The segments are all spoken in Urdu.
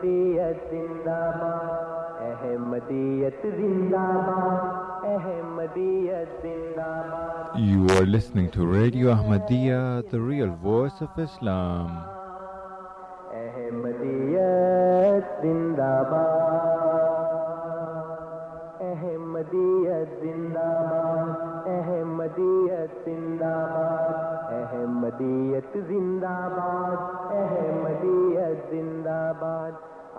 احمدیت زندہ باد احمدیت زندہ باد احمدیت زندہ باد You are listening to Radio Ahmadiyya, the real voice of Islam. احمدیت زندہ باد احمدیت زندہ باد احمدیت زندہ باد احمدیت زندہ باد احمدیت زندہ باد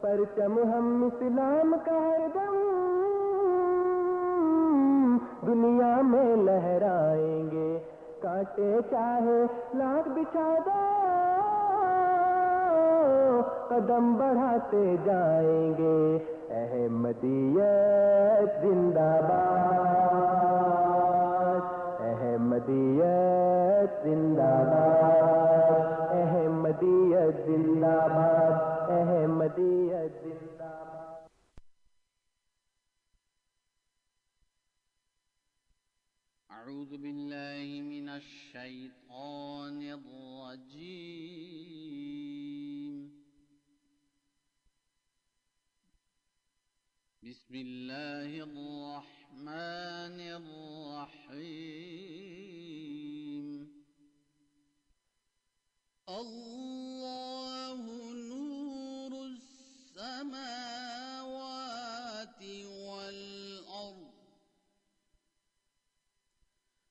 پرچم ہم اسلام کا ہر دم۔ دنیا میں لہرائیں گے۔ کاٹے چاہے لاکھ بچھا دو قدم بڑھاتے جائیں گے۔ احمدیت زندہ باد۔ احمدیت زندہ باد۔ احمدیت زندہ باد۔ احمدیت زندہ باد أعوذ بالله من الشيطان الرجيم. بسم الله الرحمن الرحيم. الله نور السماوات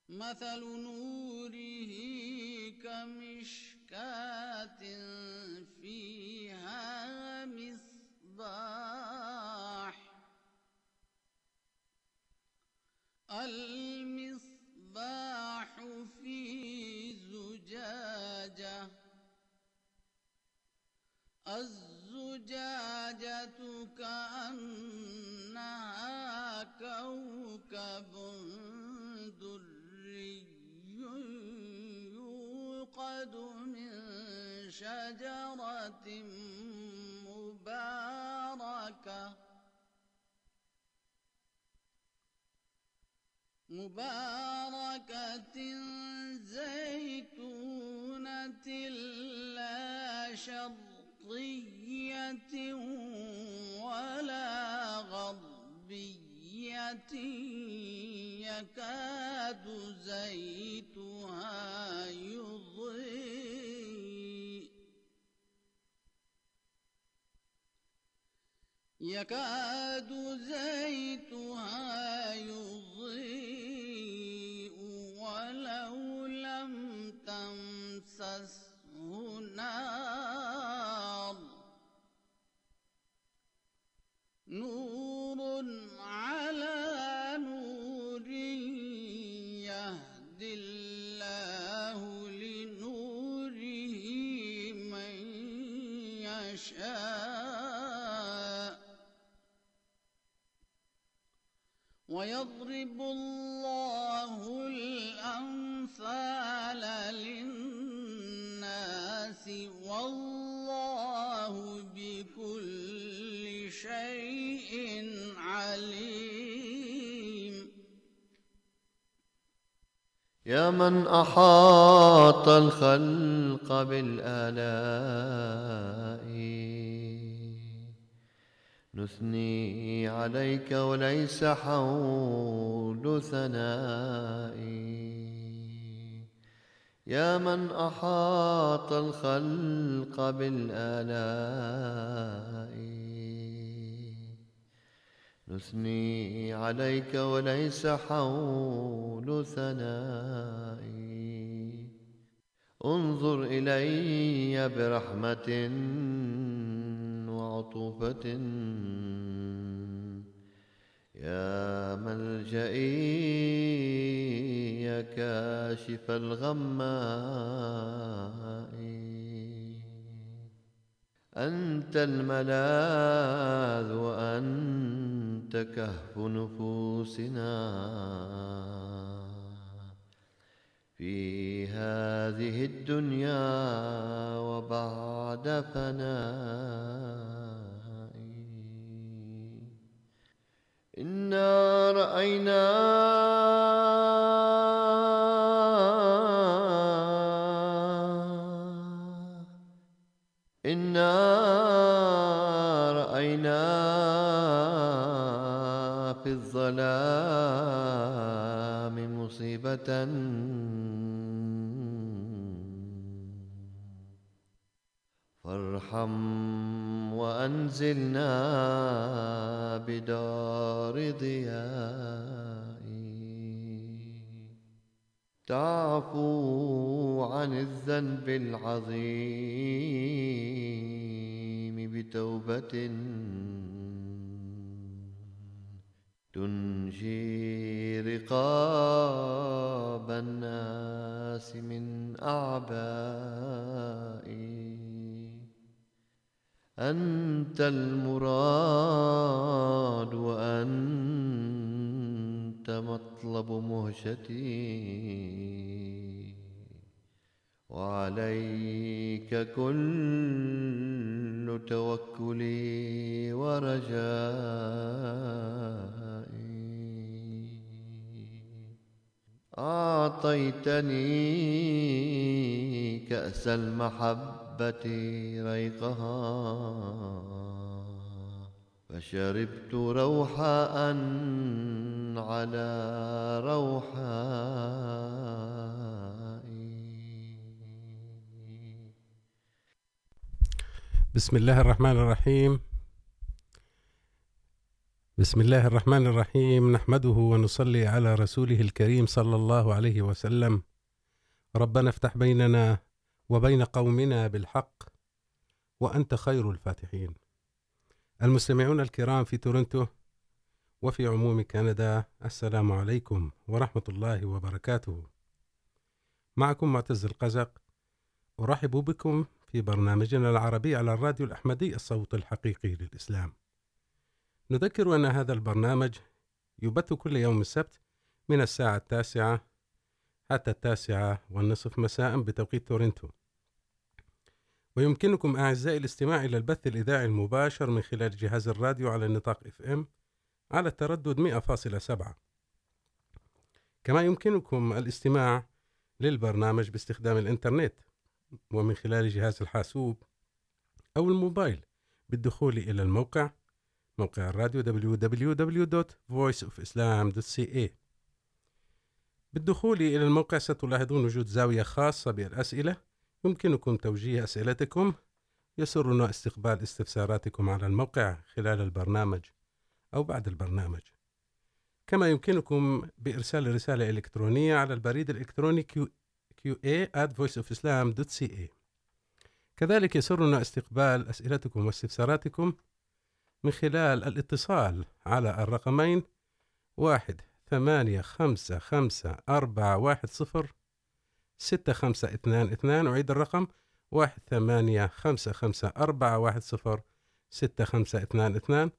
مثل نوره كمشكاة فيها مصباح. المصباح في زجاجة. الزجاجة كأنها كوكب دري. يوقد من شجرة مباركة مباركة زيتونة لا شرقية ولا غربية يكاد زيتها يضيء يكاد زيتها يضيء ولو لم تمسسه نار نور ويضرب الله الأمثال للناس والله بكل شيء عليم. يا من أحاط الخلق بالآلاء نثني عليك وليس حول ثنائي. يا من أحاط الخلق بالآلاء. نثني عليك وليس حول ثنائي. انظر إلي برحمة وعطوفة يا ملجئي يا كاشف الغماء أنت الملاذ وأنت كهف نفوسنا في هذه الدنيا وبعد فنائي. إنا رأينا إنا رأينا في الظلام مصيبة. فارحم وأنزلنا بدار ضيائي تعفو عن الذنب العظيم بتوبة تنجي رقاب الناس من أعبائي. أنت المراد وأنت مطلب مهجتي. وعليك كل توكلي ورجائي. أعطيتني كأس المحبة ريقها فشربت روحاء على روحائي. بسم الله الرحمن الرحيم. بسم الله الرحمن الرحيم. نحمده ونصلي على رسوله الكريم صلى الله عليه وسلم. ربنا افتح بيننا وبين قومنا بالحق. وأنت خير الفاتحين. المستمعون الكرام في تورنتو وفي عموم كندا، السلام عليكم ورحمة الله وبركاته. معكم معتز القزق. أرحب بكم في برنامجنا العربي على الراديو الأحمدي، الصوت الحقيقي للإسلام. نذكر أن هذا البرنامج يبث كل يوم السبت من الساعة التاسعة حتى التاسعة والنصف مساء بتوقيت تورنتو. ويمكنكم أعزائي الاستماع إلى البث الإذاعي المباشر من خلال جهاز الراديو على النطاق اف ام على التردد 100.7 كما يمكنكم الاستماع للبرنامج باستخدام الإنترنت ومن خلال جهاز الحاسوب أو الموبايل بالدخول إلى الموقع موقع الراديو www.voiceofislam.ca بالدخول إلى الموقع ستلاحظون وجود زاوية خاصة بالأسئلة يمكنكم توجيه أسئلتكم. يسرنا استقبال استفساراتكم على الموقع خلال البرنامج أو بعد البرنامج. كما يمكنكم بإرسال رسالة إلكترونية على البريد الإلكتروني qa at voiceofislam.ca كذلك يسرنا استقبال أسئلتكم واستفساراتكم من خلال الاتصال على الرقمين واحد ثمانية خمسة خمسة أربعة واحد صفر ستة خمسة اثنان اثنان، أعيد الرقم، واحد ثمانية خمسة خمسة أربعة واحد صفر ستة خمسة اثنان اثنان.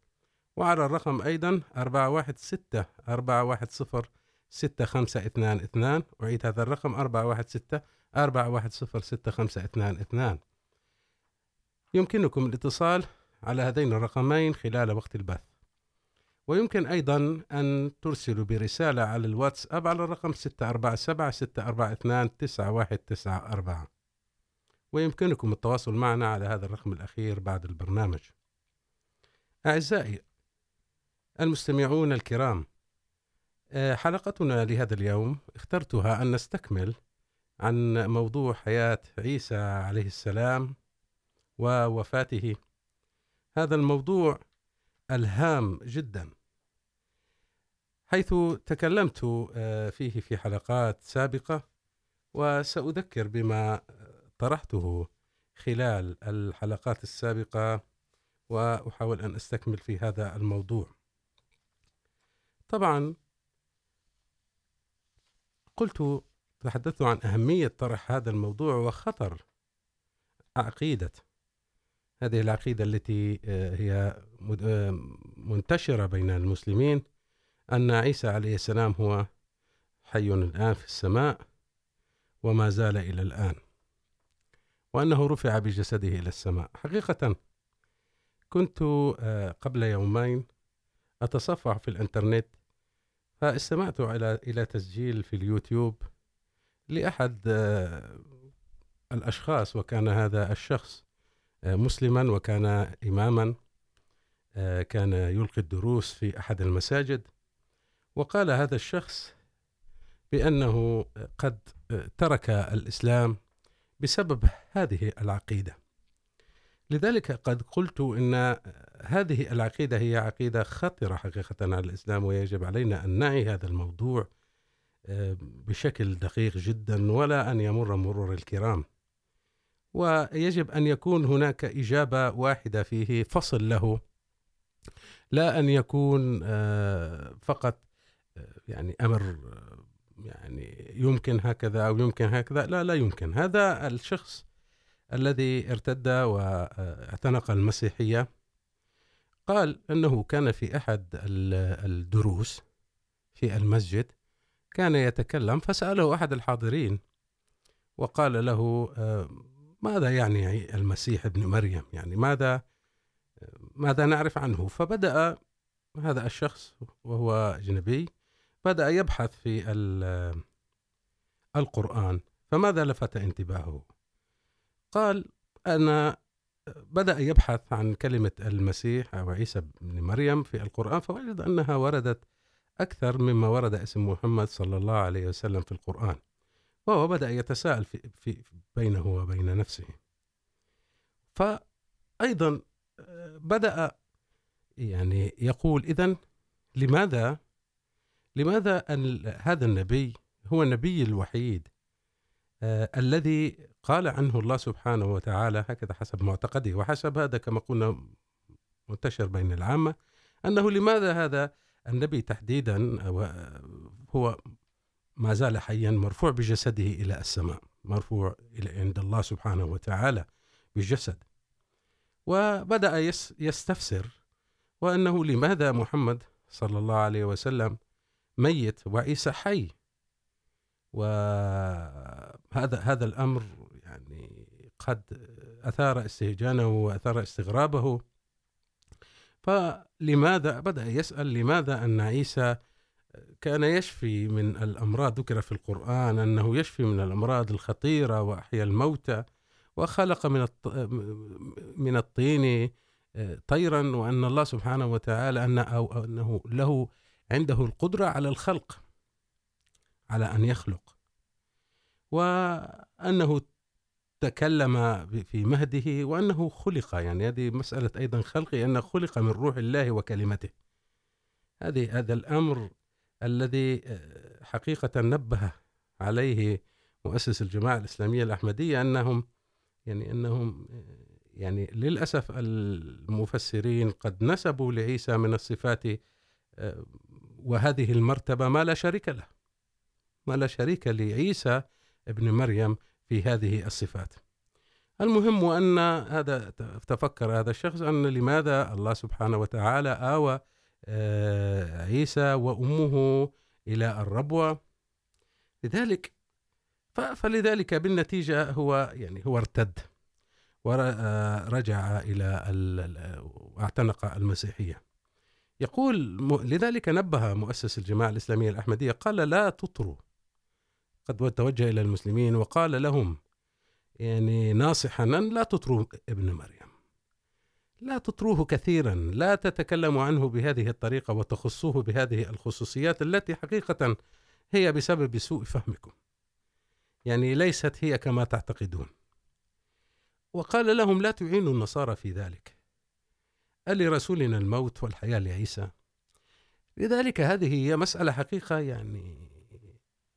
وعلى الرقم أيضا أربعة واحد ستة أربعة واحد صفر ستة خمسة اثنان اثنان. أعيد هذا الرقم، أربعة واحد ستة أربعة واحد صفر ستة خمسة اثنان اثنان. يمكنكم الاتصال على هذين الرقمين خلال وقت البث. ويمكن أيضا أن ترسلوا برسالة على الواتساب على الرقم 647 642 9194 ويمكنكم التواصل معنا على هذا الرقم الأخير بعد البرنامج. أعزائي المستمعون الكرام حلقتنا لهذا اليوم اخترتها أن نستكمل عن موضوع حياة عيسى عليه السلام ووفاته. هذا الموضوع الهام جدا. حيث تكلمت فيه في حلقات سابقة، وسأذكر بما طرحته خلال الحلقات السابقة، وأحاول أن أستكمل في هذا الموضوع. طبعا، قلت، تحدثت عن أهمية طرح هذا الموضوع وخطر عقيدة. هذه العقيدة التي هي منتشرة بين المسلمين أن عيسى عليه السلام هو حي الآن في السماء وما زال إلى الآن، وأنه رفع بجسده إلى السماء. حقيقة، كنت قبل يومين أتصفح في الإنترنت، فاستمعت إلى إلى تسجيل في اليوتيوب لأحد الأشخاص وكان هذا الشخص. مسلما وكان إماما كان يلقي الدروس في أحد المساجد. وقال هذا الشخص بأنه قد ترك الإسلام بسبب هذه العقيدة. لذلك قد قلت إن هذه العقيدة هي عقيدة خطرة حقيقة على الإسلام، ويجب علينا أن نعي هذا الموضوع بشكل دقيق جدا، ولا أن يمر مرور الكرام. ويجب أن يكون هناك إجابة واحدة فيه، فصل له. لا أن يكون فقط يعني أمر يعني يمكن هكذا أو يمكن هكذا. لا لا يمكن. هذا الشخص الذي ارتد واعتنق المسيحية قال أنه كان في أحد الدروس في المسجد، كان يتكلم، فسأله أحد الحاضرين وقال له ماذا يعني المسيح ابن مريم؟ يعني ماذا ماذا نعرف عنه؟ فبدأ هذا الشخص وهو أجنبي، بدأ يبحث في القرآن. فماذا لفت انتباهه؟ قال أنا بدأ يبحث عن كلمة المسيح أو عيسى بن مريم في القرآن، فوجد أنها وردت أكثر مما ورد اسم محمد صلى الله عليه وسلم في القرآن. وهو بدأ يتساءل في, في بينه وبين نفسه. فأيضا بدأ يعني يقول إذن لماذا لماذا أن هذا النبي هو النبي الوحيد آه الذي قال عنه الله سبحانه وتعالى هكذا حسب معتقده وحسب هذا كما قلنا منتشر بين العامة أنه لماذا هذا النبي تحديدا هو ما زال حيا مرفوع بجسده إلى السماء، مرفوع إلى عند الله سبحانه وتعالى بالجسد. وبدأ يستفسر وأنه لماذا محمد صلى الله عليه وسلم ميت وعيسى حي؟ وهذا هذا الأمر يعني قد أثار استهجانه وأثار استغرابه. فلماذا، بدأ يسأل لماذا أن عيسى كان يشفي من الأمراض، ذكر في القرآن أنه يشفي من الأمراض الخطيرة وأحيا الموتى، وخلق من من الطين طيرا، وأن الله سبحانه وتعالى أن أو، أنه له، عنده القدرة على الخلق، على أن يخلق. وأنه تكلم في مهده، وأنه خلق، يعني هذه مسألة أيضا خلق أنه خلق من روح الله وكلمته. هذه، هذا الأمر الذي حقيقة نبه عليه مؤسس الجماعة الإسلامية الأحمدية أنهم، يعني أنهم يعني للأسف المفسرين قد نسبوا لعيسى من الصفات وهذه المرتبة ما لا شريك له. ما لا شريك لعيسى ابن مريم في هذه الصفات. المهم أن هذا، تفكر هذا الشخص أن لماذا الله سبحانه وتعالى آوى عيسى وأمه إلى الربوة. لذلك فلذلك بالنتيجة هو يعني هو ارتد ورجع إلى واعتنق المسيحية. يقول لذلك نبه مؤسس الجماعة الإسلامية الأحمدية، قال لا تطروا. قد توجه إلى المسلمين وقال لهم، يعني ناصحا، لا تطروا ابن مريم. لا تطروه كثيرا، لا تتكلموا عنه بهذه الطريقة وتخصوه بهذه الخصوصيات التي حقيقة هي بسبب سوء فهمكم. يعني ليست هي كما تعتقدون. وقال لهم لا تعينوا النصارى في ذلك. ألرسولنا الموت والحياة لعيسى. لذلك هذه هي مسألة حقيقة يعني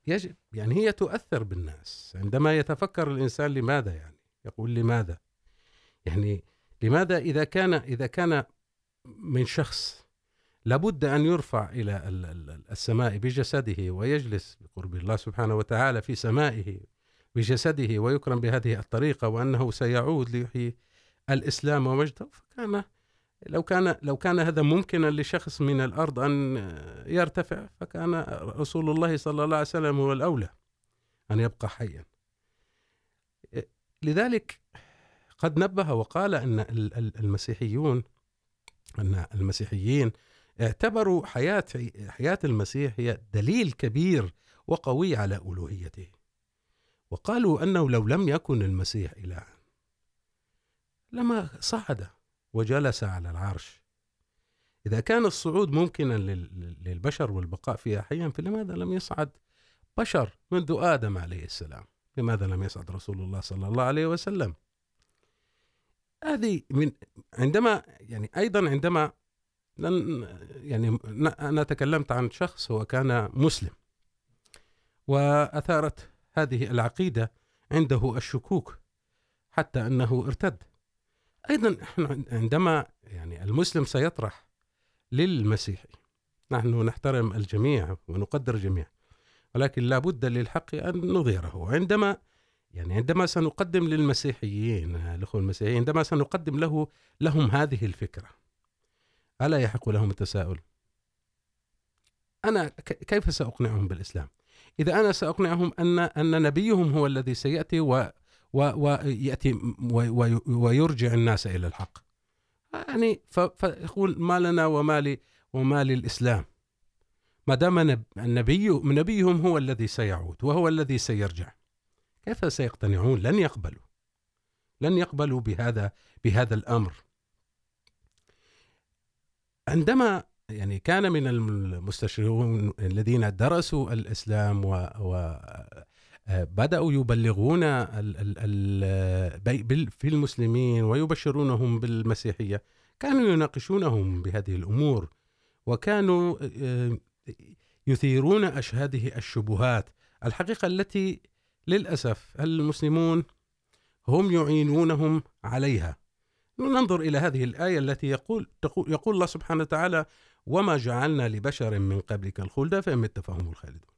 يجب، يعني هي تؤثر بالناس. عندما يتفكر الإنسان لماذا يعني؟ يقول لماذا؟ يعني لماذا إذا كان إذا كان من شخص لابد أن يرفع إلى السماء بجسده ويجلس بقرب الله سبحانه وتعالى في سمائه بجسده ويكرم بهذه الطريقة وأنه سيعود ليحيي الإسلام ومجده، فكان لو كان لو كان هذا ممكنا لشخص من الارض ان يرتفع، فكان رسول الله صلى الله عليه وسلم هو الاولى ان يبقى حيا. لذلك قد نبه وقال ان المسيحيون ان المسيحيين اعتبروا حياه حياه المسيح هي دليل كبير وقوي على الوهيته وقالوا انه لو لم يكن المسيح الها لما صعد وجلس على العرش. إذا كان الصعود ممكنا للبشر والبقاء فيها حيا، فلماذا لم يصعد بشر منذ آدم عليه السلام؟ لماذا لم يصعد رسول الله صلى الله عليه وسلم؟ هذه من عندما، يعني أيضا عندما لن، يعني ن- أنا تكلمت عن شخص هو كان مسلم، وأثارت هذه العقيدة عنده الشكوك حتى أنه ارتد. ايضا عندما، يعني المسلم سيطرح للمسيحي، نحن نحترم الجميع ونقدر الجميع ولكن لا بد للحق ان نظهره. عندما يعني عندما سنقدم للمسيحيين الاخوه المسيحيين عندما سنقدم له، لهم هذه الفكره الا يحق لهم التساؤل؟ انا ك- كيف ساقنعهم بالاسلام اذا انا ساقنعهم ان ان نبيهم هو الذي سياتي و، و- وياتي و- و- ويرجع الناس الى الحق. يعني فيقول ما لنا وما لي، وما للاسلام ما دام النبي نبيهم هو الذي سيعود، وهو الذي سيرجع. كيف سيقتنعون؟ لن يقبلوا. لن يقبلوا بهذا بهذا الامر عندما يعني كان من المستشرقون الذين درسوا الاسلام و, و بدأوا يبلغون ال ال ال في المسلمين ويبشرونهم بالمسيحية كانوا يناقشونهم بهذه الأمور وكانوا يثيرون أش هذه الشبهات. الحقيقة التي للأسف المسلمون هم يعينونهم عليها؟ ننظر إلى هذه الآية التي يقول تقول يقول الله سبحانه وتعالى وما جعلنا لبشر من قبلك الخلد، فإن مت فهم الخالدون.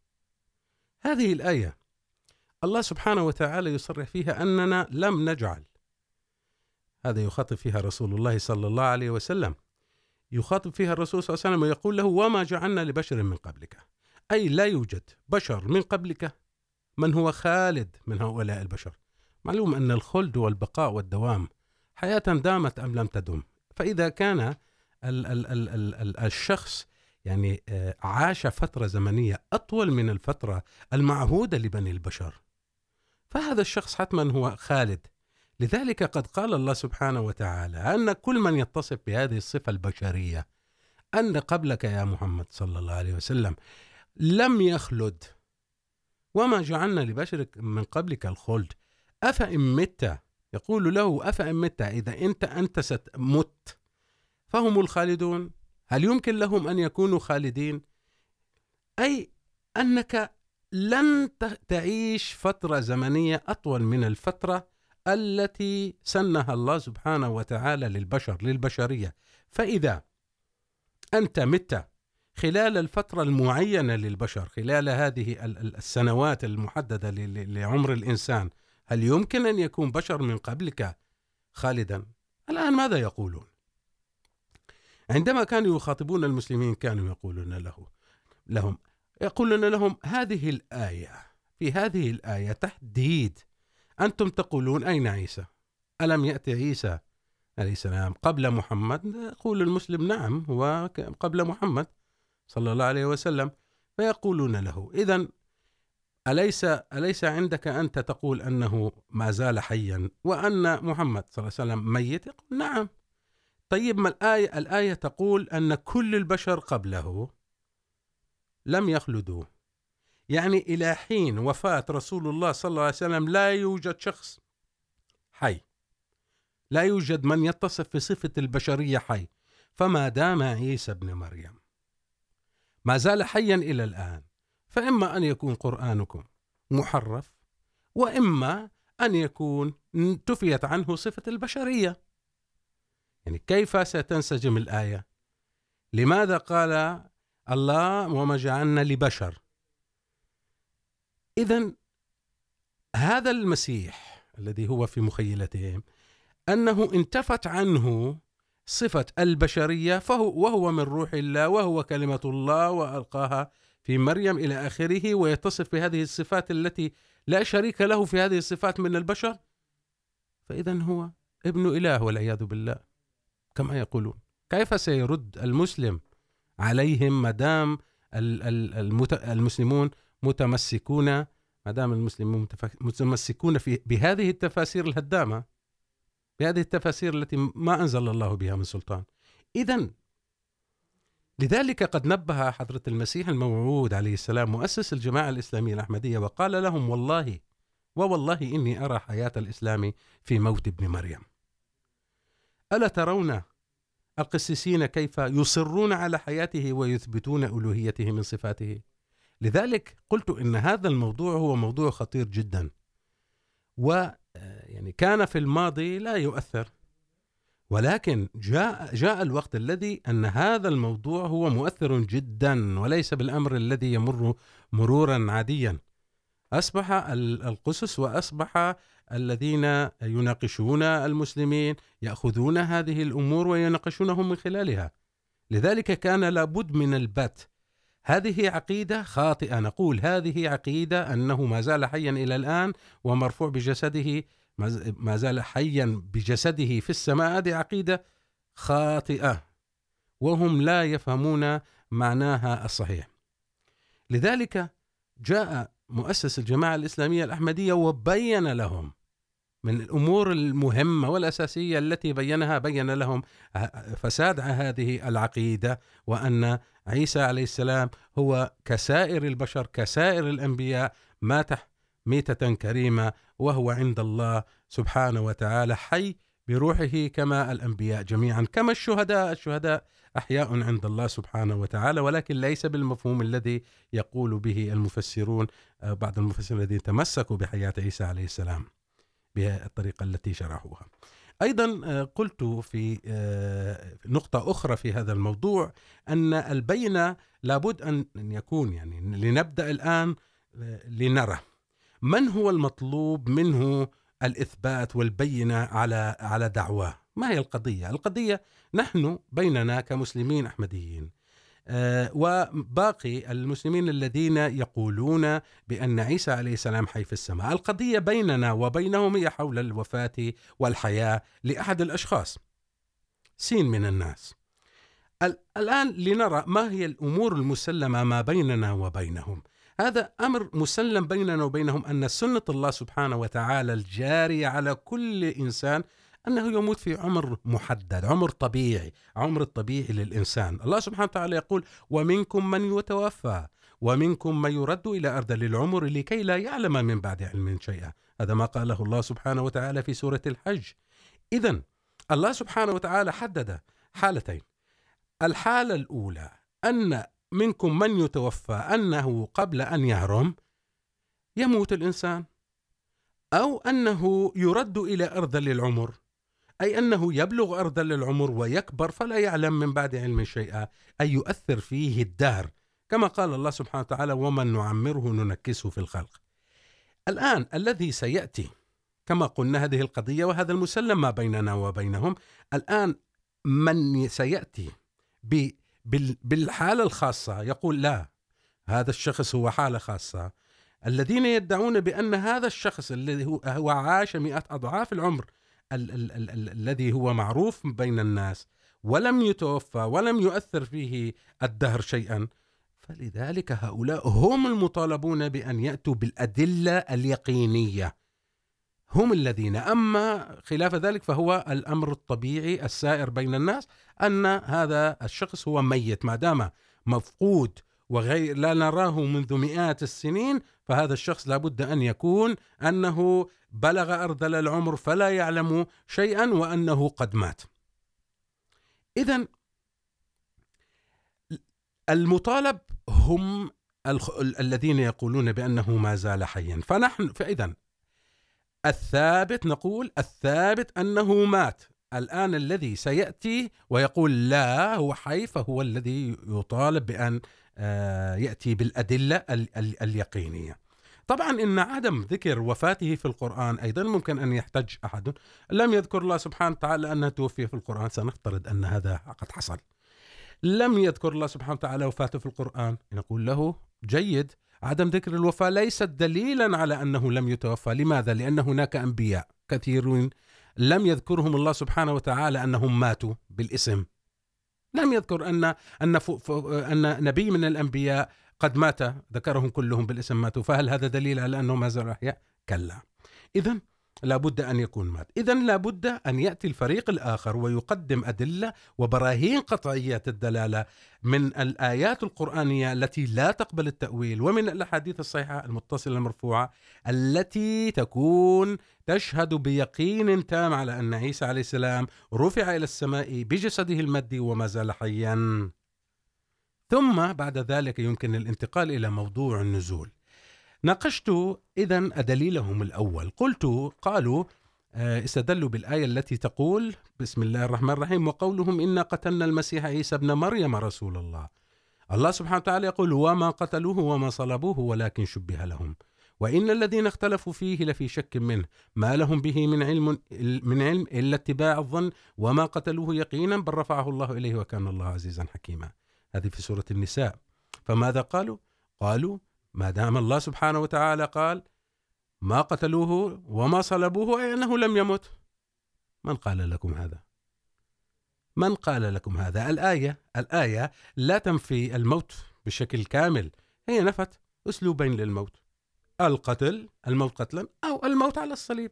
هذه الآية الله سبحانه وتعالى يصرح فيها اننا لم نجعل. هذا يخاطب فيها رسول الله صلى الله عليه وسلم. يخاطب فيها الرسول صلى الله عليه وسلم ويقول له وما جعلنا لبشر من قبلك. اي لا يوجد بشر من قبلك من هو خالد من هؤلاء البشر؟ معلوم ان الخلد والبقاء والدوام حياه دامت ام لم تدم. فاذا كان ال ال ال ال ال الشخص يعني عاش فتره زمنيه اطول من الفتره المعهوده لبني البشر. فهذا الشخص حتما هو خالد. لذلك قد قال الله سبحانه وتعالى أن كل من يتصف بهذه الصفة البشرية أن قبلك يا محمد صلى الله عليه وسلم لم يخلد. وما جعلنا لبشر من قبلك الخلد. أفإن مت؟ يقول له، أفإن مت؟ إذا أنت أنت ستمت. فهم الخالدون. هل يمكن لهم أن يكونوا خالدين؟ أي أنك لن تعيش فترة زمنية أطول من الفترة التي سنها الله سبحانه وتعالى للبشر، للبشرية. فإذا أنت مت خلال الفترة المعينة للبشر، خلال هذه السنوات المحددة لعمر الإنسان، هل يمكن أن يكون بشر من قبلك؟ خالدا. الآن ماذا يقولون؟ عندما كانوا يخاطبون المسلمين كانوا يقولون له لهم، يقولون لهم هذه الآية، في هذه الآية تحديد، أنتم تقولون أين عيسى؟ ألم يأتي عيسى عليه السلام قبل محمد؟ يقول المسلم نعم، هو قبل محمد. صلى الله عليه وسلم، فيقولون له إذا أليس أليس عندك أنت تقول أنه ما زال حيا وأن محمد صلى الله عليه وسلم ميت؟ يقول، نعم. طيب، ما الآية الآية تقول أن كل البشر قبله لم يخلدوا. يعني إلى حين وفاة رسول الله صلى الله عليه وسلم لا يوجد شخص حي، لا يوجد من يتصف بصفة البشرية حي. فما دام عيسى ابن مريم ما زال حيا إلى الآن. فإما أن يكون قرآنكم محرف، وإما أن يكون تفيت عنه صفة البشرية. يعني كيف ستنسجم الآية؟ لماذا قال الله وما جعلنا لبشر؟ إذا هذا المسيح الذي هو في مخيلتهم، أنه انتفت عنه صفة البشرية، فهو وهو من روح الله، وهو كلمة الله، وألقاها في مريم إلى آخره، ويتصف بهذه الصفات التي لا شريك له في هذه الصفات من البشر. فإذا هو ابن إله والعياذ بالله. كما يقولون، كيف سيرد المسلم عليهم ما المسلمون متمسكون ما دام المسلمون متمسكون في بهذه التفاسير الهدامة؟ بهذه التفاسير التي ما أنزل الله بها من سلطان. إذا لذلك قد نبه حضرة المسيح الموعود عليه السلام مؤسس الجماعة الإسلامية الأحمدية وقال لهم والله، ووالله إني أرى حياة الإسلام في موت ابن مريم. ألا ترون القسيسين كيف يصرون على حياته ويثبتون ألوهيته من صفاته؟ لذلك قلت إن هذا الموضوع هو موضوع خطير جدا. و يعني كان في الماضي لا يؤثر. ولكن جاء جاء الوقت الذي ان هذا الموضوع هو مؤثر جدا، وليس بالامر الذي يمر مرورا عاديا. اصبح ال- القسس واصبح الذين يناقشون المسلمين ياخذون هذه الامور ويناقشونهم من خلالها. لذلك كان لابد من البت هذه عقيده خاطئه نقول هذه عقيده انه ما زال حيا الى الان ومرفوع بجسده، ما زال حيا بجسده في السماء. هذه عقيده خاطئه وهم لا يفهمون معناها الصحيح. لذلك جاء مؤسس الجماعه الاسلاميه الاحمديه وبين لهم من الامور المهمه والاساسيه التي بينها بين لهم فساد هذه العقيده وان عيسى عليه السلام هو كسائر البشر، كسائر الانبياء مات ميته كريمه وهو عند الله سبحانه وتعالى حي بروحه كما الانبياء جميعا، كما الشهداء. الشهداء احياء عند الله سبحانه وتعالى، ولكن ليس بالمفهوم الذي يقول به المفسرون بعض المفسرين الذين تمسكوا بحياه عيسى عليه السلام. بالطريقه التي شرحوها. ايضا آه، قلت في آه، نقطه اخرى في هذا الموضوع ان البينه لابد أن يكون يعني لنبدا الان آه، لنرى من هو المطلوب منه الاثبات والبينه على على دعواه. ما هي القضيه القضيه نحن بيننا كمسلمين احمديين آه، وباقي المسلمين الذين يقولون بان عيسى عليه السلام حي في السماء. القضيه بيننا وبينهم هي حول الوفاه والحياه لاحد الاشخاص سين من الناس. ال- الان لنرى ما هي الامور المسلمه ما بيننا وبينهم. هذا امر مسلم بيننا وبينهم ان سنه الله سبحانه وتعالى الجاريه على كل انسان انه يموت في عمر محدد، عمر طبيعي، عمر الطبيعي للانسان، الله سبحانه وتعالى يقول: ومنكم من يتوفى ومنكم من يرد الى ارض العمر لكي لا يعلم من بعد علم شيئا، هذا ما قاله الله سبحانه وتعالى في سوره الحج. اذا الله سبحانه وتعالى حدد حالتين. الحاله الاولى ان منكم من يتوفى انه قبل ان يهرم يموت الانسان او انه يرد الى ارذل العمر اي انه يبلغ ارذل العمر ويكبر فلا يعلم من بعد علم شيئا اي يؤثر فيه الدهر. كما قال الله سبحانه وتعالى ومن نعمره ننكسه في الخلق. الان الذي سياتي كما قلنا هذه القضيه وهذا المسلم ما بيننا وبينهم الان من سياتي ب، بال- بالحالة الخاصة يقول لا، هذا الشخص هو حالة خاصة. الذين يدعون بأن هذا الشخص الذي هو عاش مئة أضعاف العمر ال- ال- ال- ال- الذي هو معروف بين الناس ولم يتوفى ولم يؤثر فيه الدهر شيئا. فلذلك هؤلاء هم المطالبون بأن يأتوا بالأدلة اليقينية. هم الذين، أما خلاف ذلك فهو الأمر الطبيعي السائر بين الناس أن هذا الشخص هو ميت. ما دام مفقود وغير، لا نراه منذ مئات السنين فهذا الشخص لابد أن يكون أنه بلغ أرذل العمر فلا يعلم شيئا وأنه قد مات. إذا المطالب هم الذين يقولون بأنه ما زال حيا. فنحن فإذا الثابت، نقول الثابت أنه مات. الآن الذي سيأتي ويقول لا، هو حي، فهو الذي يطالب بأن آه، يأتي بالأدلة طبعا إن عدم ذكر وفاته في القرآن أيضا ممكن أن يحتج أحد. لم يذكر الله سبحانه وتعالى أنه توفي في القرآن. سنفترض أن هذا قد حصل. لم يذكر الله سبحانه وتعالى وفاته في القرآن. نقول له جيد عدم ذكر الوفاة ليست دليلا على أنه لم يتوفى. لماذا؟ لأن هناك أنبياء كثيرون لم يذكرهم الله سبحانه وتعالى أنهم ماتوا بالاسم. لم يذكر أن أن ف... أن نبي من الأنبياء قد مات. ذكرهم كلهم بالاسم ماتوا. فهل هذا دليل على أنهم ما زالوا أحياء؟ كلا. إذا لابد أن يكون مات. إذا لابد أن يأتي الفريق الآخر ويقدم أدلة وبراهين قطعية الدلالة من الآيات القرآنية التي لا تقبل التأويل ومن الأحاديث الصحيحة المتصلة المرفوعة التي تكون تشهد بيقين تام على أن عيسى عليه السلام رفع إلى السماء بجسده المادي وما زال حيا. ثم بعد ذلك يمكن الانتقال إلى موضوع النزول. ناقشت إذا دليلهم الأول. قلت، قالوا استدلوا بالآية التي تقول بسم الله الرحمن الرحيم، وقولهم إنا قتلنا المسيح عيسى ابن مريم رسول الله. الله سبحانه وتعالى يقول وما قتلوه وما صلبوه ولكن شبه لهم. وإن الذين اختلفوا فيه لفي شك منه. ما لهم به من علم من علم إلا اتباع الظن، وما قتلوه يقينا بل رفعه الله إليه وكان الله عزيزا حكيما. هذه في سورة النساء. فماذا قالوا؟ قالوا ما دام الله سبحانه وتعالى قال ما قتلوه وما صلبوه أي أنه لم يمت. من قال لكم هذا؟ من قال لكم هذا؟ الآية الآية لا تنفي الموت بشكل كامل. هي نفت أسلوبين للموت. القتل، الموت قتلا، أو الموت على الصليب.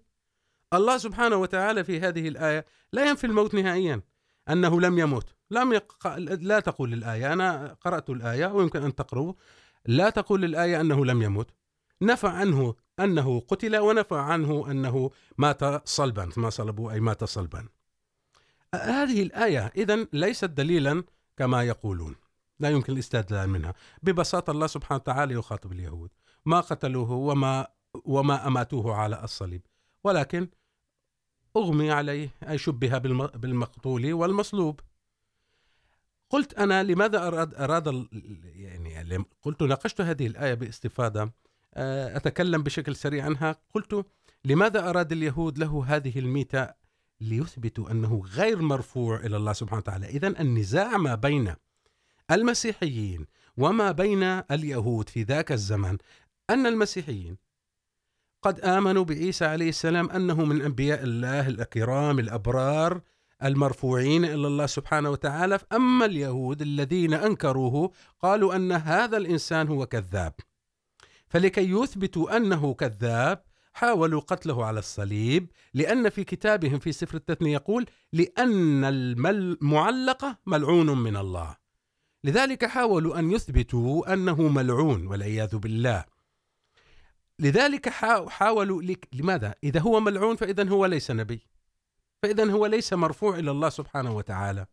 الله سبحانه وتعالى في هذه الآية لا ينفي الموت نهائيا. أنه لم يموت لم يق... لا تقول الآية. أنا قرأت الآية ويمكن أن تقرأوا لا تقول الآية أنه لم يمت. نفى عنه أنه قتل ونفى عنه أنه مات صلبا، ما صلبوا، أي مات صلبا. هذه الآية إذن ليست دليلا كما يقولون. لا يمكن الاستدلال منها. ببساطة الله سبحانه وتعالى يخاطب اليهود. ما قتلوه وما وما أماتوه على الصليب. ولكن أغمي عليه أي شبه بالمقتول والمصلوب. قلت أنا لماذا أراد, أراد يعني قلت ناقشت هذه الآية باستفاضة أتكلم بشكل سريع عنها. قلت لماذا أراد اليهود له هذه الميتة؟ ليثبتوا أنه غير مرفوع إلى الله سبحانه وتعالى. إذا النزاع ما بين المسيحيين وما بين اليهود في ذاك الزمن أن المسيحيين قد آمنوا بعيسى عليه السلام أنه من أنبياء الله الأكرام الأبرار المرفوعين إلى الله سبحانه وتعالى. أما اليهود الذين أنكروه، قالوا أن هذا الإنسان هو كذاب. فلكي يثبتوا أنه كذاب، حاولوا قتله على الصليب، لأن في كتابهم في سفر التثنية يقول لأن المعلقة ملعون من الله. لذلك حاولوا أن يثبتوا أنه ملعون والعياذ بالله. لذلك حاولوا لك لماذا؟ إذا هو ملعون فإذا هو ليس نبي. فإذا هو ليس مرفوع إلى الله سبحانه وتعالى،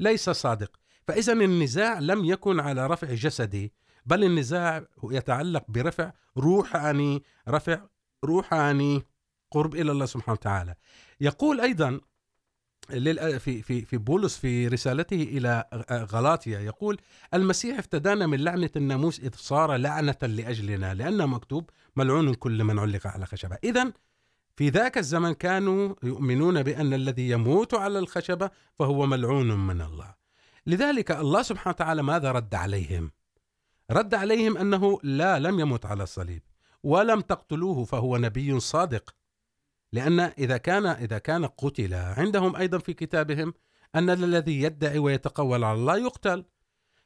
ليس صادق. فإذا النزاع لم يكن على رفع جسدي بل النزاع يتعلق برفع روحاني، رفع روحاني قرب إلى الله سبحانه وتعالى. يقول أيضا في في في بولس في رسالته الى غلاطيا يقول المسيح افتدانا من لعنه الناموس اذ صار لعنه لاجلنا لانه مكتوب ملعون كل من علق على خشبه. اذا في ذاك الزمن كانوا يؤمنون بان الذي يموت على الخشبه فهو ملعون من الله. لذلك الله سبحانه وتعالى ماذا رد عليهم؟ رد عليهم انه لا، لم يمت على الصليب ولم تقتلوه فهو نبي صادق. لأن إذا كان إذا كان قتل عندهم أيضا في كتابهم أن الذي يدعي ويتقول على الله يقتل.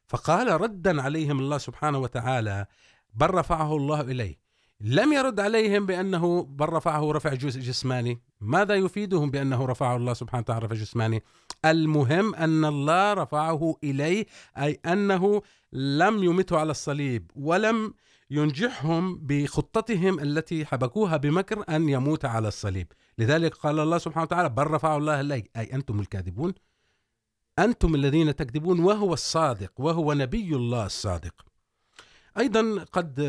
فقال ردا عليهم الله سبحانه وتعالى بل رفعه الله إليه. لم يرد عليهم بأنه بل رفعه رفع جسماني. ماذا يفيدهم بأنه رفعه الله سبحانه وتعالى رفع جسماني؟ المهم أن الله رفعه إليه، أي أنه لم يمته على الصليب، ولم ينجحهم بخطتهم التي حبكوها بمكر أن يموت على الصليب. لذلك قال الله سبحانه وتعالى بل رفعه الله إليه أي أنتم الكاذبون؟ أنتم الذين تكذبون، وهو الصادق، وهو نبي الله الصادق. ايضا قد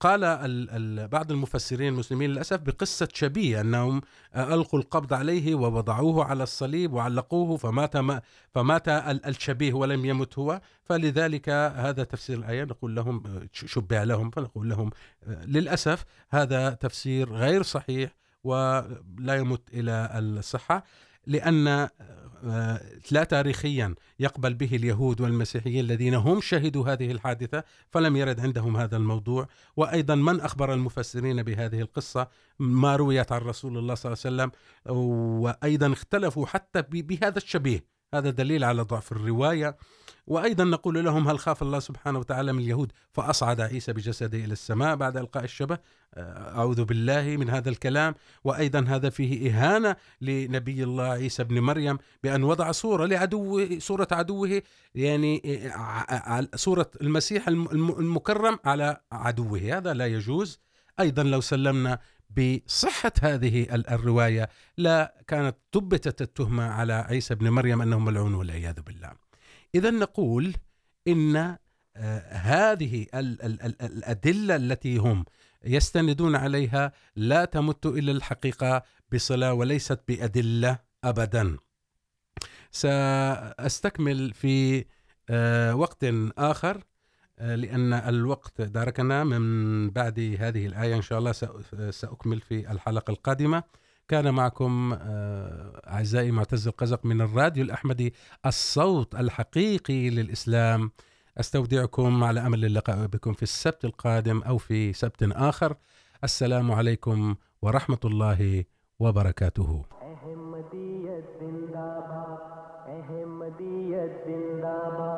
قال ال ال بعض المفسرين المسلمين للاسف بقصه شبيه انهم القوا القبض عليه ووضعوه على الصليب وعلقوه، فمات ما، فمات الشبيه ولم يمت هو. فلذلك هذا تفسير الايه نقول لهم شبه لهم، فنقول لهم للاسف هذا تفسير غير صحيح ولا يمت الى الصحه لان لا تاريخيا يقبل به اليهود والمسيحيين الذين هم شهدوا هذه الحادثة، فلم يرد عندهم هذا الموضوع. وأيضا من أخبر المفسرين بهذه القصة؟ ما رويت عن رسول الله صلى الله عليه وسلم. وأيضا اختلفوا حتى بهذا الشبيه. هذا دليل على ضعف الروايه وايضا نقول لهم هل خاف الله سبحانه وتعالى من اليهود؟ فاصعد عيسى بجسده الى السماء بعد القاء الشبه. اعوذ بالله من هذا الكلام. وايضا هذا فيه اهانه لنبي الله عيسى ابن مريم بان وضع صوره لعدوه صوره عدوه، يعني صوره المسيح المكرم على عدوه. هذا لا يجوز. ايضا لو سلمنا بصحة هذه الرواية. لا، كانت ثبتت التهمة على عيسى بن مريم أنه ملعون والعياذ بالله. إذا نقول إن هذه الأدلة التي هم يستندون عليها لا تمت إلى الحقيقة بصلة وليست بأدلة أبدا. سأستكمل في وقت آخر. لأن الوقت داركنا من بعد هذه الآية إن شاء الله سأكمل في الحلقة القادمة. كان معكم أعزائي معتز القزق من الراديو الأحمدي، الصوت الحقيقي للإسلام. أستودعكم على أمل اللقاء بكم في السبت القادم أو في سبت آخر. السلام عليكم ورحمة الله وبركاته. احمدیت زندہ باد احمدیت زندہ باد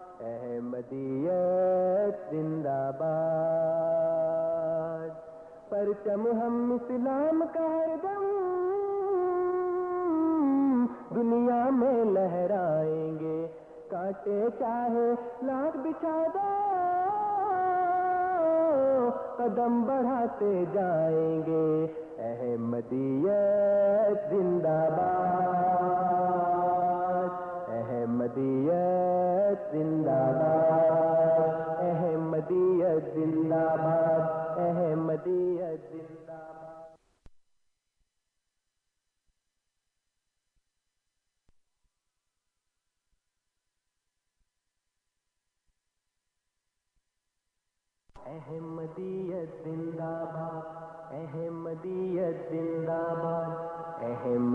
احمدیت زندہ باد۔ پرچم ہم اسلام کا ہر دم۔ دنیا میں لہرائیں گے۔ کاٹے چاہے لاکھ بچھا دو۔ قدم بڑھاتے جائیں گے۔ احمدیت زندہ باد۔ احمدیت زندہ باد احمدیت زندہ باد احمدیت زندہ باد احمدیت زندہ باد احمدیت زندہ باد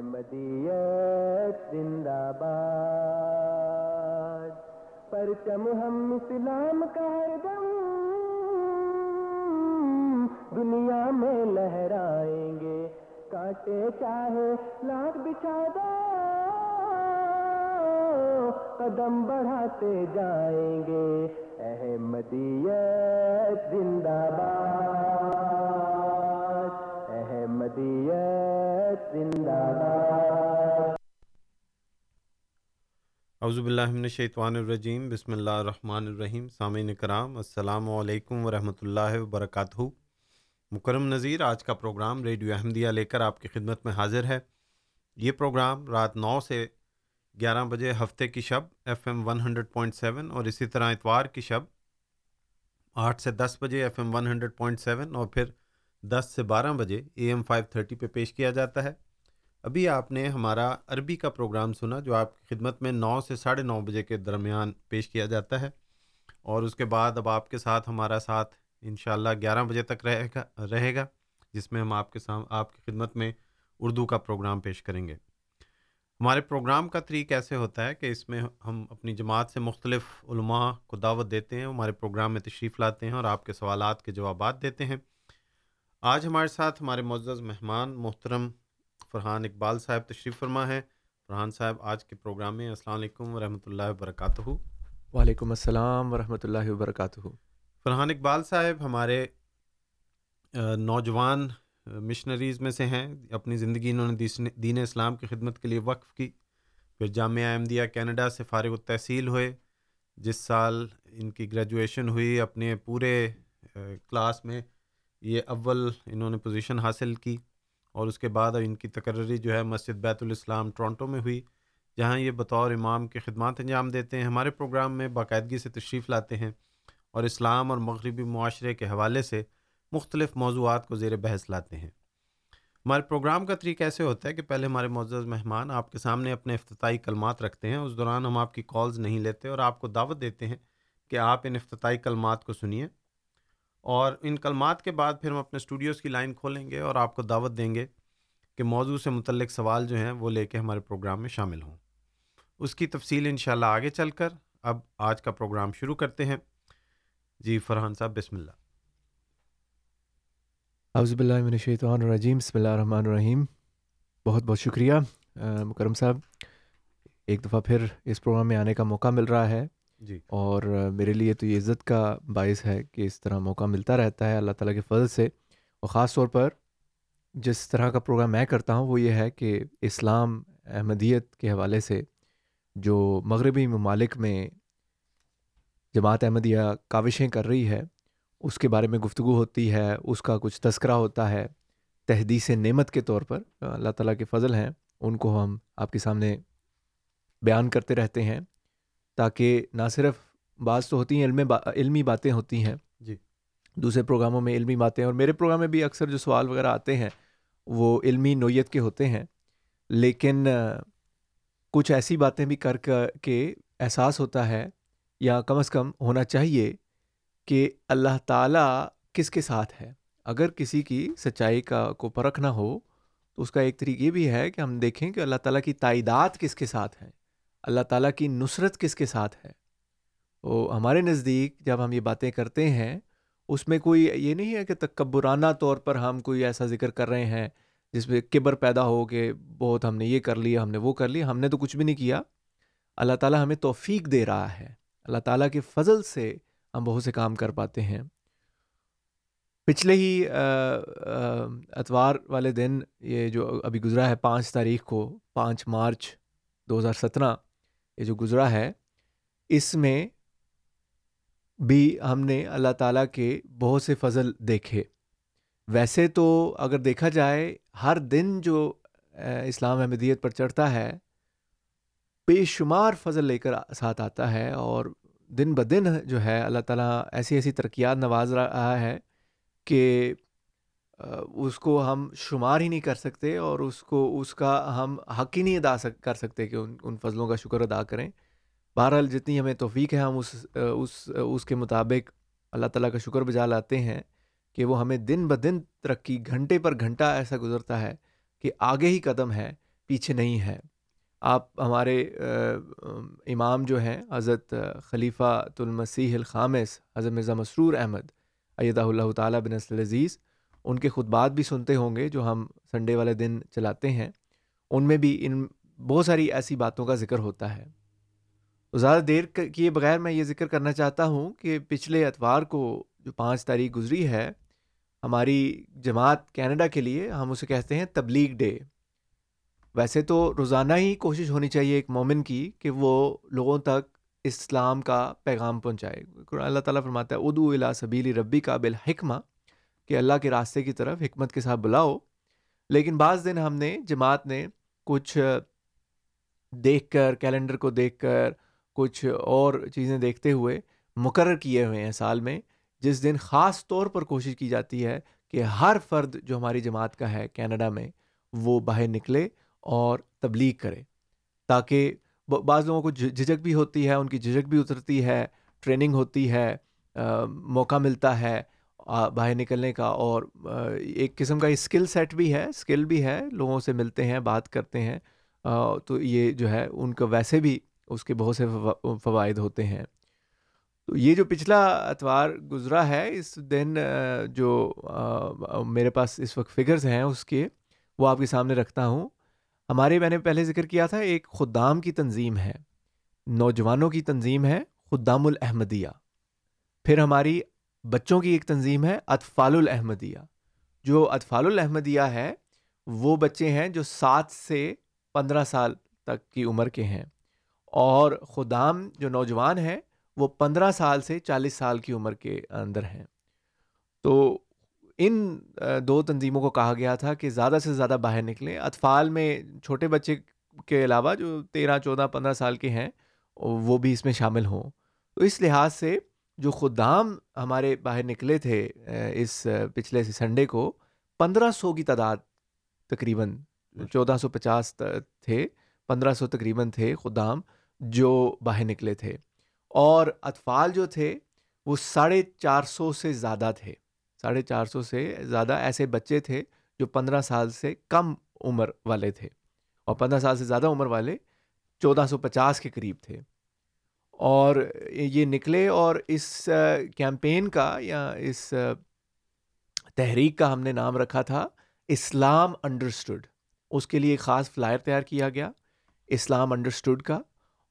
احمدیت زندہ باد پر پرچم ہم اسلام کا ہر دم دنیا میں لہرائیں گے کاٹے چاہے لاکھ بچھادا قدم بڑھاتے جائیں گے۔ احمدیت زندہ باد اعوذ باللہ من الشیطان الرجیم، بسم اللہ الرحمن الرحیم، سامعین کرام، السلام علیکم ورحمۃ اللہ وبرکاتہ۔ مکرم نذیر، آج کا پروگرام ریڈیو احمدیہ لے کر آپ کی خدمت میں حاضر ہے۔ یہ پروگرام رات نو سے گیارہ بجے ہفتے کی شب، F M one hundred point seven, اور اسی طرح اتوار کی شب، آٹھ سے دس بجے F M one hundred point seven, اور پھر دس سے بارہ بجے اے ایم فائیو تھرٹی پہ پیش کیا جاتا ہے۔ ابھی آپ نے ہمارا عربی کا پروگرام سنا جو آپ کی خدمت میں نو سے ساڑھے نو بجے کے درمیان پیش کیا جاتا ہے۔ اور اس کے بعد اب آپ کے ساتھ ہمارا ساتھ انشاءاللہ گیارہ بجے تک رہے گا رہے گا، جس میں ہم آپ کے سام، آپ کی خدمت میں اردو کا پروگرام پیش کریں گے۔ ہمارے پروگرام کا طریق ایسے ہوتا ہے کہ اس میں ہم اپنی جماعت سے مختلف علماء کو دعوت دیتے ہیں، ہمارے پروگرام میں تشریف لاتے ہیں اور آپ کے سوالات کے جوابات دیتے ہیں۔ آج ہمارے ساتھ ہمارے معزز مہمان محترم فرحان اقبال صاحب تشریف فرما ہے فرحان صاحب آج کے پروگرام میں السلام علیکم ورحمۃ اللہ وبرکاتہ۔ وعلیکم السلام ورحمۃ اللہ وبرکاتہ۔ فرحان اقبال صاحب ہمارے نوجوان مشنریز میں سے ہیں۔ اپنی زندگی انہوں نے دین اسلام کی خدمت کے لیے وقف کی۔ پھر جامعہ احمدیہ کینیڈا سے فارغ التحصیل ہوئے۔ جس سال ان کی گریجویشن ہوئی اپنے پورے کلاس میں یہ اول انہوں نے پوزیشن حاصل کی اور اس کے بعد ان کی تقرری جو ہے مسجد بیت الاسلام ٹورنٹو میں ہوئی، جہاں یہ بطور امام کے خدمات انجام دیتے ہیں۔ ہمارے پروگرام میں باقاعدگی سے تشریف لاتے ہیں اور اسلام اور مغربی معاشرے کے حوالے سے مختلف موضوعات کو زیر بحث لاتے ہیں۔ ہمارے پروگرام کا طریقہ ایسے ہوتا ہے کہ پہلے ہمارے معزز مہمان آپ کے سامنے اپنے افتتاحی کلمات رکھتے ہیں۔ اس دوران ہم آپ کی کالز نہیں لیتے اور آپ کو دعوت دیتے ہیں کہ آپ ان افتتاحی کلمات کو سنیے۔ اور ان کلمات کے بعد پھر ہم اپنے اسٹوڈیوز کی لائن کھولیں گے اور آپ کو دعوت دیں گے کہ موضوع سے متعلق سوال جو ہیں وہ لے کے ہمارے پروگرام میں شامل ہوں۔ اس کی تفصیل انشاءاللہ آگے چل کر اب آج کا پروگرام شروع کرتے ہیں۔ جی فرحان صاحب، بسم اللہ۔ اعوذ باللہ من الشیطان الرجیم، بسم اللہ الرحمن الرحیم۔ بہت بہت شکریہ مکرم صاحب۔ ایک دفعہ پھر اس پروگرام میں آنے کا موقع مل رہا ہے۔ جی۔ اور میرے لیے تو یہ عزت کا باعث ہے کہ اس طرح موقع ملتا رہتا ہے اللہ تعالیٰ کے فضل سے۔ اور خاص طور پر جس طرح کا پروگرام میں کرتا ہوں وہ یہ ہے کہ اسلام احمدیت کے حوالے سے جو مغربی ممالک میں جماعت احمدیہ کاوشیں کر رہی ہے، اس کے بارے میں گفتگو ہوتی ہے، اس کا کچھ تذکرہ ہوتا ہے، تحدیث نعمت کے طور پر اللہ تعالیٰ کے فضل ہیں، ان کو ہم آپ کے سامنے بیان کرتے رہتے ہیں۔ تاکہ نہ صرف بعض تو ہوتی ہیں علم با علمی باتیں ہوتی ہیں۔ جی۔ دوسرے پروگراموں میں علمی باتیں اور میرے پروگرام میں بھی اکثر جو سوال وغیرہ آتے ہیں وہ علمی نوعیت کے ہوتے ہیں۔ لیکن کچھ ایسی باتیں بھی کر کے احساس ہوتا ہے یا کم از کم ہونا چاہیے کہ اللہ تعالیٰ کس کے ساتھ ہے۔ اگر کسی کی سچائی کا کو پرکھنا ہو تو اس کا ایک طریقہ یہ بھی ہے کہ ہم دیکھیں کہ اللہ تعالیٰ کی تعداد کس کے ساتھ ہے۔ اللہ تعالیٰ کی نصرت کس کے ساتھ ہے؟ تو ہمارے نزدیک جب ہم یہ باتیں کرتے ہیں، اس میں کوئی یہ نہیں ہے کہ تکبرانہ طور پر ہم کوئی ایسا ذکر کر رہے ہیں جس میں کبر پیدا ہو کہ بہت ہم نے یہ کر لیا، ہم نے وہ کر لیا، ہم نے تو کچھ بھی نہیں کیا۔ اللہ تعالیٰ ہمیں توفیق دے رہا ہے۔ اللہ تعالیٰ کے فضل سے ہم بہت سے کام کر پاتے ہیں۔ پچھلے ہی اتوار والے دن یہ جو ابھی گزرا ہے پانچ تاریخ کو، پانچ مارچ دو ہزار سترہ یہ جو گزرا ہے، اس میں بھی ہم نے اللہ تعالیٰ کے بہت سے فضل دیکھے۔ ویسے تو اگر دیکھا جائے، ہر دن جو اسلام احمدیت پر چڑھتا ہے، بے شمار فضل لے کر ساتھ آتا ہے اور دن بدن جو ہے، اللہ تعالیٰ ایسی ایسی ترقیات نواز رہا ہے کہ اس کو ہم شمار ہی نہیں کر سکتے اور اس کو، اس کا ہم حق ہی نہیں ادا کر سکتے کہ ان ان فضلوں کا شکر ادا کریں۔ بہرحال جتنی ہمیں توفیق ہے، ہم اس اس اس کے مطابق اللہ تعالیٰ کا شکر بجا لاتے ہیں کہ وہ ہمیں دن بدن ترقی، گھنٹے پر گھنٹہ ایسا گزرتا ہے کہ آگے ہی قدم ہے، پیچھے نہیں ہے۔ آپ ہمارے امام جو ہیں، حضرت خلیفہ المسیح الخامس، حضرت مرزا مسرور احمد ایدہ اللہ تعالیٰ بن عزیز ان کے خطبات بھی سنتے ہوں گے جو ہم سنڈے والے دن چلاتے ہیں، ان میں بھی ان بہت ساری ایسی باتوں کا ذکر ہوتا ہے۔ تو زیادہ دیر کیے بغیر میں یہ ذکر کرنا چاہتا ہوں کہ پچھلے اتوار کو جو پانچ تاریخ گزری ہے، ہماری جماعت کینیڈا کے لیے ہم اسے کہتے ہیں تبلیغ ڈے۔ ویسے تو روزانہ ہی کوشش ہونی چاہیے ایک مومن کی کہ وہ لوگوں تک اسلام کا پیغام پہنچائے۔ قرآن اللہ تعالیٰ فرماتا ہے ادو الا سبیلی ربی کا بالحکمہ کہ اللہ کے راستے کی طرف حکمت کے ساتھ بلاؤ۔ لیکن بعض دن ہم نے، جماعت نے کچھ دیکھ کر، کیلنڈر کو دیکھ کر، کچھ اور چیزیں دیکھتے ہوئے مقرر کیے ہوئے ہیں سال میں۔ جس دن خاص طور پر کوشش کی جاتی ہے کہ ہر فرد جو ہماری جماعت کا ہے کینیڈا میں، وہ باہر نکلے اور تبلیغ کرے۔ تاکہ بعض لوگوں کو جھجک بھی ہوتی ہے، ان کی جھجک بھی اترتی ہے، ٹریننگ ہوتی ہے موقع ملتا ہے۔ باہر نکلنے کا اور ایک قسم کا اسکل سیٹ بھی ہے اسکل بھی ہے، لوگوں سے ملتے ہیں، بات کرتے ہیں تو یہ جو ہے ان کا ویسے بھی اس کے بہت سے فوائد ہوتے ہیں۔ تو یہ جو پچھلا اتوار گزرا ہے، اس دن جو میرے پاس اس وقت فگرز ہیں اس کے، وہ آپ کے سامنے رکھتا ہوں۔ ہمارے میں نے پہلے ذکر کیا تھا، ایک خدام کی تنظیم ہے، نوجوانوں کی تنظیم ہے، خدام الاحمدیہ۔ پھر ہماری بچوں کی ایک تنظیم ہے، اطفال الاحمدیہ۔ جو اطفال الاحمدیہ ہے وہ بچے ہیں جو سات سے پندرہ سال تک کی عمر کے ہیں۔ اور خدام جو نوجوان ہیں، وہ پندرہ سال سے چالیس سال کی عمر کے اندر ہیں۔ تو ان دو تنظیموں کو کہا گیا تھا کہ زیادہ سے زیادہ باہر نکلیں۔ اطفال میں چھوٹے بچے کے علاوہ جو تیرہ، چودہ، پندرہ سال کے ہیں، وہ بھی اس میں شامل ہوں۔ تو اس لحاظ سے جو خدام ہمارے باہر نکلے تھے اس پچھلے سنڈے کو پندرہ سو کی تعداد تقریباً چودہ سو پچاس تھے پندرہ سو تقریباً تھے خدام جو باہر نکلے تھے۔ اور اطفال جو تھے وہ ساڑھے چار سو سے زیادہ تھے۔ ساڑھے چار سو سے زیادہ ایسے بچے تھے جو پندرہ سال سے کم عمر والے تھے۔ اور پندرہ سال سے زیادہ عمر والے چودہ سو پچاس کے قریب تھے۔ اور یہ نکلے اور اس کیمپین کا یا اس تحریک کا ہم نے نام رکھا تھا، اسلام انڈرسٹوڈ اس کے لیے خاص فلائر تیار کیا گیا، اسلام انڈرسٹوڈ کا،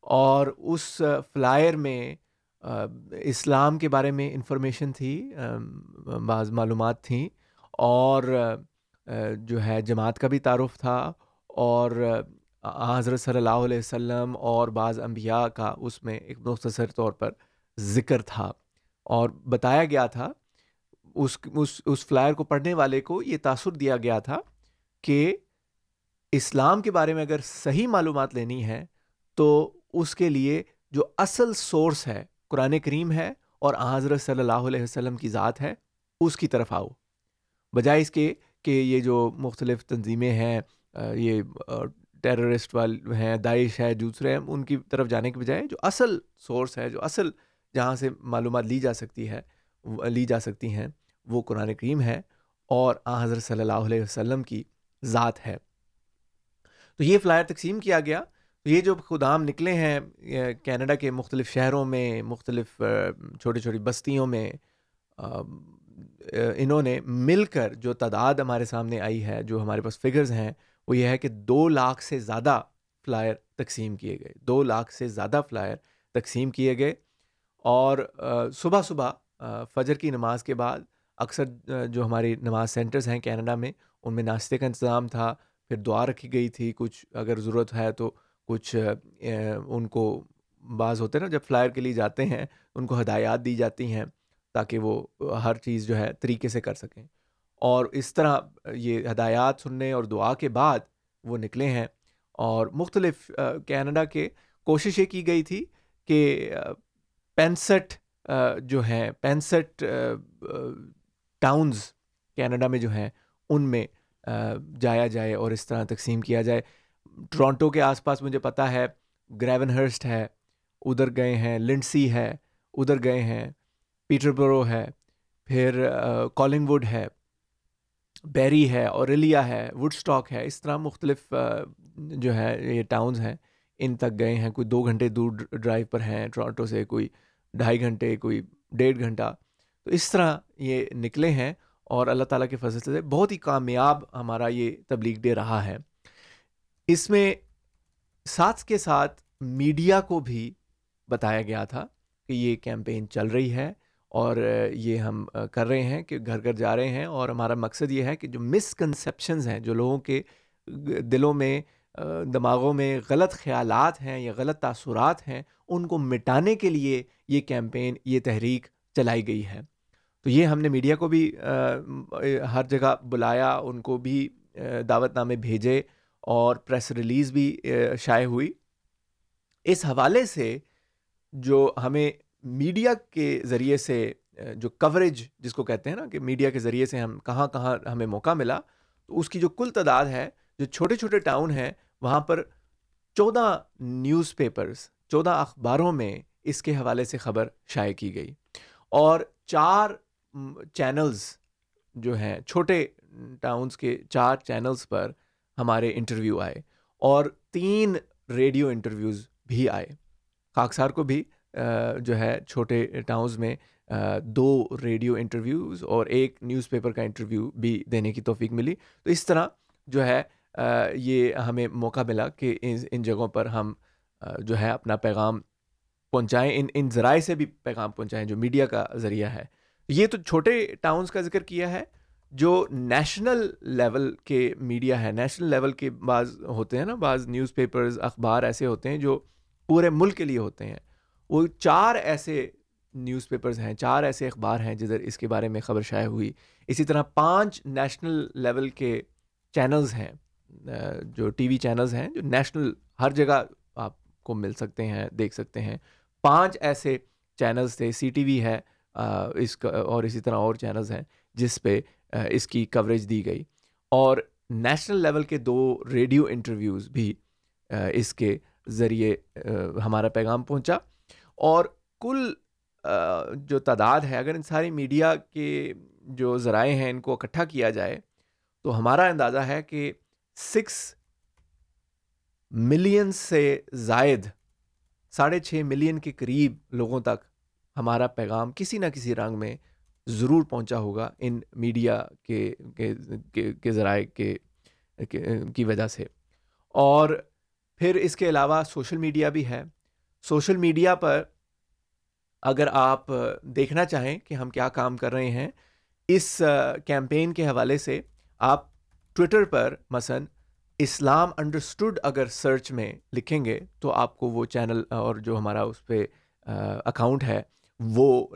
اور اس فلائر میں اسلام کے بارے میں انفارمیشن تھی بعض معلومات تھیں، اور جو ہے جماعت کا بھی تعارف تھا، اور حضرت صلی اللہ علیہ وسلم اور بعض انبیاء کا اس میں ایک مختصر طور پر ذکر تھا اور بتایا گیا تھا، اس اس اس فلائر کو پڑھنے والے کو یہ تاثر دیا گیا تھا کہ اسلام کے بارے میں اگر صحیح معلومات لینی ہے تو اس کے لیے جو اصل سورس ہے، قرآن کریم ہے اور حضرت صلی اللہ علیہ وسلم کی ذات ہے، اس کی طرف آؤ۔ بجائے اس کے کہ یہ جو مختلف تنظیمیں ہیں، یہ ٹیررسٹ والے ہیں، داعش ہے، دوسرے ہیں، ان کی طرف جانے کے بجائے جو اصل سورس ہے، جو اصل جہاں سے معلومات لی جا سکتی ہے، لی جا سکتی ہیں، وہ قرآن کریم ہے اور آ حضرت صلی اللہ علیہ وسلم کی ذات ہے۔ تو یہ فلائر تقسیم کیا گیا۔ یہ جو خدام نکلے ہیں کینیڈا کے مختلف شہروں میں، مختلف چھوٹی چھوٹی بستیوں میں انہوں نے مل کر جو تعداد ہمارے سامنے آئی ہے، جو ہمارے پاس فگرز ہیں وہ یہ ہے کہ دو لاکھ سے زیادہ فلائر تقسیم کیے گئے، دو لاکھ سے زیادہ فلائر تقسیم کیے گئے اور صبح صبح فجر کی نماز کے بعد اکثر جو ہماری نماز سینٹرز ہیں کینیڈا میں، ان میں ناشتے کا انتظام تھا، پھر دعا رکھی گئی تھی، کچھ اگر ضرورت ہے تو کچھ ان کو بعض ہوتے ہیں نا، جب فلائر کے لیے جاتے ہیں، ان کو ہدایات دی جاتی ہیں تاکہ وہ ہر چیز جو ہے طریقے سے کر سکیں۔ اور اس طرح یہ ہدایات سننے اور دعا کے بعد وہ نکلے ہیں اور مختلف کینیڈا کے کوشش یہ کی گئی تھی کہ پینسٹھ جو ہیں، پینسٹھ ٹاؤنز کینیڈا میں جو ہیں، ان میں جایا جائے اور اس طرح تقسیم کیا جائے۔ ٹورانٹو کے آس پاس مجھے پتہ ہے گریون ہرسٹ ہے، ادھر گئے ہیں، لنڈسی ہے، ادھر گئے ہیں پیٹر برو ہے، پھر کالنگ ووڈ ہے۔ بیری ہے، اورلیا ہے وڈ اسٹاک ہے، اس طرح مختلف جو ہے، یہ ٹاؤنز ہیں۔ ان تک گئے ہیں، کوئی دو گھنٹے دور ڈرائیو پر ہیں، ٹورانٹو سے کوئی ڈھائی گھنٹے، کوئی ڈیڑھ گھنٹہ۔ تو اس طرح یہ نکلے ہیں اور اللہ تعالیٰ کے فضل سے بہت ہی کامیاب ہمارا یہ تبلیغ ڈے رہا ہے۔ اس میں ساتھ کے ساتھ میڈیا کو بھی بتایا گیا تھا کہ یہ کیمپین چل رہی ہے۔ اور یہ ہم کر رہے ہیں کہ گھر گھر جا رہے ہیں اور ہمارا مقصد یہ ہے کہ جو مسکنسیپشنز ہیں، جو لوگوں کے دلوں میں دماغوں میں غلط خیالات ہیں یا غلط تاثرات ہیں، ان کو مٹانے کے لیے یہ کیمپین یہ تحریک چلائی گئی ہے۔ تو یہ ہم نے میڈیا کو بھی ہر جگہ بلایا، ان کو بھی دعوت نامے بھیجے اور پریس ریلیز بھی شائع ہوئی۔ اس حوالے سے جو ہمیں میڈیا کے ذریعے سے جو کوریج جس کو کہتے ہیں نا، کہ میڈیا کے ذریعے سے ہم کہاں کہاں ہمیں موقع ملا، تو اس کی جو کل تعداد ہے، جو چھوٹے چھوٹے ٹاؤن ہیں، وہاں پر چودہ نیوز پیپرز چودہ اخباروں میں اس کے حوالے سے خبر شائع کی گئی۔ اور چار چینلز جو ہیں، چھوٹے ٹاؤنز کے چار چینلز پر ہمارے انٹرویو آئے اور تین ریڈیو انٹرویوز بھی آئے۔ خاکسار کو بھی جو ہے چھوٹے ٹاؤنز میں دو ریڈیو انٹرویوز اور ایک نیوز پیپر کا انٹرویو بھی دینے کی توفیق ملی۔ تو اس طرح جو ہے یہ ہمیں موقع ملا کہ ان جگہوں پر ہم جو ہے اپنا پیغام پہنچائیں، ان ان ذرائع سے بھی پیغام پہنچائیں جو میڈیا کا ذریعہ ہے۔ یہ تو چھوٹے ٹاؤنز کا ذکر کیا ہے، جو نیشنل لیول کے میڈیا ہے۔ نیشنل لیول کے بعض ہوتے ہیں نا، بعض نیوز پیپرز، اخبار ایسے ہوتے ہیں جو پورے ملک کے لیے ہوتے ہیں۔ وہ چار ایسے نیوز پیپرز ہیں، چار ایسے اخبار ہیں جدھر اس کے بارے میں خبر شائع ہوئی۔ اسی طرح پانچ نیشنل لیول کے چینلز ہیں جو ٹی وی چینلز ہیں، جو نیشنل ہر جگہ آپ کو مل سکتے ہیں، دیکھ سکتے ہیں۔ پانچ ایسے چینلز تھے، سی ٹی وی ہے اس کا، اور اسی طرح اور چینلز ہیں جس پہ اس کی کوریج دی گئی۔ اور نیشنل لیول کے دو ریڈیو انٹرویوز بھی اس کے ذریعے ہمارا پیغام پہنچا۔ اور کل جو تعداد ہے، اگر ان ساری میڈیا کے جو ذرائع ہیں، ان کو اکٹھا کیا جائے، تو ہمارا اندازہ ہے کہ سکس ملین سے زائد، ساڑھے چھ ملین کے قریب لوگوں تک ہمارا پیغام کسی نہ کسی رنگ میں ضرور پہنچا ہوگا ان میڈیا کے کے ذرائع کے، کی وجہ سے۔ اور پھر اس کے علاوہ سوشل میڈیا بھی ہے۔ سوشل میڈیا پر اگر آپ دیکھنا چاہیں کہ ہم کیا کام کر رہے ہیں، اس کیمپین کے حوالے سے آپ ٹویٹر پر مثلا اسلام انڈرسٹوڈ اگر سرچ میں لکھیں گے تو آپ کو وہ چینل اور جو ہمارا اس پہ اکاؤنٹ ہے، وہ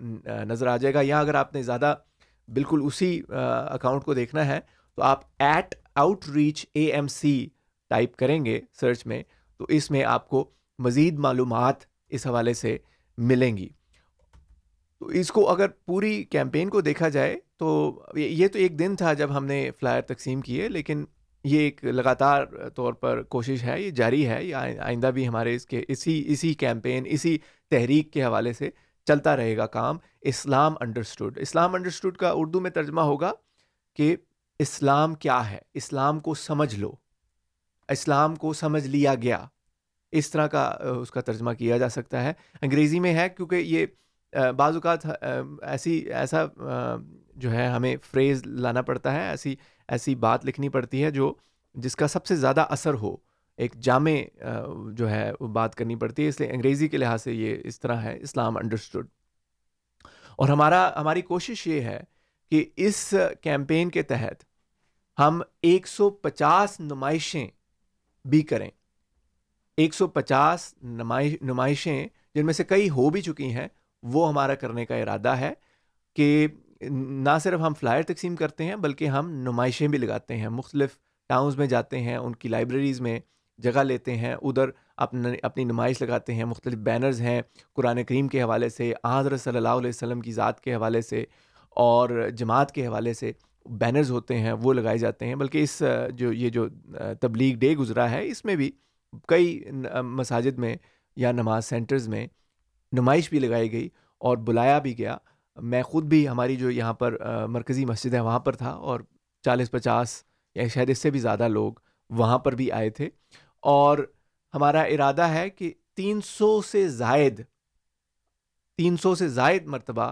نظر آ جائے گا۔ یا اگر آپ نے زیادہ بالکل اسی اکاؤنٹ کو دیکھنا ہے تو آپ at outreach A M C type کریں گے سرچ میں تو اس میں آپ کو مزید معلومات اس حوالے سے ملیں گی۔ تو اس کو اگر پوری کیمپین کو دیکھا جائے تو یہ تو ایک دن تھا جب ہم نے فلائر تقسیم کیے، لیکن یہ ایک لگاتار طور پر کوشش ہے، یہ جاری ہے، یہ آئندہ بھی ہمارے اس کے اسی اسی کیمپین، اسی تحریک کے حوالے سے چلتا رہے گا کام۔ اسلام انڈرسٹوڈ۔ اسلام انڈرسٹوڈ کا اردو میں ترجمہ ہوگا کہ اسلام کیا ہے؟ اسلام کو سمجھ لو۔ اسلام کو سمجھ لیا گیا۔ اس طرح کا اس کا ترجمہ کیا جا سکتا ہے۔ انگریزی میں ہے کیونکہ یہ بعض اوقات ایسی، ایسا جو ہے ہمیں فریز لانا پڑتا ہے، ایسی ایسی بات لکھنی پڑتی ہے جو، جس کا سب سے زیادہ اثر ہو۔ ایک جامع جو ہے، وہ بات کرنی پڑتی ہے، اس لیے انگریزی کے لحاظ سے یہ اس طرح ہے، اسلام انڈرسٹوڈ اور ہمارا، ہماری کوشش یہ ہے کہ اس کیمپین کے تحت ہم ایک سو پچاس نمائشیں بھی کریں۔ ایک سو پچاس نمائشیں جن میں سے کئی ہو بھی چکی ہیں، وہ ہمارا کرنے کا ارادہ ہے کہ نہ صرف ہم فلائر تقسیم کرتے ہیں، بلکہ ہم نمائشیں بھی لگاتے ہیں۔ مختلف ٹاؤنز میں جاتے ہیں، ان کی لائبریریز میں جگہ لیتے ہیں، ادھر اپنے، اپنی نمائش لگاتے ہیں۔ مختلف بینرز ہیں قرآن کریم کے حوالے سے، حضرت صلی اللہ علیہ وسلم کی ذات کے حوالے سے اور جماعت کے حوالے سے بینرز ہوتے ہیں، وہ لگائے جاتے ہیں۔ بلکہ اس جو، یہ جو تبلیغ ڈے گزرا ہے، اس میں بھی کئی مساجد میں یا نماز سینٹرز میں نمائش بھی لگائی گئی اور بلایا بھی گیا۔ میں خود بھی ہماری جو یہاں پر مرکزی مسجد ہے، وہاں پر تھا اور چالیس پچاس یا شاید اس سے بھی زیادہ لوگ وہاں پر بھی آئے تھے۔ اور ہمارا ارادہ ہے کہ تین سو سے زائد، تین سو سے زائد مرتبہ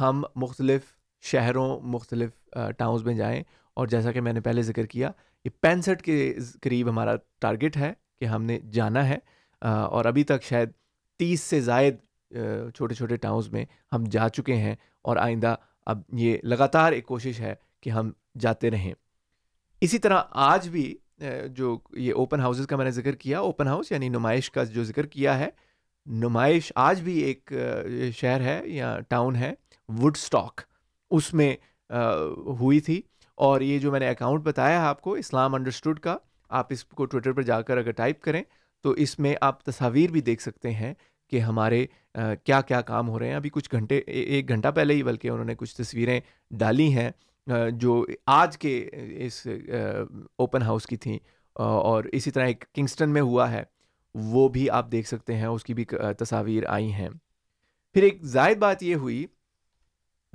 ہم مختلف شہروں، مختلف ٹاؤنز میں جائیں۔ اور جیسا کہ میں نے پہلے ذکر کیا، یہ پینسٹھ کے قریب ہمارا ٹارگٹ ہے۔ کہ ہم نے جانا ہے اور ابھی تک شاید تیس سے زائد چھوٹے چھوٹے ٹاؤنز میں ہم جا چکے ہیں اور آئندہ اب یہ لگاتار ایک کوشش ہے کہ ہم جاتے رہیں۔ اسی طرح آج بھی جو یہ اوپن ہاؤسز کا میں نے ذکر کیا اوپن ہاؤس یعنی نمائش کا جو ذکر کیا ہے، نمائش آج بھی ایک شہر ہے یا ٹاؤن ہے وڈ اسٹاک اس میں ہوئی تھی اور یہ جو میں نے اکاؤنٹ بتایا ہے آپ کو اسلام انڈرسٹوڈ کا آپ اس کو ٹویٹر پر جا کر اگر ٹائپ کریں تو اس میں آپ تصاویر بھی دیکھ سکتے ہیں کہ ہمارے کیا کیا کام ہو رہے ہیں۔ ابھی کچھ گھنٹے ایک گھنٹہ پہلے ہی بلکہ انہوں نے کچھ تصویریں ڈالی ہیں جو آج کے اس اوپن ہاؤس کی تھیں۔ اور اسی طرح ایک کنگسٹن میں ہوا ہے، وہ بھی آپ دیکھ سکتے ہیں، اس کی بھی تصاویر آئی ہیں۔ پھر ایک زائد بات یہ ہوئی،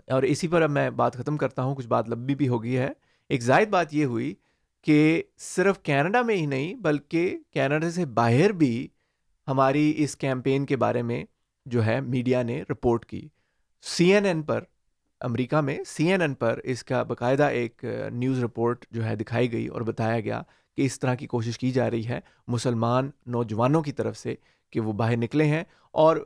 اور اسی پر اب میں بات ختم کرتا ہوں، کچھ بات لمبی بھی ہو گئی ہے۔ ایک زائد بات یہ ہوئی کہ صرف کینیڈا میں ہی نہیں بلکہ کینیڈا سے باہر بھی ہماری اس کیمپین کے بارے میں جو ہے میڈیا نے رپورٹ کی۔ سی این این پر، امریکہ میں سی این این پر اس کا باقاعدہ ایک نیوز رپورٹ جو ہے دکھائی گئی اور بتایا گیا کہ اس طرح کی کوشش کی جا رہی ہے مسلمان نوجوانوں کی طرف سے کہ وہ باہر نکلے ہیں اور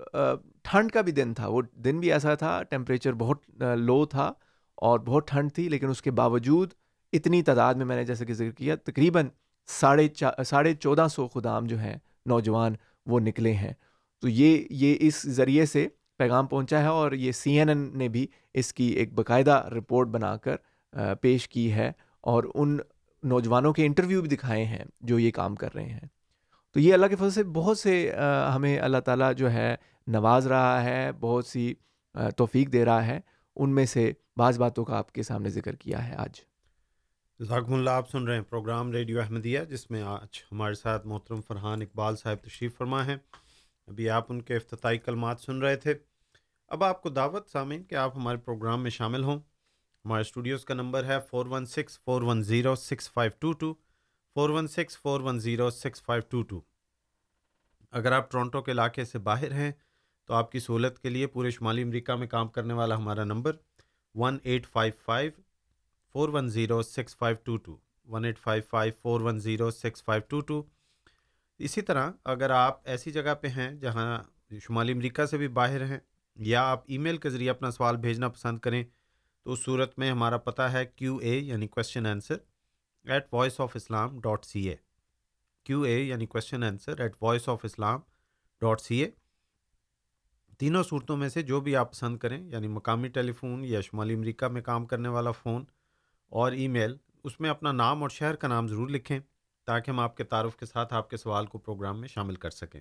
ٹھنڈ کا بھی دن تھا۔ وہ دن بھی ایسا تھا ٹیمپریچر بہت لو تھا اور بہت ٹھنڈ تھی، لیکن اس کے باوجود اتنی تعداد میں میں نے جیسے کہ ذکر کیا، تقریباً ساڑھے چا، ساڑھے چودہ سو خدام جو ہیں نوجوان وہ نکلے ہیں۔ تو یہ یہ اس ذریعے سے پیغام پہنچا ہے اور یہ سی این این نے بھی اس کی ایک باقاعدہ رپورٹ بنا کر پیش کی ہے اور ان نوجوانوں کے انٹرویو بھی دکھائے ہیں جو یہ کام کر رہے ہیں۔ تو یہ اللہ کے فضل سے بہت سے ہمیں اللہ تعالیٰ جو ہے نواز رہا ہے، بہت سی توفیق دے رہا ہے۔ ان میں سے بعض باتوں کا آپ کے سامنے ذکر کیا ہے آج۔ ذاکم اللہ، آپ سن رہے ہیں پروگرام ریڈیو احمدیہ، جس میں آج ہمارے ساتھ محترم فرحان اقبال صاحب تشریف فرما ہیں۔ ابھی آپ ان کے افتتاحی کلمات سن رہے تھے۔ اب آپ کو دعوت سامعین کہ آپ ہمارے پروگرام میں شامل ہوں۔ ہمارے اسٹوڈیوز کا نمبر ہے four one six, four one zero six, five two two, four one six, four one zero, six, five two two. اگر آپ ٹورنٹو کے علاقے سے باہر ہیں تو آپ کی سہولت کے لیے پورے شمالی امریکہ میں کام کرنے والا ہمارا number one eight five five four one zero six five two two, one eight five five four one zero six five two two. اسی طرح اگر آپ ایسی جگہ پہ ہیں جہاں شمالی امریکہ سے بھی باہر ہیں یا آپ ای میل کے ذریعے اپنا سوال بھیجنا پسند کریں، تو اس صورت میں ہمارا پتہ ہے کیو اے یعنی question answer at voice of Islam dot C A Q A یعنی question answer at voice of Islam dot C A تینوں صورتوں میں سے جو بھی آپ پسند کریں یعنی مقامی ٹیلی فون یا شمالی امریکہ میں کام کرنے والا فون اور ای میل، اس میں اپنا نام اور شہر کا نام ضرور لکھیں تاکہ ہم آپ کے تعارف کے ساتھ آپ کے سوال کو پروگرام میں شامل کر سکیں۔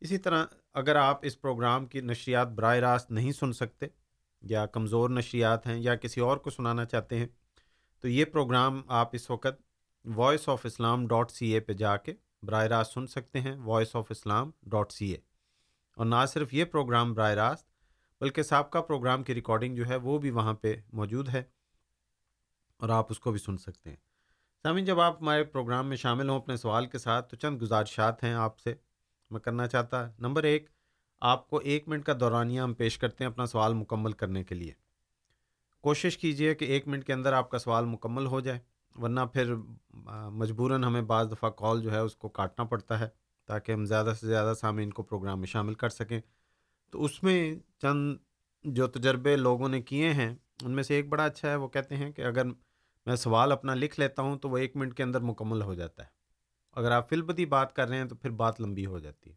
اسی طرح اگر آپ اس پروگرام کی نشریات براہ راست نہیں سن سکتے یا کمزور نشریات ہیں یا کسی اور کو سنانا چاہتے ہیں، تو یہ پروگرام آپ اس وقت voice of Islam dot C A پہ جا کے براہ راست سن سکتے ہیں voice of Islam dot C A اور نہ صرف یہ پروگرام براہ راست، بلکہ سابقہ پروگرام کی ریکارڈنگ جو ہے وہ بھی وہاں پہ موجود ہے۔ اور آپ اس کو بھی سن سکتے ہیں۔ سامعین، جب آپ ہمارے پروگرام میں شامل ہوں اپنے سوال کے ساتھ، تو چند گزارشات ہیں آپ سے۔ میں کرنا چاہتا نمبر ایک، آپ کو ایک منٹ کا دورانیہ ہم پیش کرتے ہیں اپنا سوال مکمل کرنے کے لیے۔ کوشش کیجیے کہ ایک منٹ کے اندر آپ کا سوال مکمل ہو جائے، ورنہ پھر مجبوراً ہمیں بعض دفعہ کال جو ہے اس کو کاٹنا پڑتا ہے تاکہ ہم زیادہ سے زیادہ سامعین کو پروگرام میں شامل کر سکیں۔ تو اس میں چند جو تجربے لوگوں نے کیے ہیں، ان میں سے ایک بڑا اچھا ہے، وہ کہتے ہیں کہ اگر میں سوال اپنا لکھ لیتا ہوں تو وہ ایک منٹ کے اندر مکمل ہو جاتا ہے۔ اگر آپ فل بدی بات کر رہے ہیں تو پھر بات لمبی ہو جاتی ہے۔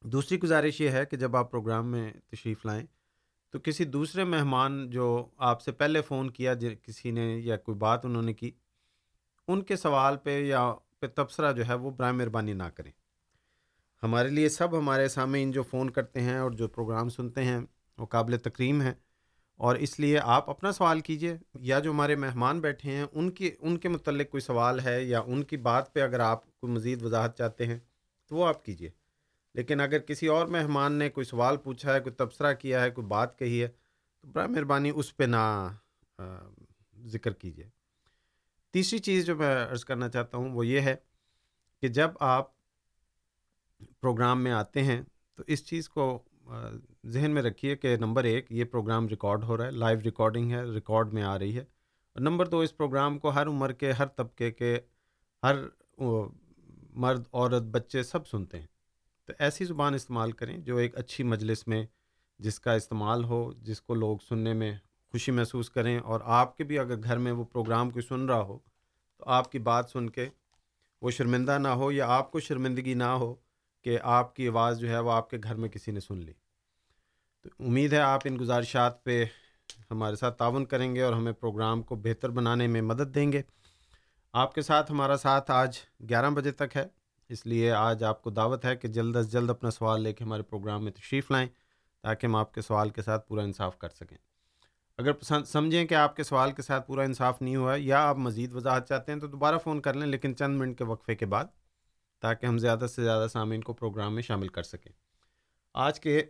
دوسری گزارش یہ ہے کہ جب آپ پروگرام میں تشریف لائیں تو کسی دوسرے مہمان جو آپ سے پہلے فون کیا کسی نے یا کوئی بات انہوں نے کی، ان کے سوال پہ یا پہ تبصرہ جو ہے وہ برائے مہربانی نہ کریں۔ ہمارے لیے سب ہمارے سامعین جو فون کرتے ہیں اور جو پروگرام سنتے ہیں وہ قابل تکریم ہیں۔ اور اس لیے آپ اپنا سوال کیجیے، یا جو ہمارے مہمان بیٹھے ہیں، ان کی، ان کے متعلق کوئی سوال ہے، یا ان کی بات پہ اگر آپ کوئی مزید وضاحت چاہتے ہیں، تو وہ آپ کیجیے۔ لیکن اگر کسی اور مہمان نے کوئی سوال پوچھا ہے، کوئی تبصرہ کیا ہے، کوئی بات کہی ہے، تو برائے مہربانی اس پہ نہ ذکر کیجیے تیسری چیز جو میں عرض کرنا چاہتا ہوں، وہ یہ ہے کہ جب آپ پروگرام میں آتے ہیں، تو اس چیز کو ذہن میں رکھیے کہ نمبر ایک، یہ پروگرام ریکارڈ ہو رہا ہے، لائیو ریکارڈنگ ہے، ریکارڈ میں آ رہی ہے۔ اور نمبر دو، اس پروگرام کو ہر عمر کے، ہر طبقے کے، ہر مرد، عورت، بچے سب سنتے ہیں۔ تو ایسی زبان استعمال کریں جو ایک اچھی مجلس میں، جس کا استعمال ہو، جس کو لوگ سننے میں خوشی محسوس کریں۔ اور آپ کے بھی اگر گھر میں وہ پروگرام کوئی سن رہا ہو، تو آپ کی بات سن کے وہ شرمندہ نہ ہو یا آپ کو شرمندگی نہ ہو کہ آپ کی آواز جو ہے وہ آپ کے گھر میں کسی نے سن لی۔ تو امید ہے آپ ان گزارشات پہ ہمارے ساتھ تعاون کریں گے اور ہمیں پروگرام کو بہتر بنانے میں مدد دیں گے۔ آپ کے ساتھ ہمارا ساتھ آج گیارہ بجے تک ہے۔ اس لیے آج آپ کو دعوت ہے کہ جلد از جلد اپنا سوال لے کے ہمارے پروگرام میں تشریف لائیں تاکہ ہم آپ کے سوال کے ساتھ پورا انصاف کر سکیں۔ اگر پسند، سمجھیں کہ آپ کے سوال کے ساتھ پورا انصاف نہیں ہوا یا آپ مزید وضاحت چاہتے ہیں تو دوبارہ فون کر لیں، لیکن چند منٹ کے وقفے کے بعد۔ تاکہ ہم زیادہ سے زیادہ سامعین کو پروگرام میں شامل کر سکیں۔ آج کے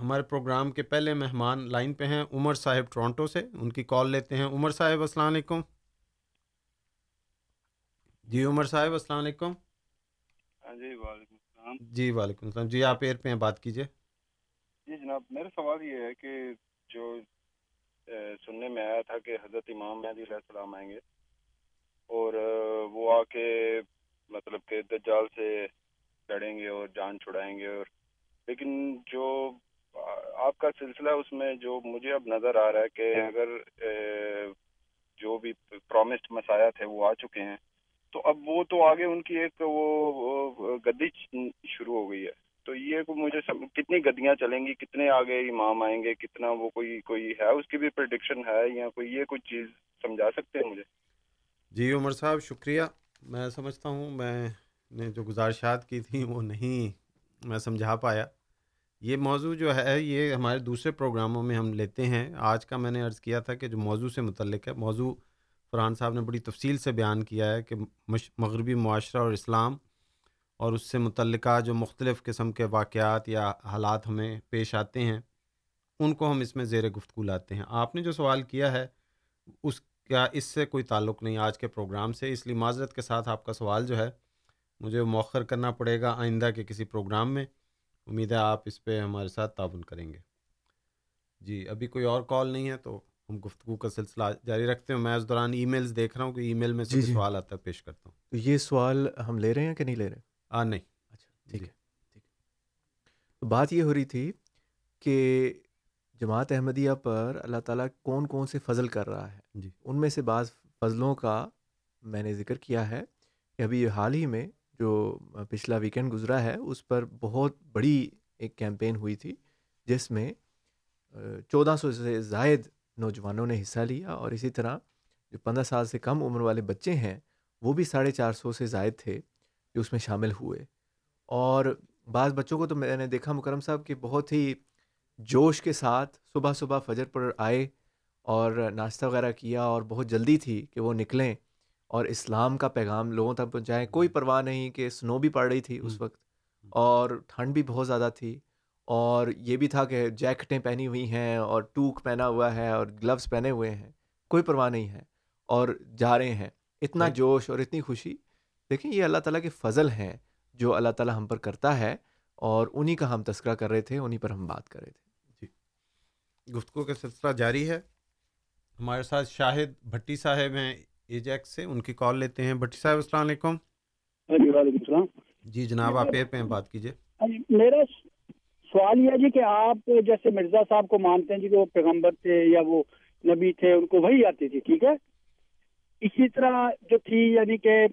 ہمارے پروگرام کے پہلے مہمان لائن پہ ہیں عمر صاحب ٹورانٹو سے۔ ان کی کال لیتے ہیں۔ عمر صاحب السلام علیکم۔ جی عمر صاحب السلام علیکم۔ ہاں جی وعلیکم السلام۔ جی وعلیکم السلام۔ جی آپ ایئر پہ ہیں بات کیجیے۔ جی جناب میرا سوال یہ ہے کہ جو سننے میں آیا تھا کہ حضرت امام مہدی علیہ السلام آئیں گے اور وہ آ کے مطلب کہ دجال سے لڑیں گے اور جان چھڑائیں گے اور لیکن جو آپ کا سلسلہ اس میں جو مجھے اب نظر آ رہا ہے کہ اگر جو بھی پرومسڈ مسایا تھے وہ آ چکے ہیں تو اب وہ تو آگے ان کی ایک وہ گدی شروع ہو گئی ہے۔ تو یہ مجھے کتنی گدیاں چلیں گی کتنے آگے امام آئیں گے کتنا وہ کوئی کوئی ہے اس کی بھی پرڈکشن ہے یا کوئی یہ کوئی چیز سمجھا سکتے ہیں مجھے؟ جی عمر صاحب شکریہ۔ میں سمجھتا ہوں، میں نے جو گزارشات کی تھیں وہ نہیں میں سمجھا پایا۔ یہ موضوع جو ہے، یہ ہمارے دوسرے پروگراموں میں ہم لیتے ہیں۔ آج کا میں نے عرض کیا تھا کہ جو موضوع سے متعلق ہے، موضوع فرحان صاحب نے بڑی تفصیل سے بیان کیا ہے کہ مغربی معاشرہ اور اسلام اور اس سے متعلقہ جو مختلف قسم کے واقعات یا حالات ہمیں پیش آتے ہیں، ان کو ہم اس میں زیر گفتگو لاتے ہیں۔ آپ نے جو سوال کیا ہے، اس کا اس سے کوئی تعلق نہیں آج کے پروگرام سے؟ اس لیے معذرت کے ساتھ آپ کا سوال جو ہے مجھے مؤخر کرنا پڑے گا آئندہ کے کسی پروگرام میں۔ امید ہے آپ اس پہ ہمارے ساتھ تعاون کریں گے۔ جی ابھی کوئی اور کال نہیں ہے تو ہم گفتگو کا سلسلہ جاری رکھتے ہیں۔ میں اس دوران ای میلز دیکھ رہا ہوں کہ ای میل میں سے جی جی۔ سوال آتا ہے پیش کرتا ہوں۔ تو یہ سوال ہم لے رہے ہیں کہ نہیں لے رہے ہاں نہیں۔ اچھا ٹھیک ہے ٹھیک بات یہ ہو رہی تھی کہ جماعت احمدیہ پر اللہ تعالیٰ کون کون سے فضل کر رہا ہے؟ جی۔ ان میں سے بعض فضلوں کا میں نے ذکر کیا ہے کہ ابھی حال ہی میں جو پچھلا ویکینڈ گزرا ہے اس پر بہت بڑی ایک کیمپین ہوئی تھی جس میں چودہ سو سے زائد نوجوانوں نے حصہ لیا اور اسی طرح جو پندرہ سال سے کم عمر والے بچے ہیں وہ بھی ساڑھے چار سو سے زائد تھے جو اس میں شامل ہوئے۔ اور بعض بچوں کو تو میں نے دیکھا مکرم صاحب کہ بہت ہی جوش کے ساتھ صبح صبح فجر پر آئے اور ناشتہ وغیرہ کیا اور بہت جلدی تھی کہ وہ نکلیں اور اسلام کا پیغام لوگوں تک پہنچائیں۔ کوئی پرواہ نہیں کہ سنو بھی پڑ رہی تھی اس وقت اور ٹھنڈ بھی بہت زیادہ تھی اور یہ بھی تھا کہ جیکٹیں پہنی ہوئی ہیں اور ٹوک پہنا ہوا ہے اور گلوز پہنے ہوئے ہیں۔ کوئی پرواہ نہیں ہے اور جا رہے ہیں۔ اتنا جوش اور اتنی خوشی۔ دیکھیں یہ اللہ تعالیٰ کے فضل ہیں جو اللہ تعالیٰ ہم پر کرتا ہے اور انہی کا ہم تذکرہ کر رہے تھے انہی پر ہم بات کر رہے تھے۔ گفتگو کا سلسلہ جاری ہے۔ ہمارے ساتھ شاہد بھٹی صاحب ہیں ایجیکس سے ان کی کال لیتے ہیں۔ بھٹی صاحب السلام علیکم۔ جی وعلیکم السلام۔ جی جناب آپ پہ بات کیجیے۔ میرا سوال یہ ہے جی کہ آپ جیسے مرزا صاحب کو مانتے ہیں جی کہ وہ پیغمبر تھے یا وہ نبی تھے ان کو وہی آتی تھی ٹھیک ہے؟ اسی طرح جو تھی یعنی کہ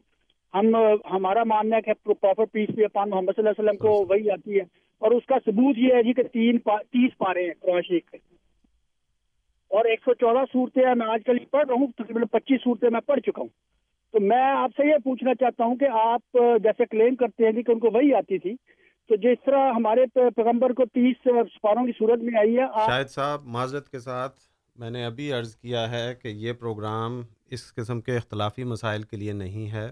ہم ہمارا ماننا ہے کہ پراپر پیس بھی اپان محمد صلی اللہ علیہ وسلم کو وہی آتی ہے۔ اور اس کا ثبوت یہ ہے جی کہ تین پا, تیس پارے ہیں قرآن شریف کے اور ایک سو چودہ صورتیں میں آج کل پڑھ رہا ہوں، تقریباً پچیس صورتیں میں پڑھ چکا ہوں۔ تو میں آپ سے یہ پوچھنا چاہتا ہوں کہ آپ جیسے کلیم کرتے ہیں کہ ان کو وہی آتی تھی، تو جس طرح ہمارے پیغمبر کو تیس سپاروں کی صورت میں آئی ہے شاہد صاحب، معذرت کے ساتھ میں نے ابھی عرض کیا ہے کہ یہ پروگرام اس قسم کے اختلافی مسائل کے لیے نہیں ہے۔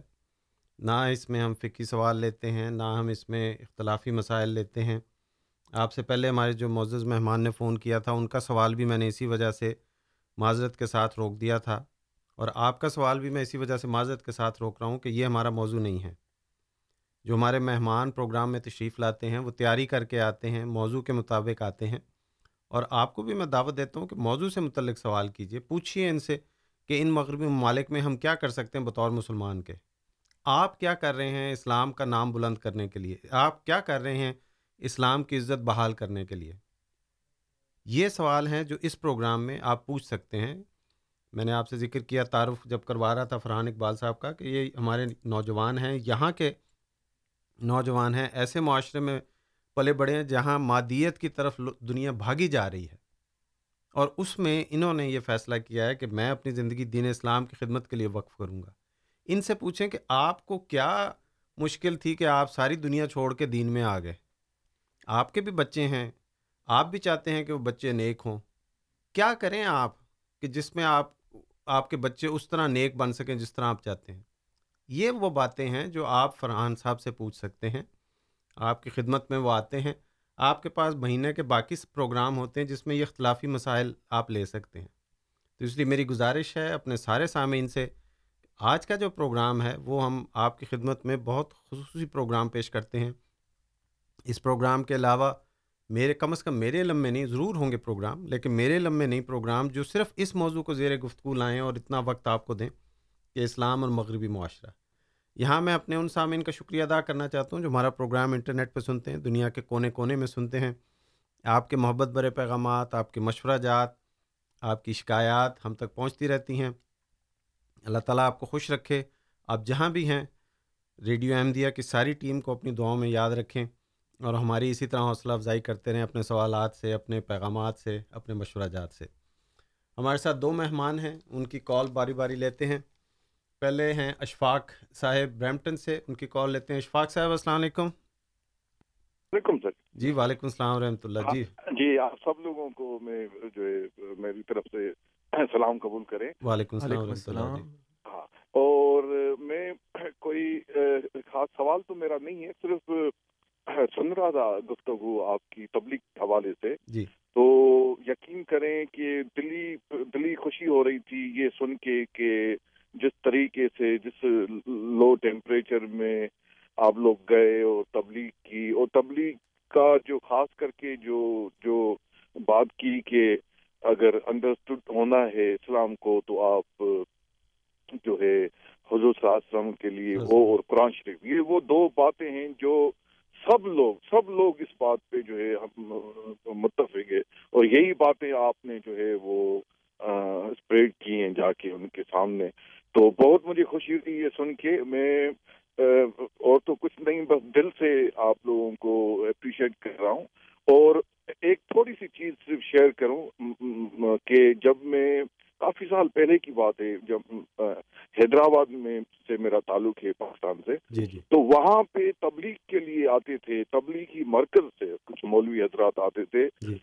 نہ اس میں ہم فقی سوال لیتے ہیں، نہ ہم اس میں اختلافی مسائل لیتے ہیں۔ آپ سے پہلے ہمارے جو معزز مہمان نے فون کیا تھا، ان کا سوال بھی میں نے اسی وجہ سے معذرت کے ساتھ روک دیا تھا۔ اور آپ کا سوال بھی میں اسی وجہ سے معذرت کے ساتھ روک رہا ہوں کہ یہ ہمارا موضوع نہیں ہے۔ جو ہمارے مہمان پروگرام میں تشریف لاتے ہیں، وہ تیاری کر کے آتے ہیں، موضوع کے مطابق آتے ہیں۔ اور آپ کو بھی میں دعوت دیتا ہوں کہ موضوع سے متعلق سوال کیجیے پوچھیے ان سے کہ ان مغربی ممالک میں ہم کیا کر سکتے ہیں بطور مسلمان کے؟ آپ کیا کر رہے ہیں اسلام کا نام بلند کرنے کے لیے؟ آپ کیا کر رہے ہیں اسلام کی عزت بحال کرنے کے لیے۔ یہ سوال ہیں جو اس پروگرام میں آپ پوچھ سکتے ہیں۔ میں نے آپ سے ذکر کیا تعارف جب کروا رہا تھا فرحان اقبال صاحب کا کہ یہ ہمارے نوجوان ہیں، یہاں کے نوجوان ہیں، ایسے معاشرے میں پلے بڑے ہیں جہاں مادیت کی طرف دنیا بھاگی جا رہی ہے۔ اور اس میں انہوں نے یہ فیصلہ کیا ہے کہ میں اپنی زندگی دین اسلام کی خدمت کے لیے وقف کروں گا۔ ان سے پوچھیں کہ آپ کو کیا مشکل تھی کہ آپ ساری دنیا چھوڑ کے دین میں آ گئے؟ آپ کے بھی بچے ہیں۔ آپ بھی چاہتے ہیں کہ وہ بچے نیک ہوں۔ کیا کریں آپ کہ جس میں آپ آپ کے بچے اس طرح نیک بن سکیں جس طرح آپ چاہتے ہیں؟ یہ وہ باتیں ہیں جو آپ فرحان صاحب سے پوچھ سکتے ہیں۔ آپ کی خدمت میں وہ آتے ہیں۔ آپ کے پاس مہینے کے باقی پروگرام ہوتے ہیں جس میں یہ اختلافی مسائل آپ لے سکتے ہیں۔ تو اس لیے میری گزارش ہے اپنے سارے سامعین سے، آج کا جو پروگرام ہے وہ ہم آپ کی خدمت میں بہت خصوصی پروگرام پیش کرتے ہیں۔ اس پروگرام کے علاوہ میرے کم از کم میرے علم میں نہیں، ضرور ہوں گے پروگرام، لیکن میرے علم میں نہیں، پروگرام جو صرف اس موضوع کو زیر گفتگو لائیں اور اتنا وقت آپ کو دیں کہ اسلام اور مغربی معاشرہ۔ یہاں میں اپنے ان سامعین کا شکریہ ادا کرنا چاہتا ہوں جو ہمارا پروگرام انٹرنیٹ پہ سنتے ہیں، دنیا کے کونے کونے میں سنتے ہیں۔ آپ کے محبت برے پیغامات، آپ کے مشورہ جات، آپ کی شکایات ہم تک پہنچتی رہتی ہیں۔ اللہ تعالیٰ آپ کو خوش رکھے۔ آپ جہاں بھی ہیں، ریڈیو احمدیہ کی ساری ٹیم کو اپنی دعاؤں میں یاد رکھیں۔ اور ہماری اسی طرح حوصلہ افزائی کرتے رہیں اپنے سوالات سے اپنے پیغامات سے اپنے مشورہ جات سے۔ ہمارے ساتھ دو مہمان ہیں ان کی کال باری باری لیتے ہیں۔ پہلے ہیں اشفاق صاحب برمپٹن سے ان کی کال لیتے ہیں۔ اشفاق صاحب السلام علیکم۔ وعلیکم سر۔ جی وعلیکم السلام ورحمۃ اللہ۔ جی۔ جی آپ سب لوگوں کو میں جو ہے میری طرف سے سلام قبول کریں۔ وعلیکم السلام ورحمۃ اللہ۔ جی ہاں اور میں کوئی خاص سوال تو میرا نہیں ہے صرف سن رہا تھا گفتگو آپ کی تبلیغ کے حوالے سے۔ جی۔ تو یقین کریں کہ دلی دلی خوشی ہو رہی تھی یہ سن کے کہ جس طریقے سے جس لو ٹیمپریچر میں آپ لوگ گئے اور تبلیغ کی اور تبلیغ کا جو خاص کر کے جو جو بات کی کہ اگر انڈرسٹوڈ ہونا ہے اسلام کو تو آپ جو ہے حضور صلی اللہ علیہ وسلم کے لیے وہ اور قرآن شریف۔ یہ وہ دو باتیں ہیں جو سب لوگ سب لوگ اس بات پہ جو ہے متفق ہے اور یہی باتیں آپ نے جو ہے وہ اسپریڈ کی ہیں جا کے ان کے سامنے۔ تو بہت مجھے خوشی ہوئی یہ سن کے۔ میں اور تو کچھ نہیں، بس دل سے آپ لوگوں کو اپریشیٹ کر رہا ہوں۔ اور ایک تھوڑی سی چیز صرف شیئر کروں کہ جب میں کافی سال پہلے کی بات ہے جب حیدرآباد میں سے میرا تعلق ہے پاکستان سے جی جی۔ تو وہاں پہ تبلیغ کے لیے آتے تھے تبلیغی مرکز سے کچھ مولوی حضرات آتے تھے۔ جی۔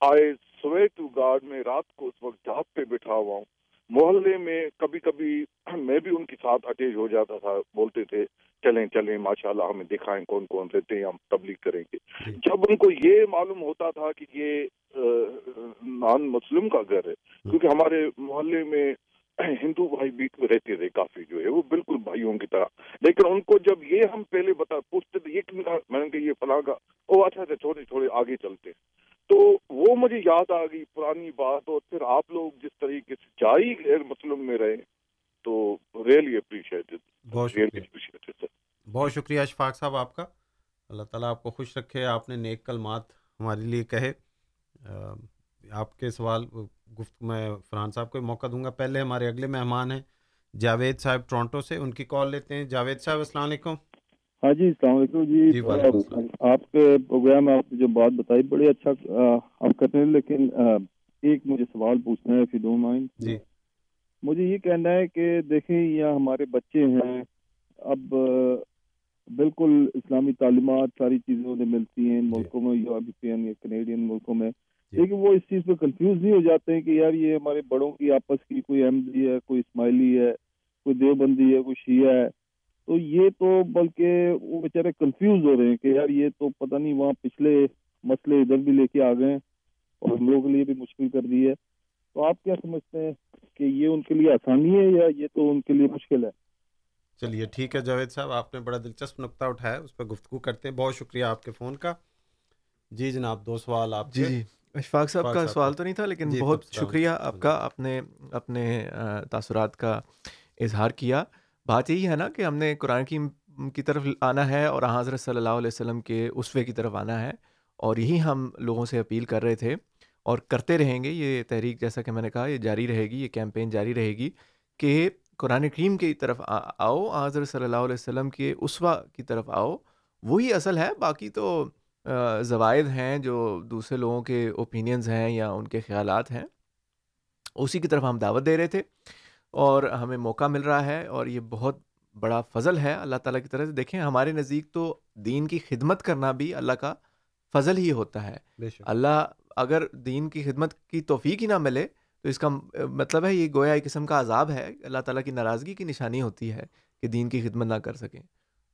آئے سوے ٹو گارڈ میں رات کو اس وقت جاب پہ بٹھا ہوا ہوں۔ محلے میں کبھی کبھی میں بھی ان کے ساتھ اٹیچ ہو جاتا تھا بولتے تھے چلیں چلیں ماشاء اللہ ہمیں دکھائیں کون کون رہتے ہیں ہم تبلیغ کریں گے۔ جب ان کو یہ معلوم ہوتا تھا کہ یہ نان مسلم کا گھر ہے کیونکہ ہمارے محلے میں ہندو بھائی بھی رہتے تھے کافی جو ہے وہ بالکل بھائیوں کی طرح۔ لیکن ان کو جب یہ ہم پہلے بتا پوچھتے تھے یہ میں نے کہا یہ فلاں کا۔ وہ اچھا اچھا چھوٹے چھوڑے آگے چلتے۔ تو وہ مجھے یاد آ گئی پرانی بات اور پھر آپ لوگ جس طریقے سے جائی غیر مسلم میں رہے تو ریئلی اپریشیٹ بہت شکریہ۔ بہت شکریہ اشفاق صاحب آپ کا۔ اللہ تعالیٰ آپ کو خوش رکھے آپ نے نیک کلمات ہمارے لیے کہے۔ آپ کے سوال گفت میں فرحان صاحب کو موقع دوں گا۔ پہلے ہمارے اگلے مہمان ہیں جاوید صاحب ٹورانٹو سے ان کی کال لیتے ہیں۔ جاوید صاحب السلام علیکم۔ ہاں جی السلام علیکم جی۔ آپ کے پروگرام میں آپ نے جو بات بتائی بڑی اچھا آپ کرتے ہیں لیکن ایک مجھے سوال پوچھنا ہے فی دو مائنڈ جی۔ مجھے یہ کہنا ہے کہ دیکھیں یہ ہمارے بچے ہیں اب بالکل اسلامی تعلیمات ساری چیزیں انہیں ملتی ہیں ملکوں میں یورپین یا کینیڈین ملکوں میں۔ لیکن وہ اس چیز پہ کنفیوز نہیں ہو جاتے ہیں کہ یار یہ ہمارے بڑوں کی آپس کی کوئی احمدی ہے کوئی اسماعیلی ہے کوئی دیوبندی ہے کوئی شیعہ ہے۔ تو یہ تو بلکہ وہ بیچارے کنفیوز ہو رہے ہیں کہ یار یہ تو پتہ نہیں وہاں پچھلے مسئلے ادھر بھی لے کے آ گئے اور ہم لوگوں کے لیے بھی مشکل کر دی ہے۔ تو آپ کیا سمجھتے ہیں کہ یہ ان کے لیے آسانی ہے یا یہ تو ان کے لیے مشکل ہے؟ چلیے ٹھیک ہے جاوید صاحب آپ نے بڑا دلچسپ نقطہ اٹھایا اس پہ گفتگو کرتے ہیں۔ بہت شکریہ آپ کے فون کا۔ جی جناب دو سوال آپ جی کے۔ جی اشفاق صاحب کا سوال۔ تو نہیں تھا لیکن جی، بہت شکریہ۔ آپ کا۔ اپنے اپنے آ، تاثرات کا اظہار کیا۔ بات یہی ہے نا کہ ہم نے قرآن کی کی طرف آنا ہے اور حضرت صلی اللہ علیہ وسلم کے اسوے کی طرف آنا ہے اور یہی ہم لوگوں سے اپیل کر رہے تھے اور کرتے رہیں گے۔ یہ تحریک جیسا کہ میں نے کہا، یہ جاری رہے گی، یہ کیمپین جاری رہے گی کہ قرآن کریم کی طرف آؤ حضرت صلی اللہ علیہ وسلم کے اسوا کی طرف آؤ۔ وہی اصل ہے، باقی تو زوائد ہیں جو دوسرے لوگوں کے اوپینینز ہیں یا ان کے خیالات ہیں۔ اسی کی طرف ہم دعوت دے رہے تھے۔ اور ہمیں موقع مل رہا ہے اور یہ بہت بڑا فضل ہے اللہ تعالیٰ کی طرف سے۔ دیکھیں ہمارے نزدیک تو دین کی خدمت کرنا بھی اللہ کا فضل ہی ہوتا ہے۔ اللہ اگر دین کی خدمت کی توفیق ہی نہ ملے تو اس کا مطلب ہے یہ گویا ایک قسم کا عذاب ہے۔ اللہ تعالیٰ کی ناراضگی کی نشانی ہوتی ہے کہ دین کی خدمت نہ کر سکیں۔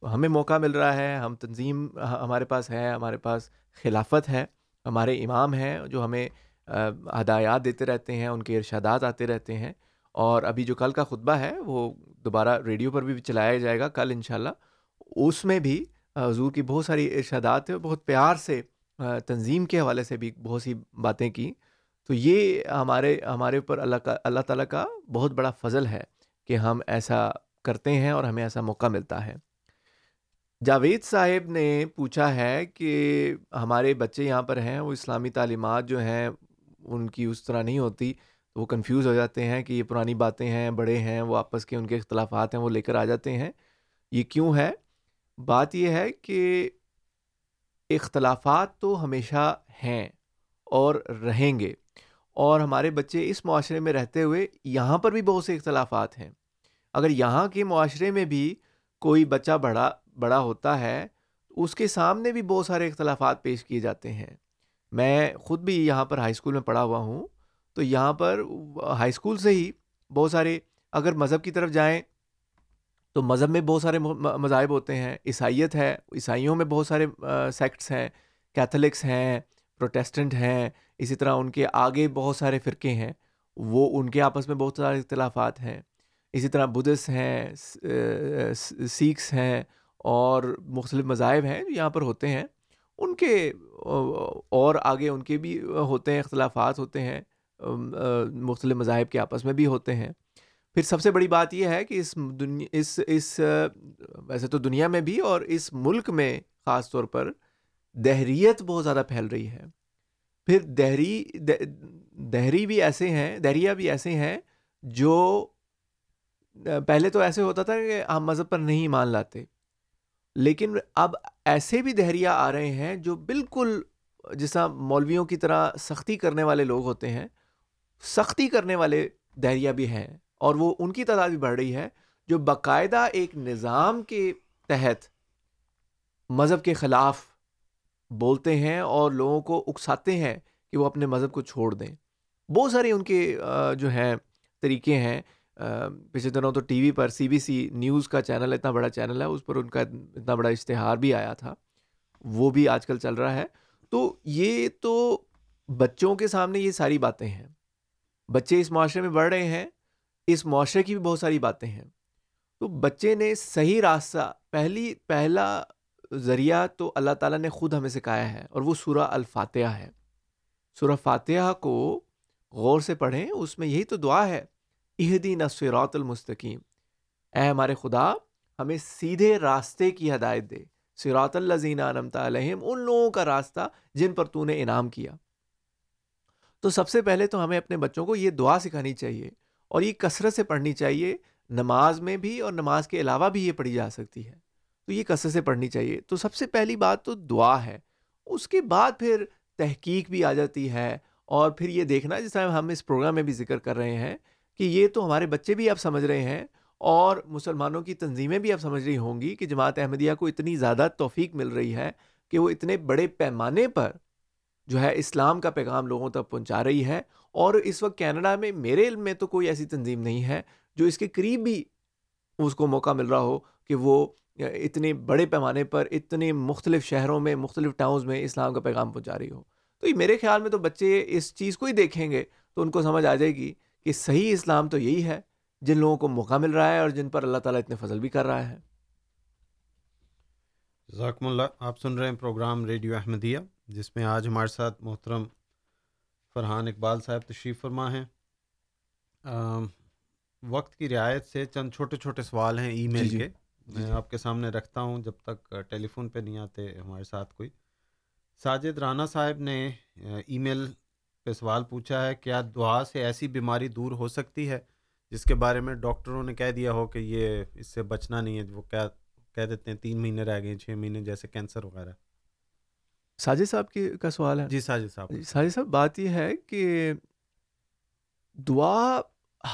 تو ہمیں موقع مل رہا ہے ہم تنظیم ہمارے پاس ہے ہمارے پاس خلافت ہے ہمارے امام ہیں جو ہمیں ہدایات دیتے رہتے ہیں ان کے ارشادات آتے رہتے ہیں۔ اور ابھی جو کل کا خطبہ ہے، وہ دوبارہ ریڈیو پر بھی چلایا جائے گا کل انشاءاللہ۔ اس میں بھی حضور کی بہت ساری ارشادات بہت پیار سے تنظیم کے حوالے سے بھی بہت سی باتیں کی۔ تو یہ ہمارے ہمارے اوپر اللہ کا، اللہ تعالیٰ کا بہت بڑا فضل ہے کہ ہم ایسا کرتے ہیں اور ہمیں ایسا موقع ملتا ہے۔ جاوید صاحب نے پوچھا ہے کہ ہمارے بچے یہاں پر ہیں، وہ اسلامی تعلیمات جو ہیں، ان کی اس طرح نہیں ہوتی۔ وہ کنفیوز ہو جاتے ہیں کہ یہ پرانی باتیں ہیں، بڑے ہیں، وہ آپس کے ان کے اختلافات ہیں، وہ لے کر آ جاتے ہیں۔ یہ کیوں ہے؟ بات یہ ہے کہ اختلافات تو ہمیشہ ہیں اور رہیں گے۔ اور ہمارے بچے اس معاشرے میں رہتے ہوئے یہاں پر بھی بہت سے اختلافات ہیں۔ اگر یہاں کے معاشرے میں بھی کوئی بچہ بڑا بڑا ہوتا ہے، اس کے سامنے بھی بہت سارے اختلافات پیش کیے جاتے ہیں۔ میں خود بھی یہاں پر ہائی اسکول میں پڑھا ہوا ہوں۔ تو یہاں پر ہائی اسکول سے ہی بہت سارے، اگر مذہب کی طرف جائیں تو مذہب میں بہت سارے مذاہب ہوتے ہیں، عیسائیت ہے، عیسائیوں میں بہت سارے سیکٹس ہیں، کیتھولکس ہیں، پروٹیسٹنٹ ہیں، اسی طرح ان کے آگے بہت سارے فرقے ہیں، وہ ان کے آپس میں بہت سارے اختلافات ہیں۔ اسی طرح بدھسٹ ہیں، س- سیکھس ہیں اور مختلف مذاہب ہیں جو یہاں پر ہوتے ہیں۔ ان کے اور آگے ان کے بھی ہوتے ہیں، اختلافات ہوتے ہیں۔ مختلف مذاہب کے آپس میں بھی ہوتے ہیں۔ پھر سب سے بڑی بات یہ ہے کہ اس دنیا، اس اس ویسے تو دنیا میں بھی اور اس ملک میں خاص طور پر دہریت بہت زیادہ پھیل رہی ہے۔ پھر دہری دہری بھی ایسے ہیں دہریہ بھی ایسے ہیں جو پہلے تو ایسے ہوتا تھا کہ ہم مذہب پر نہیں مان لاتے۔ لیکن اب ایسے بھی دہریہ آ رہے ہیں جو بالکل جیسا مولویوں کی طرح سختی کرنے والے لوگ ہوتے ہیں۔ سختی کرنے والے دہریہ بھی ہیں اور وہ ان کی تعداد بھی بڑھ رہی ہے جو باقاعدہ ایک نظام کے تحت مذہب کے خلاف بولتے ہیں اور لوگوں کو اکساتے ہیں کہ وہ اپنے مذہب کو چھوڑ دیں۔ بہت سارے ان کے جو ہیں، طریقے ہیں۔ پچھلے دنوں تو ٹی وی پر سی بی سی نیوز کا چینل اتنا بڑا چینل ہے، اس پر ان کا اتنا بڑا اشتہار بھی آیا تھا۔ وہ بھی آج کل چل رہا ہے۔ تو یہ تو بچوں کے سامنے یہ ساری باتیں ہیں۔ بچے اس معاشرے میں بڑھ رہے ہیں، اس معاشرے کی بھی بہت ساری باتیں ہیں۔ تو بچے نے صحیح راستہ، پہلی، پہلا ذریعہ تو اللہ تعالیٰ نے خود ہمیں سکھایا ہے اور وہ سورہ الفاتحہ ہے۔ سورہ فاتحہ کو غور سے پڑھیں، اس میں یہی تو دعا ہے اہدی نصرات المستقیم۔ اے ہمارے خدا، ہمیں سیدھے راستے کی ہدایت دے۔ سراط الزین انمت علیہم، ان لوگوں کا راستہ جن پر تو نے انعام کیا۔ تو سب سے پہلے تو ہمیں اپنے بچوں کو یہ دعا سکھانی چاہیے اور یہ کثرت سے پڑھنی چاہیے۔ نماز میں بھی اور نماز کے علاوہ بھی یہ پڑھی جا سکتی ہے۔ تو یہ کثرت سے پڑھنی چاہیے۔ تو سب سے پہلی بات تو دعا ہے۔ اس کے بعد پھر تحقیق بھی آ جاتی ہے اور پھر یہ دیکھنا جس طرح ہم اس پروگرام میں بھی ذکر کر رہے ہیں کہ یہ تو ہمارے بچے بھی اب سمجھ رہے ہیں اور مسلمانوں کی تنظیمیں بھی اب سمجھ رہی ہوں گی کہ جماعت احمدیہ کو اتنی زیادہ توفیق مل رہی ہے کہ وہ اتنے بڑے پیمانے پر جو ہے اسلام کا پیغام لوگوں تک پہنچا رہی ہے اور اس وقت کینیڈا میں میرے علم میں تو کوئی ایسی تنظیم نہیں ہے جو اس کے قریب بھی اس کو موقع مل رہا ہو کہ وہ اتنے بڑے پیمانے پر اتنے مختلف شہروں میں، مختلف ٹاؤنز میں اسلام کا پیغام پہنچا رہی ہو۔ تو یہ میرے خیال میں تو بچے اس چیز کو ہی دیکھیں گے تو ان کو سمجھ آ جائے گی کہ صحیح اسلام تو یہی ہے جن لوگوں کو موقع مل رہا ہے اور جن پر اللہ تعالیٰ اتنے فضل بھی کر رہا ہے۔ ذاکم اللہ، آپ سن رہے ہیں پروگرام ریڈیو احمدیہ۔ جس میں آج ہمارے ساتھ محترم فرحان اقبال صاحب تشریف فرما ہیں۔ وقت کی رعایت سے چند چھوٹے چھوٹے سوال ہیں ای میل جی، جی۔ کے۔ جی، میں۔ آپ کے سامنے رکھتا ہوں جب تک ٹیلی فون پہ نہیں آتے ہمارے ساتھ کوئی۔ ساجد رانا صاحب نے ای میل پہ سوال پوچھا ہے کیا دعا سے ایسی بیماری دور ہو سکتی ہے؟ جس کے بارے میں ڈاکٹروں نے کہہ دیا ہو کہ یہ اس سے بچنا نہیں ہے وہ کیا کہہ دیتے ہیں تین مہینے رہ گئے چھ مہینے جیسے کینسر وغیرہ۔ ساجد صاحب کی کا سوال ہے۔ جی ساجد صاحب۔ ساجد صاحب بات یہ ہے کہ دعا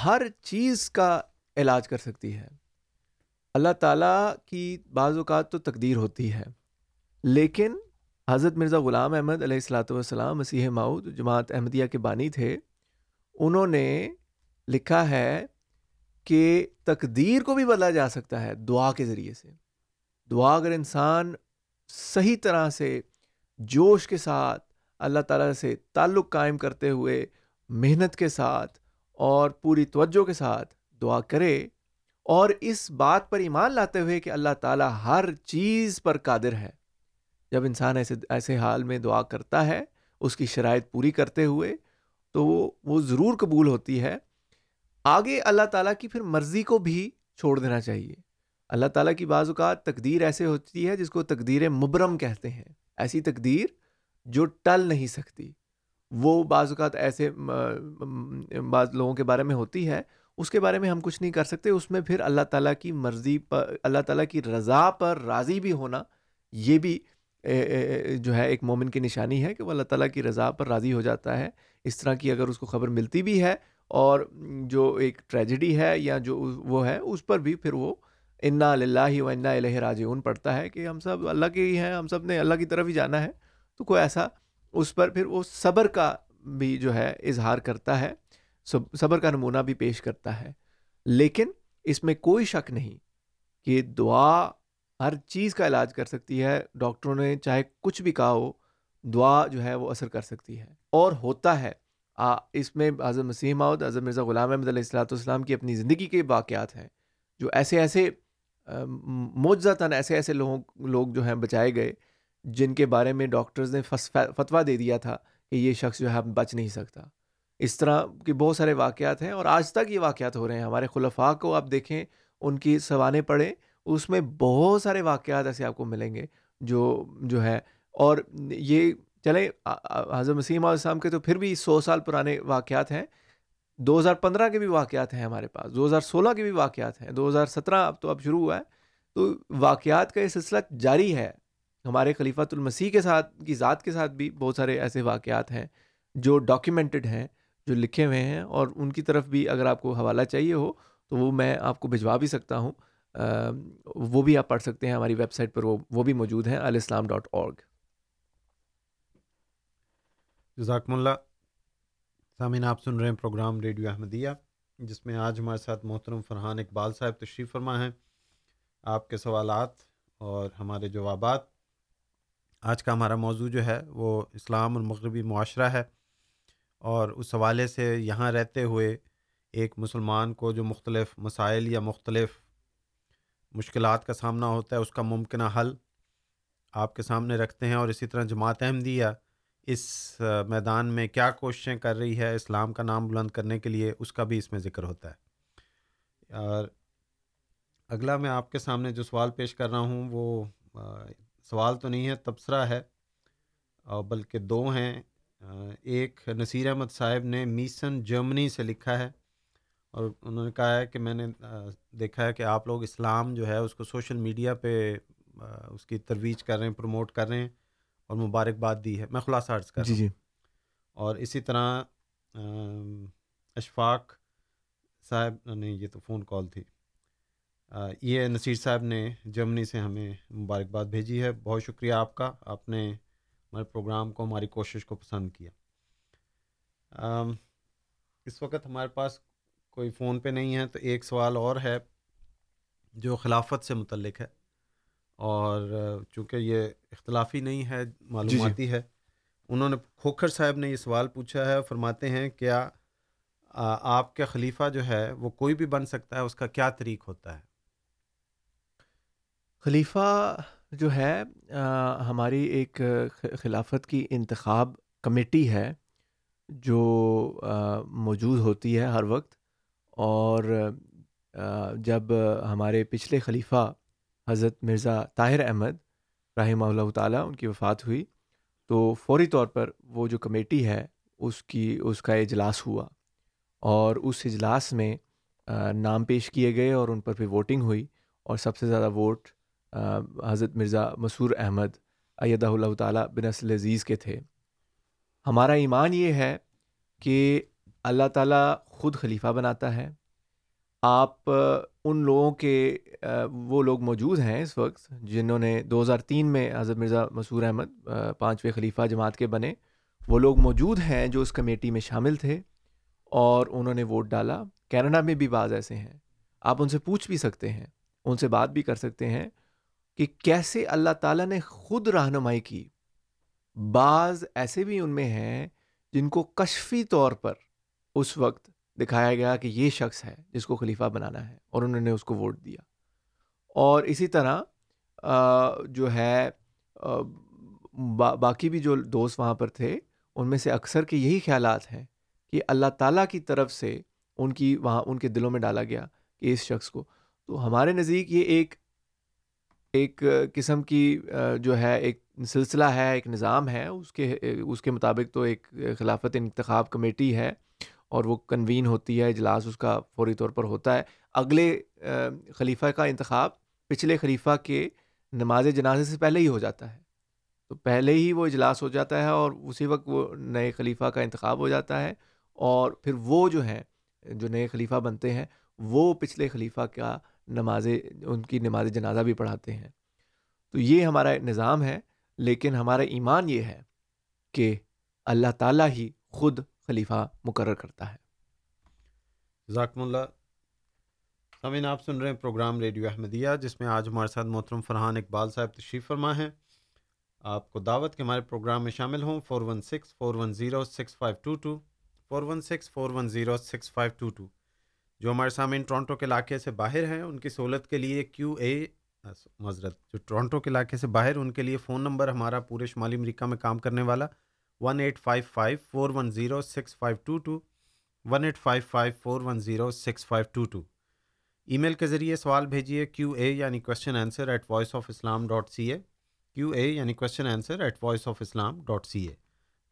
ہر چیز کا علاج کر سکتی ہے۔ اللہ تعالیٰ کی بعض اوقات تو تقدیر ہوتی ہے۔ لیکن حضرت مرزا غلام احمد علیہ السلاۃ والسلام مسیح ماؤد جماعت احمدیہ کے بانی تھے انہوں نے لکھا ہے کہ تقدیر کو بھی بدلا جا سکتا ہے دعا کے ذریعے سے۔ دعا اگر انسان صحیح طرح سے جوش کے ساتھ، اللہ تعالیٰ سے تعلق قائم کرتے ہوئے محنت کے ساتھ اور پوری توجہ کے ساتھ دعا کرے اور اس بات پر ایمان لاتے ہوئے کہ اللہ تعالیٰ ہر چیز پر قادر ہے۔ جب انسان ایسے ایسے حال میں دعا کرتا ہے، اس کی شرائط پوری کرتے ہوئے، تو وہ وہ ضرور قبول ہوتی ہے۔ آگے اللہ تعالیٰ کی پھر مرضی کو بھی چھوڑ دینا چاہیے۔ اللہ تعالیٰ کی بعض اوقات تقدیر ایسے ہوتی ہے جس کو تقدیر مبرم کہتے ہیں۔ ایسی تقدیر جو ٹل نہیں سکتی۔ وہ بعض اوقات ایسے بعض لوگوں کے بارے میں ہوتی ہے۔ اس کے بارے میں ہم کچھ نہیں کر سکتے۔ اس میں پھر اللہ تعالیٰ کی مرضی پر اللہ تعالیٰ کی رضا پر راضی بھی ہونا، یہ بھی جو ہے ایک مومن کی نشانی ہے کہ وہ اللہ تعالیٰ کی رضا پر راضی ہو جاتا ہے۔ اس طرح کی اگر اس کو خبر ملتی بھی ہے اور جو ایک ٹریجڈی ہے یا جو وہ ہے، اس پر بھی پھر وہ انا اللہ و انا الہ راجعون پڑھتا ہے کہ ہم سب اللہ کے ہی ہیں ہم سب نے اللہ کی طرف ہی جانا ہے۔ تو کوئی ایسا اس پر پھر وہ صبر کا بھی جو ہے اظہار کرتا ہے صبر کا نمونہ بھی پیش کرتا ہے۔ لیکن اس میں کوئی شک نہیں کہ دعا ہر چیز کا علاج کر سکتی ہے۔ ڈاکٹروں نے چاہے کچھ بھی کہا ہو دعا جو ہے وہ اثر کر سکتی ہے۔ اور ہوتا ہے آ, اس میں حضرت مسیح ماؤد حضرت مرزا غلام احمد علیہ السلاۃ والسلام کی اپنی زندگی کے واقعات ہیں۔ جو ایسے ایسے معجزتاً ایسے ایسے لوگوں، لوگ جو ہیں بچائے گئے، جن کے بارے میں ڈاکٹرز نے فتویٰ دے دیا تھا کہ یہ شخص جو ہے بچ نہیں سکتا۔ اس طرح کے بہت سارے واقعات ہیں اور آج تک یہ واقعات ہو رہے ہیں۔ ہمارے خلفاء کو آپ دیکھیں، ان کی سوانح پڑھیں، اس میں بہت سارے واقعات ایسے آپ کو ملیں گے جو جو ہے اور یہ چلیں حضرت مسیم علیہ السلام کے تو پھر بھی سو سال پرانے واقعات ہیں۔ دو ہزار پندرہ کے بھی واقعات ہیں ہمارے پاس، دو ہزار سولہ کے بھی واقعات ہیں، دو ہزار سترہ اب تو اب شروع ہوا ہے۔ تو واقعات کا یہ سلسلہ جاری ہے۔ ہمارے خلیفۃ المسیح کے ساتھ، کی ذات کے ساتھ بھی بہت سارے ایسے واقعات ہیں جو ڈاکیومنٹڈ ہیں، جو لکھے ہوئے ہیں۔ اور ان کی طرف بھی اگر آپ کو حوالہ چاہیے ہو، تو وہ میں آپ کو بھجوا بھی سکتا ہوں۔ وہ بھی آپ پڑھ سکتے ہیں ہماری ویب سائٹ پر، وہ وہ بھی موجود ہیں، الاسلام ڈاٹ اورگ جزاکم اللہ۔ سامعین، آپ سن رہے ہیں پروگرام ریڈیو احمدیہ، جس میں آج ہمارے ساتھ محترم فرحان اقبال صاحب تشریف فرما ہیں۔ آپ کے سوالات اور ہمارے جوابات۔ آج کا ہمارا موضوع جو ہے، وہ اسلام اور مغربی معاشرہ ہے۔ اور اس حوالے سے یہاں رہتے ہوئے ایک مسلمان کو جو مختلف مسائل یا مختلف مشکلات کا سامنا ہوتا ہے، اس کا ممکنہ حل آپ کے سامنے رکھتے ہیں۔ اور اسی طرح جماعت احمدیہ اس میدان میں کیا کوششیں کر رہی ہے اسلام کا نام بلند کرنے کے لیے، اس کا بھی اس میں ذکر ہوتا ہے۔ اور اگلا میں آپ کے سامنے جو سوال پیش کر رہا ہوں، وہ سوال تو نہیں ہے، تبصرہ ہے۔ اور بلکہ دو ہیں۔ ایک نصیر احمد صاحب نے میسن جرمنی سے لکھا ہے اور انہوں نے کہا ہے کہ میں نے دیکھا ہے کہ آپ لوگ اسلام جو ہے اس کو سوشل میڈیا پہ اس کی ترویج کر رہے ہیں، پروموٹ کر رہے ہیں۔ اور مبارکباد دی ہے۔ میں خلاصہ عرض کر جی جی۔ اور اسی طرح اشفاق صاحب نہیں یہ تو فون کال تھی۔ یہ نصیر صاحب نے جرمنی سے ہمیں مبارکباد بھیجی ہے۔ بہت شکریہ آپ کا۔ آپ نے ہمارے پروگرام کو ہماری کوشش کو پسند کیا۔ اس وقت ہمارے پاس کوئی فون پہ نہیں ہے تو ایک سوال اور ہے جو خلافت سے متعلق ہے۔ اور چونکہ یہ اختلافی نہیں ہے معلوماتی ہے انہوں نے کھوکھر صاحب نے یہ سوال پوچھا ہے فرماتے ہیں کیا آپ کا خلیفہ جو ہے وہ کوئی بھی بن سکتا ہے اس کا کیا طریق ہوتا ہے؟ خلیفہ جو ہے آ, ہماری ایک خلافت کی انتخاب کمیٹی ہے جو آ, موجود ہوتی ہے ہر وقت اور آ, جب ہمارے پچھلے خلیفہ حضرت مرزا طاہر احمد رحمہ اللہ تعالیٰ، ان کی وفات ہوئی۔ تو فوری طور پر وہ جو کمیٹی ہے، اس کی، اس کا اجلاس ہوا۔ اور اس اجلاس میں نام پیش کیے گئے اور ان پر پھر ووٹنگ ہوئی۔ اور سب سے زیادہ ووٹ حضرت مرزا مسور احمد ایدہ اللہ تعالیٰ بن اصل عزیز کے تھے۔ ہمارا ایمان یہ ہے کہ اللہ تعالیٰ خود خلیفہ بناتا ہے۔ آپ ان لوگوں کے وہ لوگ موجود ہیں اس وقت جنہوں نے دو ہزار تین میں حضرت مرزا مسور احمد پانچویں خلیفہ جماعت کے بنے، وہ لوگ موجود ہیں جو اس کمیٹی میں شامل تھے اور انہوں نے ووٹ ڈالا۔ کینیڈا میں بھی بعض ایسے ہیں۔ آپ ان سے پوچھ بھی سکتے ہیں، ان سے بات بھی کر سکتے ہیں کہ کیسے اللہ تعالیٰ نے خود رہنمائی کی۔ بعض ایسے بھی ان میں ہیں جن کو کشفی طور پر اس وقت دکھایا گیا کہ یہ شخص ہے جس کو خلیفہ بنانا ہے اور انہوں نے اس کو ووٹ دیا۔ اور اسی طرح جو ہے باقی بھی جو دوست وہاں پر تھے، ان میں سے اکثر کے یہی خیالات ہیں کہ اللہ تعالیٰ کی طرف سے ان کی وہاں، ان کے دلوں میں ڈالا گیا کہ اس شخص کو۔ تو ہمارے نزدیک یہ ایک ایک قسم کی جو ہے، ایک سلسلہ ہے، ایک نظام ہے۔ اس کے اس کے مطابق تو ایک خلافت انتخاب کمیٹی ہے۔ اور وہ کنوین ہوتی ہے، اجلاس اس کا فوری طور پر ہوتا ہے۔ اگلے خلیفہ کا انتخاب پچھلے خلیفہ کے نماز جنازے سے پہلے ہی ہو جاتا ہے۔ تو پہلے ہی وہ اجلاس ہو جاتا ہے اور اسی وقت وہ نئے خلیفہ کا انتخاب ہو جاتا ہے۔ اور پھر وہ جو ہیں، جو نئے خلیفہ بنتے ہیں، وہ پچھلے خلیفہ کا نماز، ان کی نماز جنازہ بھی پڑھاتے ہیں۔ تو یہ ہمارا نظام ہے، لیکن ہمارا ایمان یہ ہے کہ اللہ تعالیٰ ہی خود خلیفہ مقرر کرتا ہے۔ ذاکم اللہ۔ سامعین، آپ سن رہے ہیں پروگرام ریڈیو احمدیہ، جس میں آج ہمارے ساتھ محترم فرحان اقبال صاحب تشریف فرما ہیں۔ آپ کو دعوت کے ہمارے پروگرام میں شامل ہوں۔ Four one six, four one zero six five two two, four one six, four one zero six five two two. جو ہمارے سامعین ٹورانٹو کے علاقے سے باہر ہیں، ان کی سہولت کے لیے کیو اے معذرت جو ٹورانٹو کے علاقے سے باہر، ان کے لیے فون نمبر ہمارا پورے شمالی امریکہ میں کام کرنے والا one eight five five four one zero six five two two one eight five five four one zero six five two two email کے ذریعے سوال بھیجیے کیو اے یعنی question answer at voice of Islam dot C A Q A یعنی question answer at voice of Islam dot C A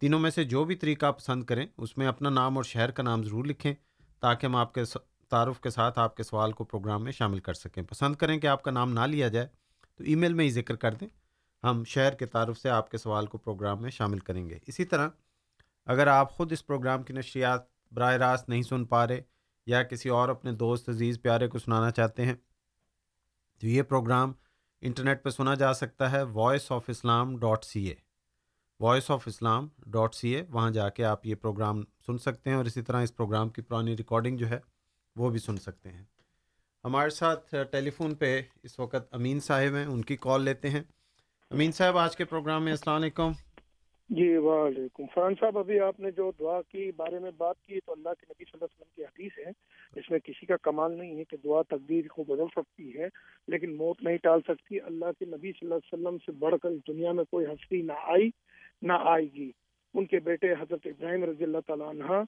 تینوں میں سے جو بھی طریقہ پسند کریں، اس میں اپنا نام اور شہر کا نام ضرور لکھیں تاکہ ہم آپ کے تعارف کے ساتھ آپ کے سوال کو پروگرام میں شامل کر سکیں۔ پسند کریں کہ آپ کا نام نہ لیا جائے تو ای میل میں ہی ذکر کر دیں۔ ہم شہر کے تعارف سے آپ کے سوال کو پروگرام میں شامل کریں گے۔ اسی طرح، اگر آپ خود اس پروگرام کی نشریات براہ راست نہیں سن پا رہے یا کسی اور اپنے دوست، عزیز، پیارے کو سنانا چاہتے ہیں، تو یہ پروگرام انٹرنیٹ پہ سنا جا سکتا ہے voice of Islam dot C A voice of Islam dot C A وہاں جا کے آپ یہ پروگرام سن سکتے ہیں اور اسی طرح اس پروگرام کی پرانی ریکارڈنگ جو ہے وہ بھی سن سکتے ہیں۔ ہمارے ساتھ ٹیلی فون پہ اس وقت امین صاحب ہیں، ان کی کال لیتے ہیں۔ امین صاحب، آج کے پروگرام میں السلام علیکم۔ جی وعلیکم۔ فرحان صاحب، ابھی آپ نے جو دعا کی بارے میں بات کی تو اللہ کے نبی صلی اللہ علیہ وسلم کی حدیث ہے، اس میں کسی کا کمال نہیں ہے کہ دعا تقدیر کو بدل سکتی ہے، لیکن موت نہیں ٹال سکتی۔ اللہ کے نبی صلی اللہ علیہ وسلم سے بڑھ کر اس دنیا میں کوئی ہستی نہ آئی، نہ آئے گی۔ ان کے بیٹے حضرت ابراہیم رضی اللہ تعالیٰ عنہ،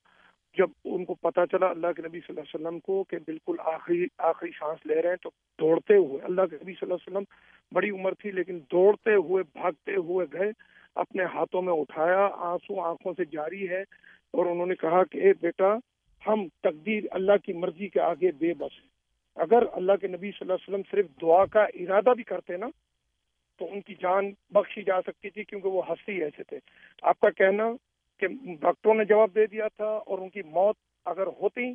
جب ان کو پتا چلا اللہ کے نبی صلی اللہ علیہ وسلم کو کہ بالکل آخری آخری سانس لے رہے ہیں، تو دوڑتے ہوئے اللہ کے نبی صلی اللہ علیہ وسلم بڑی عمر تھی، لیکن دوڑتے ہوئے، بھاگتے ہوئے گئے، اپنے ہاتھوں میں اٹھایا، آنسو آنکھوں سے جاری ہے، اور انہوں نے کہا کہ اے بیٹا، ہم تقدیر اللہ کی مرضی کے آگے بے بس ہیں۔ اگر اللہ کے نبی صلی اللہ علیہ وسلم صرف دعا کا ارادہ بھی کرتے نا، تو ان کی جان بخشی جا سکتی تھی، کیونکہ وہ ہستی ایسے تھے۔ آپ کا کہنا کہ ڈاکٹروں نے جواب دے دیا تھا اور ان کی موت اگر ہوتی،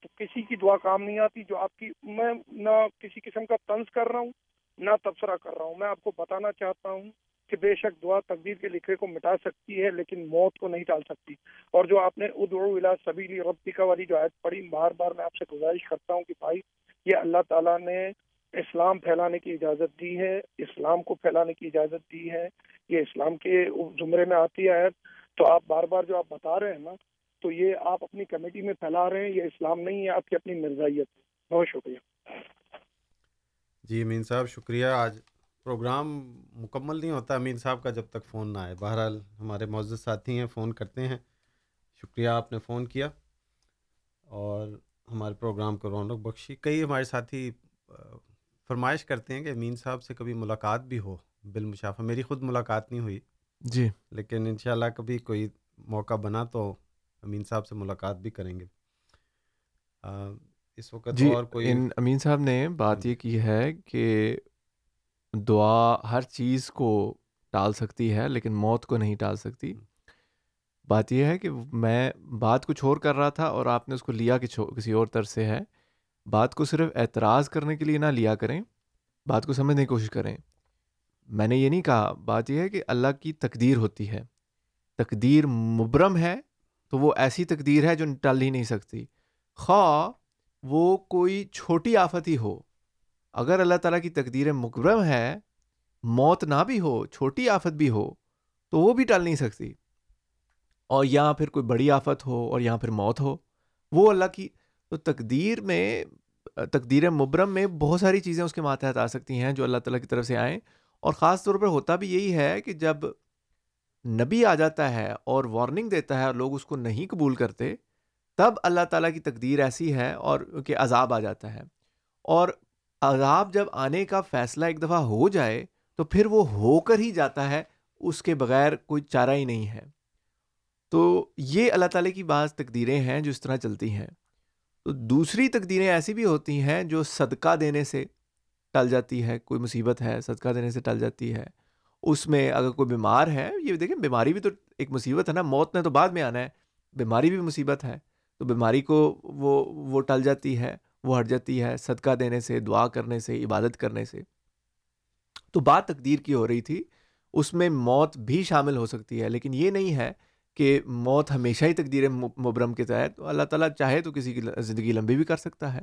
تو کسی کی دعا کام نہیں آتی، جو آپ کی، میں نہ کسی قسم کا طنز کر رہا ہوں۔ نہ تبصرہ کر رہا ہوں۔ میں آپ کو بتانا چاہتا ہوں کہ بے شک دعا تقدیر کے لکھے کو مٹا سکتی ہے، لیکن موت کو نہیں ٹال سکتی۔ اور جو آپ نے ادعو الی سبیل ربک والی جو آیت پڑھی، بار بار میں آپ سے گزارش کرتا ہوں کہ بھائی، یہ اللہ تعالیٰ نے اسلام پھیلانے کی اجازت دی ہے، اسلام کو پھیلانے کی اجازت دی ہے۔ یہ اسلام کے زمرے میں آتی ہے۔ تو آپ بار بار جو آپ بتا رہے ہیں نا، تو یہ آپ اپنی کمیٹی میں پھیلا رہے ہیں، یہ اسلام نہیں ہے، آپ کی اپنی مرزائیت بہت شکریہ۔ جی امین صاحب شکریہ۔ آج پروگرام مکمل نہیں ہوتا امین صاحب کا جب تک فون نہ آئے۔ بہرحال ہمارے معزز ساتھی ہیں فون کرتے ہیں۔ شکریہ آپ نے فون کیا۔ اور ہمارے پروگرام کو رونق بخشی۔ کئی ہمارے ساتھی فرمائش کرتے ہیں کہ امین صاحب سے کبھی ملاقات بھی ہو۔ بالمشافہ میری خود ملاقات نہیں ہوئی۔ جی۔ لیکن انشاءاللہ کبھی کوئی موقع بنا تو امین صاحب سے ملاقات بھی کریں گے۔ اس وقت جی اور کوئی ان امین صاحب نے بات یہ کی ہے کہ دعا ہر چیز کو ٹال سکتی ہے لیکن موت کو نہیں ٹال سکتی۔ بات یہ ہے کہ میں بات کچھ اور کر رہا تھا اور آپ نے اس کو لیا کہ کسی اور طرح سے ہے۔ بات کو صرف اعتراض کرنے کے لیے نہ لیا کریں بات کو سمجھنے کی کوشش کریں۔ میں نے یہ نہیں کہا بات یہ ہے کہ اللہ کی تقدیر ہوتی ہے۔ تقدیر مبرم ہے تو وہ ایسی تقدیر ہے جو ٹل ہی نہیں سکتی۔ خواہ وہ کوئی چھوٹی آفت ہی ہو۔ اگر اللہ تعالیٰ کی تقدیر مبرم ہے، موت نہ بھی ہو، چھوٹی آفت بھی ہو، تو وہ بھی ٹل نہیں سکتی۔ اور یہاں پھر کوئی بڑی آفت ہو اور یہاں پھر موت ہو، وہ اللہ کی تو تقدیر میں، تقدیر مبرم میں بہت ساری چیزیں اس کے ماتحت آ سکتی ہیں جو اللہ تعالیٰ کی طرف سے آئیں۔ اور خاص طور پر ہوتا بھی یہی ہے کہ جب نبی آ جاتا ہے اور وارننگ دیتا ہے اور لوگ اس کو نہیں قبول کرتے تب اللہ تعالیٰ کی تقدیر ایسی ہے اور کہ عذاب آ جاتا ہے۔ اور عذاب جب آنے کا فیصلہ ایک دفعہ ہو جائے تو پھر وہ ہو کر ہی جاتا ہے، اس کے بغیر کوئی چارہ ہی نہیں ہے۔ تو یہ اللہ تعالیٰ کی بعض تقدیریں ہیں جو اس طرح چلتی ہیں۔ تو دوسری تقدیریں ایسی بھی ہوتی ہیں جو صدقہ دینے سے ٹل جاتی ہے، کوئی مصیبت ہے، صدقہ دینے سے ٹل جاتی ہے۔ اس میں اگر کوئی بیمار ہے، یہ دیکھیں بیماری بھی تو ایک مصیبت ہے نا، موت نے تو بعد میں آنا ہے، بیماری بھی مصیبت ہے۔ تو بیماری کو وہ وہ ٹل جاتی ہے، وہ ہٹ جاتی ہے صدقہ دینے سے، دعا کرنے سے، عبادت کرنے سے۔ تو بات تقدیر کی ہو رہی تھی، اس میں موت بھی شامل ہو سکتی ہے، لیکن یہ نہیں ہے کہ موت ہمیشہ ہی تقدیر مبرم کے تحت، اللہ تعالیٰ چاہے تو کسی کی زندگی لمبی بھی کر سکتا ہے۔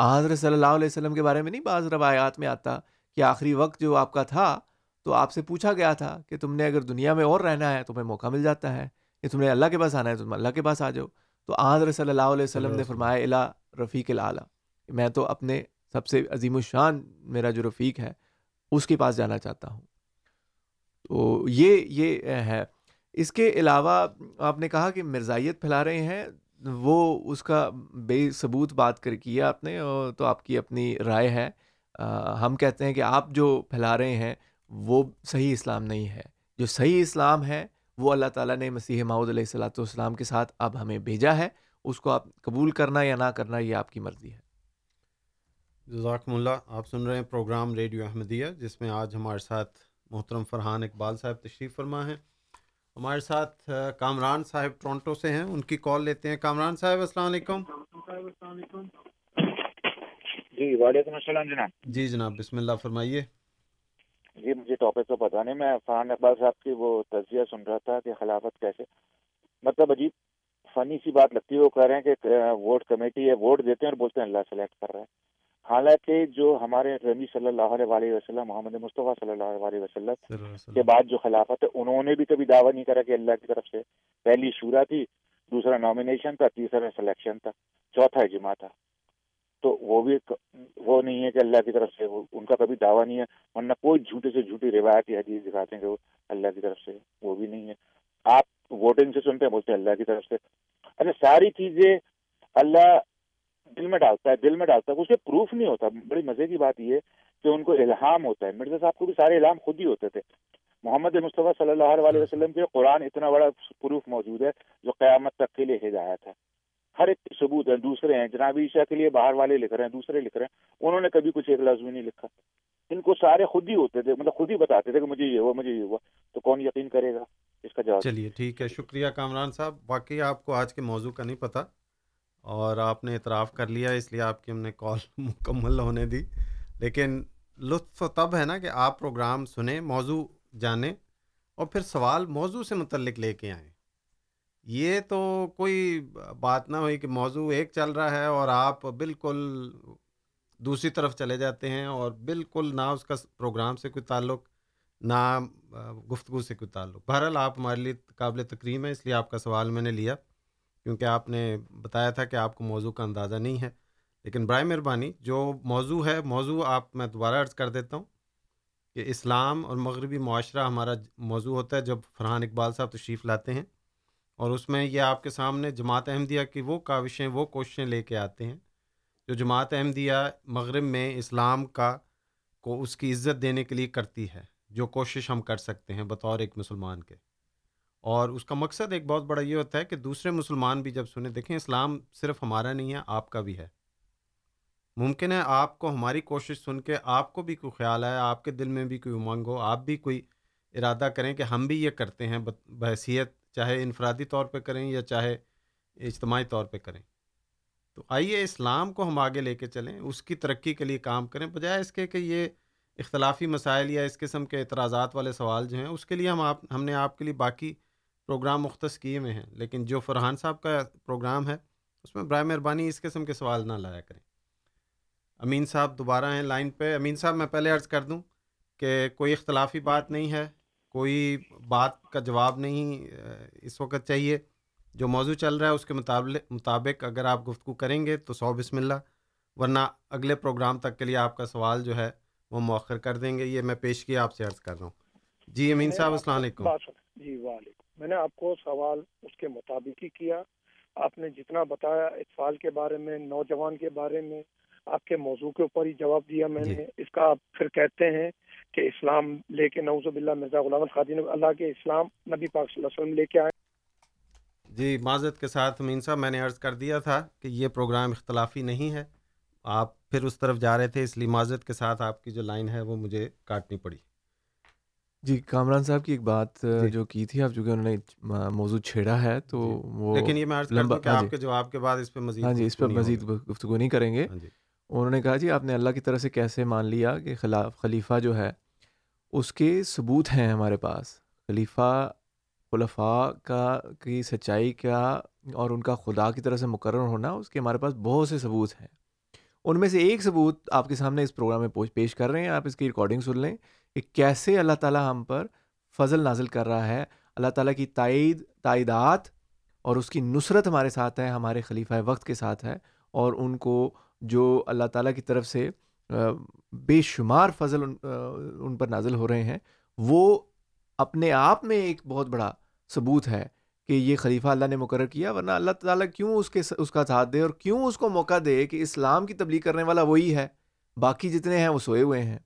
حضرت صلی اللہ علیہ وسلم کے بارے میں نہیں بعض روایات میں آتا کہ آخری وقت جو آپ کا تھا، تو آپ سے پوچھا گیا تھا کہ تم نے اگر دنیا میں اور رہنا ہے تمہیں موقع مل جاتا ہے کہ تم نے اللہ کے پاس آنا ہے تو تم اللہ کے پاس آ جاؤ۔ تو حضرت صلی اللہ علیہ وسلم نے فرمایا الا رفیق العلیٰ میں تو اپنے سب سے عظیم الشان میرا جو رفیق ہے اس کے پاس جانا چاہتا ہوں۔ تو یہ یہ ہے۔ اس کے علاوہ آپ نے کہا کہ مرزائیت پھیلا رہے ہیں وہ اس کا بے ثبوت بات کر کی ہے آپ نے تو آپ کی اپنی رائے ہے۔ ہم کہتے ہیں کہ آپ جو پھیلا رہے ہیں وہ صحیح اسلام نہیں ہے۔ جو صحیح اسلام ہے وہ اللہ تعالیٰ نے مسیح ماؤد علیہ السلاۃ والسلام کے ساتھ اب ہمیں بھیجا ہے اس کو آپ قبول کرنا یا نہ کرنا یہ آپ کی مرضی ہے۔ جزاکم اللہ۔ آپ سن رہے ہیں پروگرام ریڈیو احمدیہ جس میں آج ہمارے ساتھ محترم فرحان اقبال صاحب تشریف فرما ہیں۔ ہمارے ساتھ کامران صاحب ٹورنٹو سے ہیں۔ ان کی کال لیتے ہیں۔ کامران صاحب السلام علیکم۔ جی وعلیکم السلام جناب۔ جی جناب بسم اللہ فرمائیے۔ جی مجھے ٹاپک تو پتا نہیں میں فرحان اقبال صاحب کی وہ تجزیہ سن رہا تھا کہ خلافت کیسے؟ مطلب عجیب فنی سی بات لگتی ہے وہ کہہ رہے ہیں کہ ووٹ کمیٹی ہے ووٹ دیتے ہیں اور بولتے ہیں اللہ سلیکٹ کر رہا ہے۔ حالانکہ جو ہمارے نبی صلی اللہ علیہ وسلم محمد مصطفیٰ صلی اللہ علیہ وسلم کے بعد جو خلافت ہے انہوں نے بھی کبھی دعویٰ نہیں کرا کہ اللہ کی طرف سے پہلی شورا تھی دوسرا نامینیشن تھا تیسرا سلیکشن تھا چوتھا اجماع تھا۔ تو وہ بھی وہ نہیں ہے کہ اللہ کی طرف سے، ان کا کبھی دعویٰ نہیں ہے، ورنہ کوئی جھوٹے سے جھوٹی روایت یا حدیث دکھاتے ہیں کہ وہ اللہ کی طرف سے، وہ بھی نہیں ہے۔ آپ ووٹنگ سے سنتے ہیں، بولتے ہیں اللہ کی طرف سے۔ اچھا ساری چیزیں اللہ دل میں ڈالتا ہے، دل میں ڈالتا ہے، اس سے پروف نہیں ہوتا۔ بڑی مزے کی بات یہ کہ ان کو الہام ہوتا ہے۔ مرزا صاحب کو بھی سارے الہام خود ہی ہوتے تھے۔ محمد مصطفیٰ صلی اللہ علیہ وسلم کے قرآن اتنا بڑا پروف موجود ہے جو قیامت تک کے لیے ہدایت ہے۔ ہر ایک ثبوت ہے دوسرے ہیں۔ جناب عیشا کے لیے باہر والے لکھ رہے ہیں، دوسرے لکھ رہے ہیں۔ انہوں نے کبھی کچھ ایک لفظ بھی نہیں لکھا۔ ان کو سارے خود ہی ہوتے تھے مطلب خود ہی بتاتے تھے کہ مجھے یہ ہوا، مجھے یہ ہوا۔ تو کون یقین کرے گا؟ اس کا جواب۔ چلیے، ٹھیک ہے۔ شکریہ کامران صاحب۔ واقعی آپ کو آج کے موضوع کا نہیں پتا اور آپ نے اعتراف کر لیا، اس لیے آپ کی ہم نے کال مکمل ہونے دی۔ لیکن لطف تب ہے نا کہ آپ پروگرام سنیں، موضوع جانیں اور پھر سوال موضوع سے متعلق لے کے آئیں۔ یہ تو کوئی بات نہ ہوئی کہ موضوع ایک چل رہا ہے اور آپ بالکل دوسری طرف چلے جاتے ہیں اور بالکل نہ اس کا پروگرام سے کوئی تعلق، نہ گفتگو سے کوئی تعلق۔ بہرحال آپ ہمارے لیے قابل تکریم ہے اس لیے آپ کا سوال میں نے لیا، کیونکہ آپ نے بتایا تھا کہ آپ کو موضوع کا اندازہ نہیں ہے۔ لیکن برائے مہربانی، جو موضوع ہے، موضوع آپ، میں دوبارہ عرض کر دیتا ہوں کہ اسلام اور مغربی معاشرہ ہمارا موضوع ہوتا ہے جب فرحان اقبال صاحب تشریف لاتے ہیں۔ اور اس میں یہ آپ کے سامنے جماعت احمدیہ کی وہ کاوشیں، وہ کوششیں لے کے آتے ہیں جو جماعت احمدیہ مغرب میں اسلام کا، کو اس کی عزت دینے کے لیے کرتی ہے، جو کوشش ہم کر سکتے ہیں بطور ایک مسلمان کے۔ اور اس کا مقصد ایک بہت بڑا یہ ہوتا ہے کہ دوسرے مسلمان بھی جب سنیں، دیکھیں اسلام صرف ہمارا نہیں ہے، آپ کا بھی ہے۔ ممکن ہے آپ کو ہماری کوشش سن کے آپ کو بھی کوئی خیال آئے، آپ کے دل میں بھی کوئی امنگ ہو، آپ بھی کوئی ارادہ کریں کہ ہم بھی یہ کرتے ہیں بحثیت چاہے انفرادی طور پہ کریں یا چاہے اجتماعی طور پہ کریں۔ تو آئیے اسلام کو ہم آگے لے کے چلیں، اس کی ترقی کے لیے کام کریں، بجائے اس کے کہ یہ اختلافی مسائل یا اس قسم کے اعتراضات والے سوال جو ہیں، اس کے لیے ہم آپ، ہم نے آپ کے لیے باقی پروگرام مختص کیے ہوئے ہیں۔ لیکن جو فرحان صاحب کا پروگرام ہے، اس میں برائے مہربانی اس قسم کے سوال نہ لایا کریں۔ امین صاحب دوبارہ ہیں لائن پہ۔ امین صاحب، میں پہلے عرض کر دوں کہ کوئی اختلافی بات نہیں ہے۔ کوئی بات کا جواب نہیں اس وقت چاہیے۔ جو موضوع چل رہا ہے اس کے مطابق مطابق اگر آپ گفتگو کریں گے تو سو بسم اللہ ورنہ اگلے پروگرام تک کے لیے آپ کا سوال جو ہے وہ مؤخر کر دیں گے۔ یہ میں پیش کیا آپ سے عرض کر رہا ہوں۔ جی امین صاحب السلام علیکم۔ جی وعلیکم۔ میں نے آپ کو سوال اس کے مطابق ہی کیا۔ آپ نے جتنا بتایا اطفال کے بارے میں نوجوان کے بارے میں آپ کے موضوع کے اوپر ہی جواب دیا میں جی۔ نے۔ اس کا آپ پھر کہتے ہیں کہ اسلام لے کے نوز باللہ مرزا غلام الخادی اللہ کے اسلام نبی پاک صلی اللہ علیہ وسلم لے کے آئے جی معذرت کے ساتھ امین صاحب میں نے عرض کر دیا تھا کہ یہ پروگرام اختلافی نہیں ہے آپ پھر اس طرف جا رہے تھے اس لیے معذرت کے ساتھ آپ کی جو لائن ہے وہ مجھے کاٹنی پڑی جی کامران صاحب کی ایک بات جی۔ جو کی تھی اب چونکہ انہوں نے موضوع چھیڑا ہے تو جی۔ وہ لیکن یہ میں لمبا کہ ہاں آپ کے جواب کے بعد اس پہ مزید ہاں جی اس پہ مزید گفتگو نہیں کریں گے ہاں جی۔ انہوں نے کہا جی آپ نے اللہ کی طرف سے کیسے مان لیا کہ خلاف خلیفہ جو ہے اس کے ثبوت ہیں ہمارے پاس۔ خلیفہ، خلفاء کا، کی سچائی کا اور ان کا خدا کی طرف سے مقرر ہونا، اس کے ہمارے پاس بہت سے ثبوت ہیں۔ ان میں سے ایک ثبوت آپ کے سامنے اس پروگرام میں پیش کر رہے ہیں، آپ اس کی ریکارڈنگ سن لیں، کہ کیسے اللہ تعالیٰ ہم پر فضل نازل کر رہا ہے۔ اللہ تعالیٰ کی تائید، تائیدات اور اس کی نصرت ہمارے ساتھ ہے، ہمارے خلیفہ وقت کے ساتھ ہے اور ان کو جو اللہ تعالیٰ کی طرف سے بے شمار فضل ان پر نازل ہو رہے ہیں۔ وہ اپنے آپ میں ایک بہت بڑا ثبوت ہے کہ یہ خلیفہ اللہ نے مقرر کیا، ورنہ اللہ تعالیٰ کیوں اس کے، اس کا ساتھ دے اور کیوں اس کو موقع دے کہ اسلام کی تبلیغ کرنے والا وہی ہے؟ باقی جتنے ہیں وہ سوئے ہوئے ہیں۔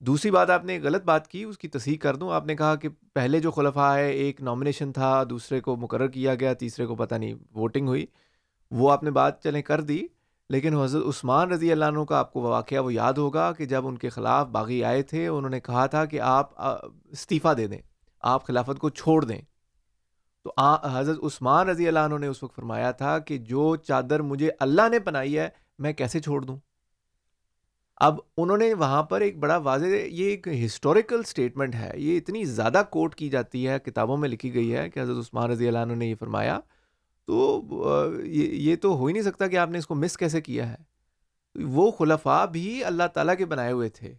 دوسری بات، آپ نے غلط بات کی، اس کی تصحیح کر دوں۔ آپ نے کہا کہ پہلے جو خلفاء ہے، ایک نامنیشن تھا، دوسرے کو مقرر کیا گیا، تیسرے کو پتہ نہیں ووٹنگ ہوئی۔ وہ آپ نے بات چلیں کر دی۔ لیکن حضرت عثمان رضی اللہ عنہ کا آپ کو واقعہ وہ یاد ہوگا کہ جب ان کے خلاف باغی آئے تھے، انہوں نے کہا تھا کہ آپ استعفیٰ دے دیں، آپ خلافت کو چھوڑ دیں۔ تو حضرت عثمان رضی اللہ عنہ نے اس وقت فرمایا تھا کہ جو چادر مجھے اللہ نے بنائی ہے، میں کیسے چھوڑ دوں؟ اب انہوں نے وہاں پر ایک بڑا واضح، یہ ایک ہسٹوریکل سٹیٹمنٹ ہے۔ یہ اتنی زیادہ کوٹ کی جاتی ہے، کتابوں میں لکھی گئی ہے کہ حضرت عثمان رضی اللہ عنہ نے یہ فرمایا تو یہ تو ہو ہی نہیں سکتا کہ آپ نے اس کو مس کیسے کیا ہے۔ وہ خلفاء بھی اللہ تعالیٰ کے بنائے ہوئے تھے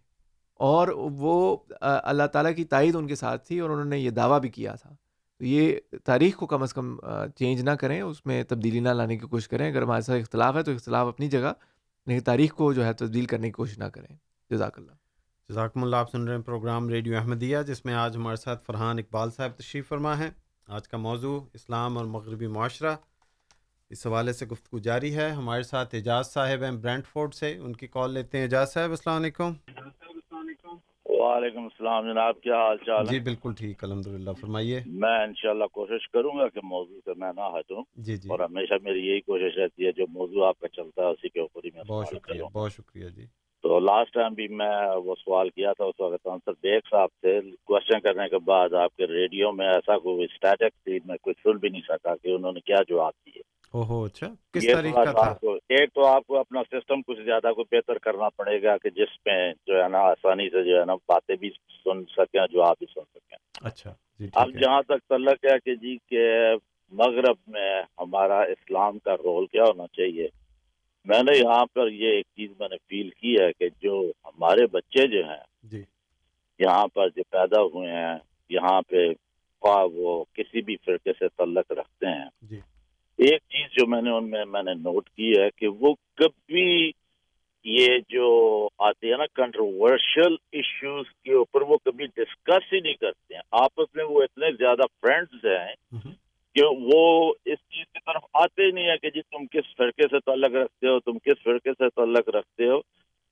اور وہ اللہ تعالیٰ کی تائید ان کے ساتھ تھی اور انہوں نے یہ دعویٰ بھی کیا تھا۔ تو یہ تاریخ کو کم از کم چینج نہ کریں، اس میں تبدیلی نہ لانے کی کوشش کریں۔ اگر ہمارے ساتھ اختلاف ہے تو اختلاف اپنی جگہ، لیکن تاریخ کو جو ہے تبدیل کرنے کی کوشش نہ کریں۔ جزاک اللہ۔ جزاکم اللہ، آپ سن رہے ہیں پروگرام ریڈیو احمدیہ، جس میں آج ہمارے ساتھ فرحان اقبال صاحب تشریف فرما ہے آج کا موضوع اسلام اور مغربی معاشرہ۔ اس حوالے سے گفتگو جاری ہے۔ ہمارے ساتھ اعجاز صاحب ہیں برینڈ فورڈ سے۔ ان کی کال لیتے ہیں۔ اعجاز صاحب السلام علیکم۔ وعلیکم السلام جناب کیا حال چال جی بالکل ٹھیک الحمد للہ فرمائیے۔ میں انشاءاللہ کوشش کروں گا کہ موضوع سے میں نہ ہٹوں۔ جی جی۔ اور ہمیشہ میری یہی کوشش رہتی ہے جو موضوع آپ کا چلتا ہے اسی کے اوپر ہی میں بہت شکریہ بہت شکریہ جی۔ تو لاسٹ ٹائم بھی میں وہ سوال کیا تھا اس وقت آنسر بیگ صاحب سے کوشچن کرنے کے بعد آپ کے ریڈیو میں ایسا کوئی اسٹیٹک تھی میں کوئی سن بھی نہیں سکا کہ انہوں نے کیا جواب دیے۔ اچھا کس طریق کا تھا؟ ایک تو آپ کو اپنا سسٹم کچھ زیادہ کو بہتر کرنا پڑے گا کہ جس میں جو ہے نا آسانی سے جو ہے نا باتیں بھی سن سکیں جو آپ بھی سن سکیں۔ اچھا جی اب جہاں تک تعلق ہے کہ جی کہ مغرب میں ہمارا اسلام کا رول کیا ہونا چاہیے میں نے یہاں پر یہ ایک چیز میں نے فیل کی ہے کہ جو ہمارے بچے جو ہیں جی۔ یہاں پر جو پیدا ہوئے ہیں یہاں پہ وہ کسی بھی فرقے سے تعلق رکھتے ہیں۔ جی۔ ایک چیز جو میں نے ان میں میں نے نوٹ کی ہے کہ وہ کبھی یہ جو آتے ہیں نا کنٹروورشل ایشوز کے اوپر وہ کبھی ڈسکس ہی نہیں کرتے ہیں۔ آپس میں وہ اتنے زیادہ فرینڈز ہیں کہ وہ اس چیز کی طرف آتے ہی نہیں ہے کہ جی تم کس فرقے سے تعلق رکھتے ہو، تم کس فرقے سے تعلق رکھتے ہو۔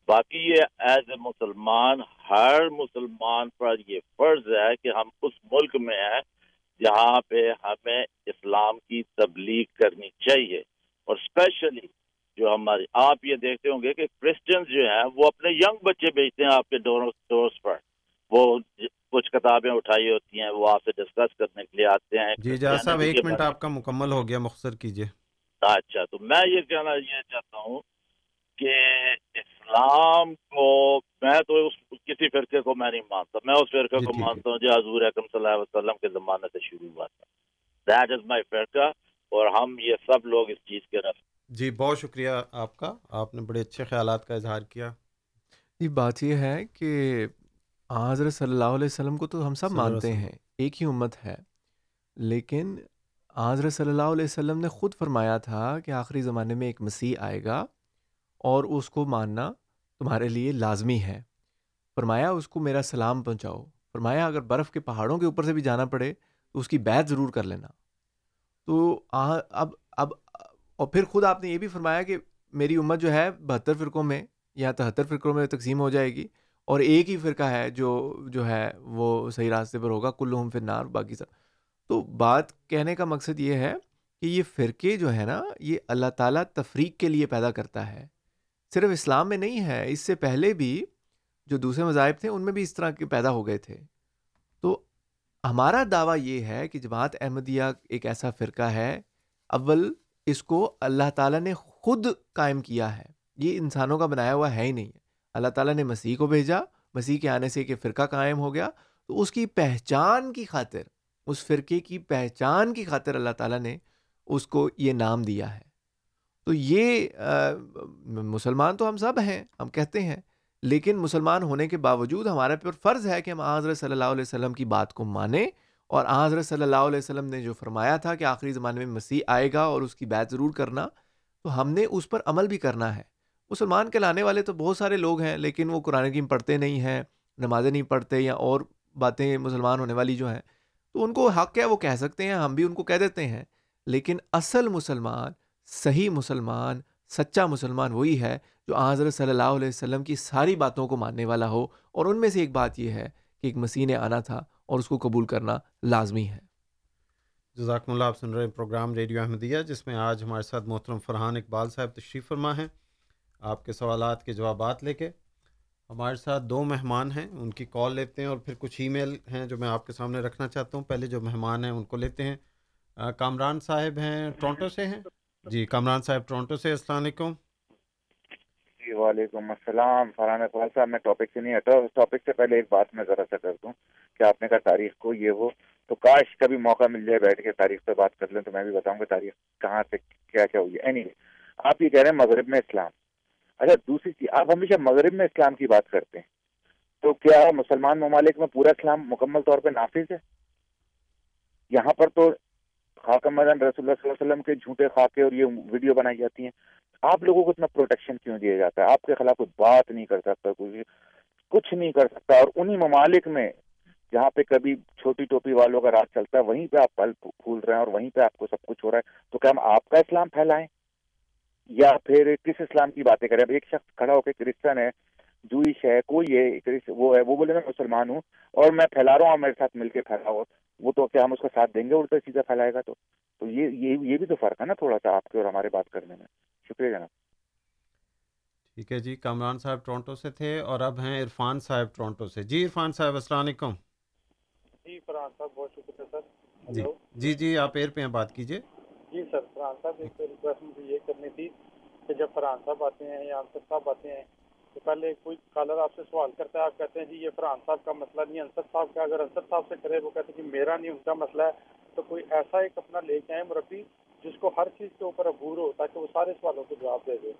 باقی یہ ایز اے مسلمان، ہر مسلمان پر یہ فرض ہے کہ ہم اس ملک میں ہیں جہاں پہ ہمیں اسلام کی تبلیغ کرنی چاہیے۔ اور اسپیشلی جو ہماری، آپ یہ دیکھتے ہوں گے کہ کرسچنز جو ہیں، وہ اپنے ینگ بچے بیچتے ہیں آپ کے ڈورس پر۔ وہ کچھ کتابیں اٹھائی ہوتی ہیں وہ آپ سے ڈسکس کرنے کے لیے آتے ہیں۔ جی جا صاحب ایک منٹ آپ کا مکمل ہو گیا مختصر کیجیے۔ اچھا تو میں یہ کہنا یہ چاہتا ہوں کہ اسلام کو میں تو اس کسی فرقے کو میں نہیں مانتا۔ میں اس فرقے کو مانتا ہوں جو حضور اکرم صلی اللہ علیہ وسلم کے زمانے سے شروع ہوا تھا۔ دیٹ از مائی فرقہ اور ہم یہ سب لوگ اس چیز کے رفت جی بہت شکریہ آپ کا۔ آپ نے بڑے اچھے خیالات کا اظہار کیا۔ جی بات یہ ہے کہ حضرت صلی اللہ علیہ وسلم کو تو ہم سب مانتے ہیں ایک ہی امت ہے۔ لیکن حضرت صلی اللہ علیہ وسلم نے خود فرمایا تھا کہ آخری زمانے میں ایک مسیح آئے گا اور اس کو ماننا تمہارے لیے لازمی ہے۔ فرمایا اس کو میرا سلام پہنچاؤ۔ فرمایا اگر برف کے پہاڑوں کے اوپر سے بھی جانا پڑے تو اس کی بیت ضرور کر لینا۔ تو اب اب اور پھر خود آپ نے یہ بھی فرمایا کہ میری امت جو ہے بہتر فرقوں میں یا تہتر فرقوں میں تقسیم ہو جائے گی۔ اور ایک ہی فرقہ ہے جو جو ہے وہ صحیح راستے پر ہوگا کل پھر باقی سب۔ تو بات کہنے کا مقصد یہ ہے کہ یہ فرقے جو ہے نا، یہ اللہ تعالیٰ تفریق کے لیے پیدا کرتا ہے۔ صرف اسلام میں نہیں ہے، اس سے پہلے بھی جو دوسرے مذاہب تھے، ان میں بھی اس طرح کے پیدا ہو گئے تھے۔ تو ہمارا دعویٰ یہ ہے کہ جماعت احمدیہ ایک ایسا فرقہ ہے، اول اس کو اللہ تعالیٰ نے خود قائم کیا ہے۔ یہ انسانوں کا بنایا ہوا ہے ہی نہیں۔ ہے اللہ تعالیٰ نے مسیح کو بھیجا، مسیح کے آنے سے کہ فرقہ قائم ہو گیا۔ تو اس کی پہچان کی خاطر، اس فرقے کی پہچان کی خاطر اللہ تعالیٰ نے اس کو یہ نام دیا ہے۔ تو یہ مسلمان تو ہم سب ہیں، ہم کہتے ہیں، لیکن مسلمان ہونے کے باوجود ہمارے پر فرض ہے کہ ہم حضرت صلی اللہ علیہ وسلم کی بات کو مانیں۔ اور حضرت صلی اللہ علیہ وسلم نے جو فرمایا تھا کہ آخری زمانے میں مسیح آئے گا اور اس کی بیت ضرور کرنا، تو ہم نے اس پر عمل بھی کرنا ہے۔ مسلمان کے لانے والے تو بہت سارے لوگ ہیں، لیکن وہ قرآن کی پڑھتے نہیں ہیں، نمازیں نہیں پڑھتے یا اور باتیں مسلمان ہونے والی جو ہیں، تو ان کو حق ہے؟ وہ کہہ سکتے ہیں، ہم بھی ان کو کہہ دیتے ہیں۔ لیکن اصل مسلمان، صحیح مسلمان، سچا مسلمان وہی ہے جو حضرت صلی اللہ علیہ وسلم کی ساری باتوں کو ماننے والا ہو۔ اور ان میں سے ایک بات یہ ہے کہ ایک مسیح نے آنا تھا اور اس کو قبول کرنا لازمی ہے۔ جزاکم اللہ، آپ سن رہے ہیں پروگرام ریڈیو احمدیہ، جس میں آج ہمارے ساتھ محترم فرحان اقبال صاحب تشریف فرما ہیں۔ آپ کے سوالات کے جوابات لے کے ہمارے ساتھ دو مہمان ہیں، ان کی کال لیتے ہیں اور پھر کچھ ای میل ہیں جو میں آپ کے سامنے رکھنا چاہتا ہوں۔ پہلے جو مہمان ہیں، ان کو لیتے ہیں۔ کامران صاحب ہیں، ٹورنٹو سے ہیں؟ جی کامران صاحب، ٹورنٹو سے۔ السلام علیکم۔ جی وعلیکم السلام۔ فرحان اقبال صاحب، میں ٹاپک سے نہیں ہٹا، اس ٹاپک سے پہلے ایک بات میں ذرا سا کر دوں کہ آپ نے کہا تاریخ کو یہ وہ تو کاش کبھی موقع مل جائے بیٹھ کے تاریخ پہ بات کر لیں تو میں بھی بتاؤں گا تاریخ کہاں سے کیا کیا ہوئی اینی آپ یہ کہہ رہے ہیں مغرب میں اسلام۔ اچھا دوسری چیز آپ ہمیشہ مغرب میں اسلام کی بات کرتے ہیں، تو کیا مسلمان ممالک میں پورا اسلام مکمل طور پہ نافذ ہے؟ یہاں پر تو خاکم مدن رسول اللہ صلی اللہ علیہ وسلم کے جھوٹے خاکے اور یہ ویڈیو بنائی جاتی ہیں۔ آپ لوگوں کو اتنا پروٹیکشن کیوں دیا جاتا ہے؟ آپ کے خلاف کوئی بات نہیں کر سکتا، کوئی کچھ نہیں کر سکتا۔ اور انہی ممالک میں جہاں پہ کبھی چھوٹی ٹوپی والوں کا راج چلتا ہے، وہیں پہ آپ پل پھول رہے ہیں اور وہیں پہ آپ کو سب کچھ ہو رہا ہے۔ تو کیا ہم آپ کا اسلام پھیلائیں؟ یا پھر کس اسلام کی باتیں کریں؟ اب ایک شخص کھڑا ہو کے کرسچن ہے جوئش ہے کوئی ہے وہ ہے وہ بولے میں مسلمان ہوں اور میں پھیلا رہا ہوں میرے ساتھ مل کے پھیلا ہو وہ تو کیا ہم اس کا ساتھ دیں گے الٹا سیدھا پھیلائے گا تو؟ تو یہ یہ بھی تو فرق ہے نا تھوڑا سا آپ کے اور ہمارے بات کرنے میں۔ شکریہ جناب۔ ٹھیک ہے جی کامران صاحب ٹورنٹو سے تھے اور اب ہیں عرفان صاحب ٹورنٹو سے۔ جی عرفان صاحب السلام علیکم۔ جی فرحان صاحب بہت شکریہ سر۔ جی جی جی آپ ایئر پہ ہیں بات کیجیے جی سر، فرحان صاحب، ایک ریکویسٹ مجھے یہ کرنی تھی کہ جب فرحان صاحب آتے ہیں یا انصر صاحب آتے ہیں، تو پہلے کوئی کالر آپ سے سوال کرتا ہے، آپ کہتے ہیں جی یہ فرحان صاحب کا مسئلہ نہیں، انصر صاحب کا۔ اگر انصر صاحب سے کرے، وہ کہتے ہیں کہ میرا نہیں ان کا مسئلہ ہے۔ تو کوئی ایسا ایک اپنا لے کے آئے مربی، جس کو ہر چیز کے اوپر عبور ہو، تاکہ وہ سارے سوالوں کو جواب دے دے۔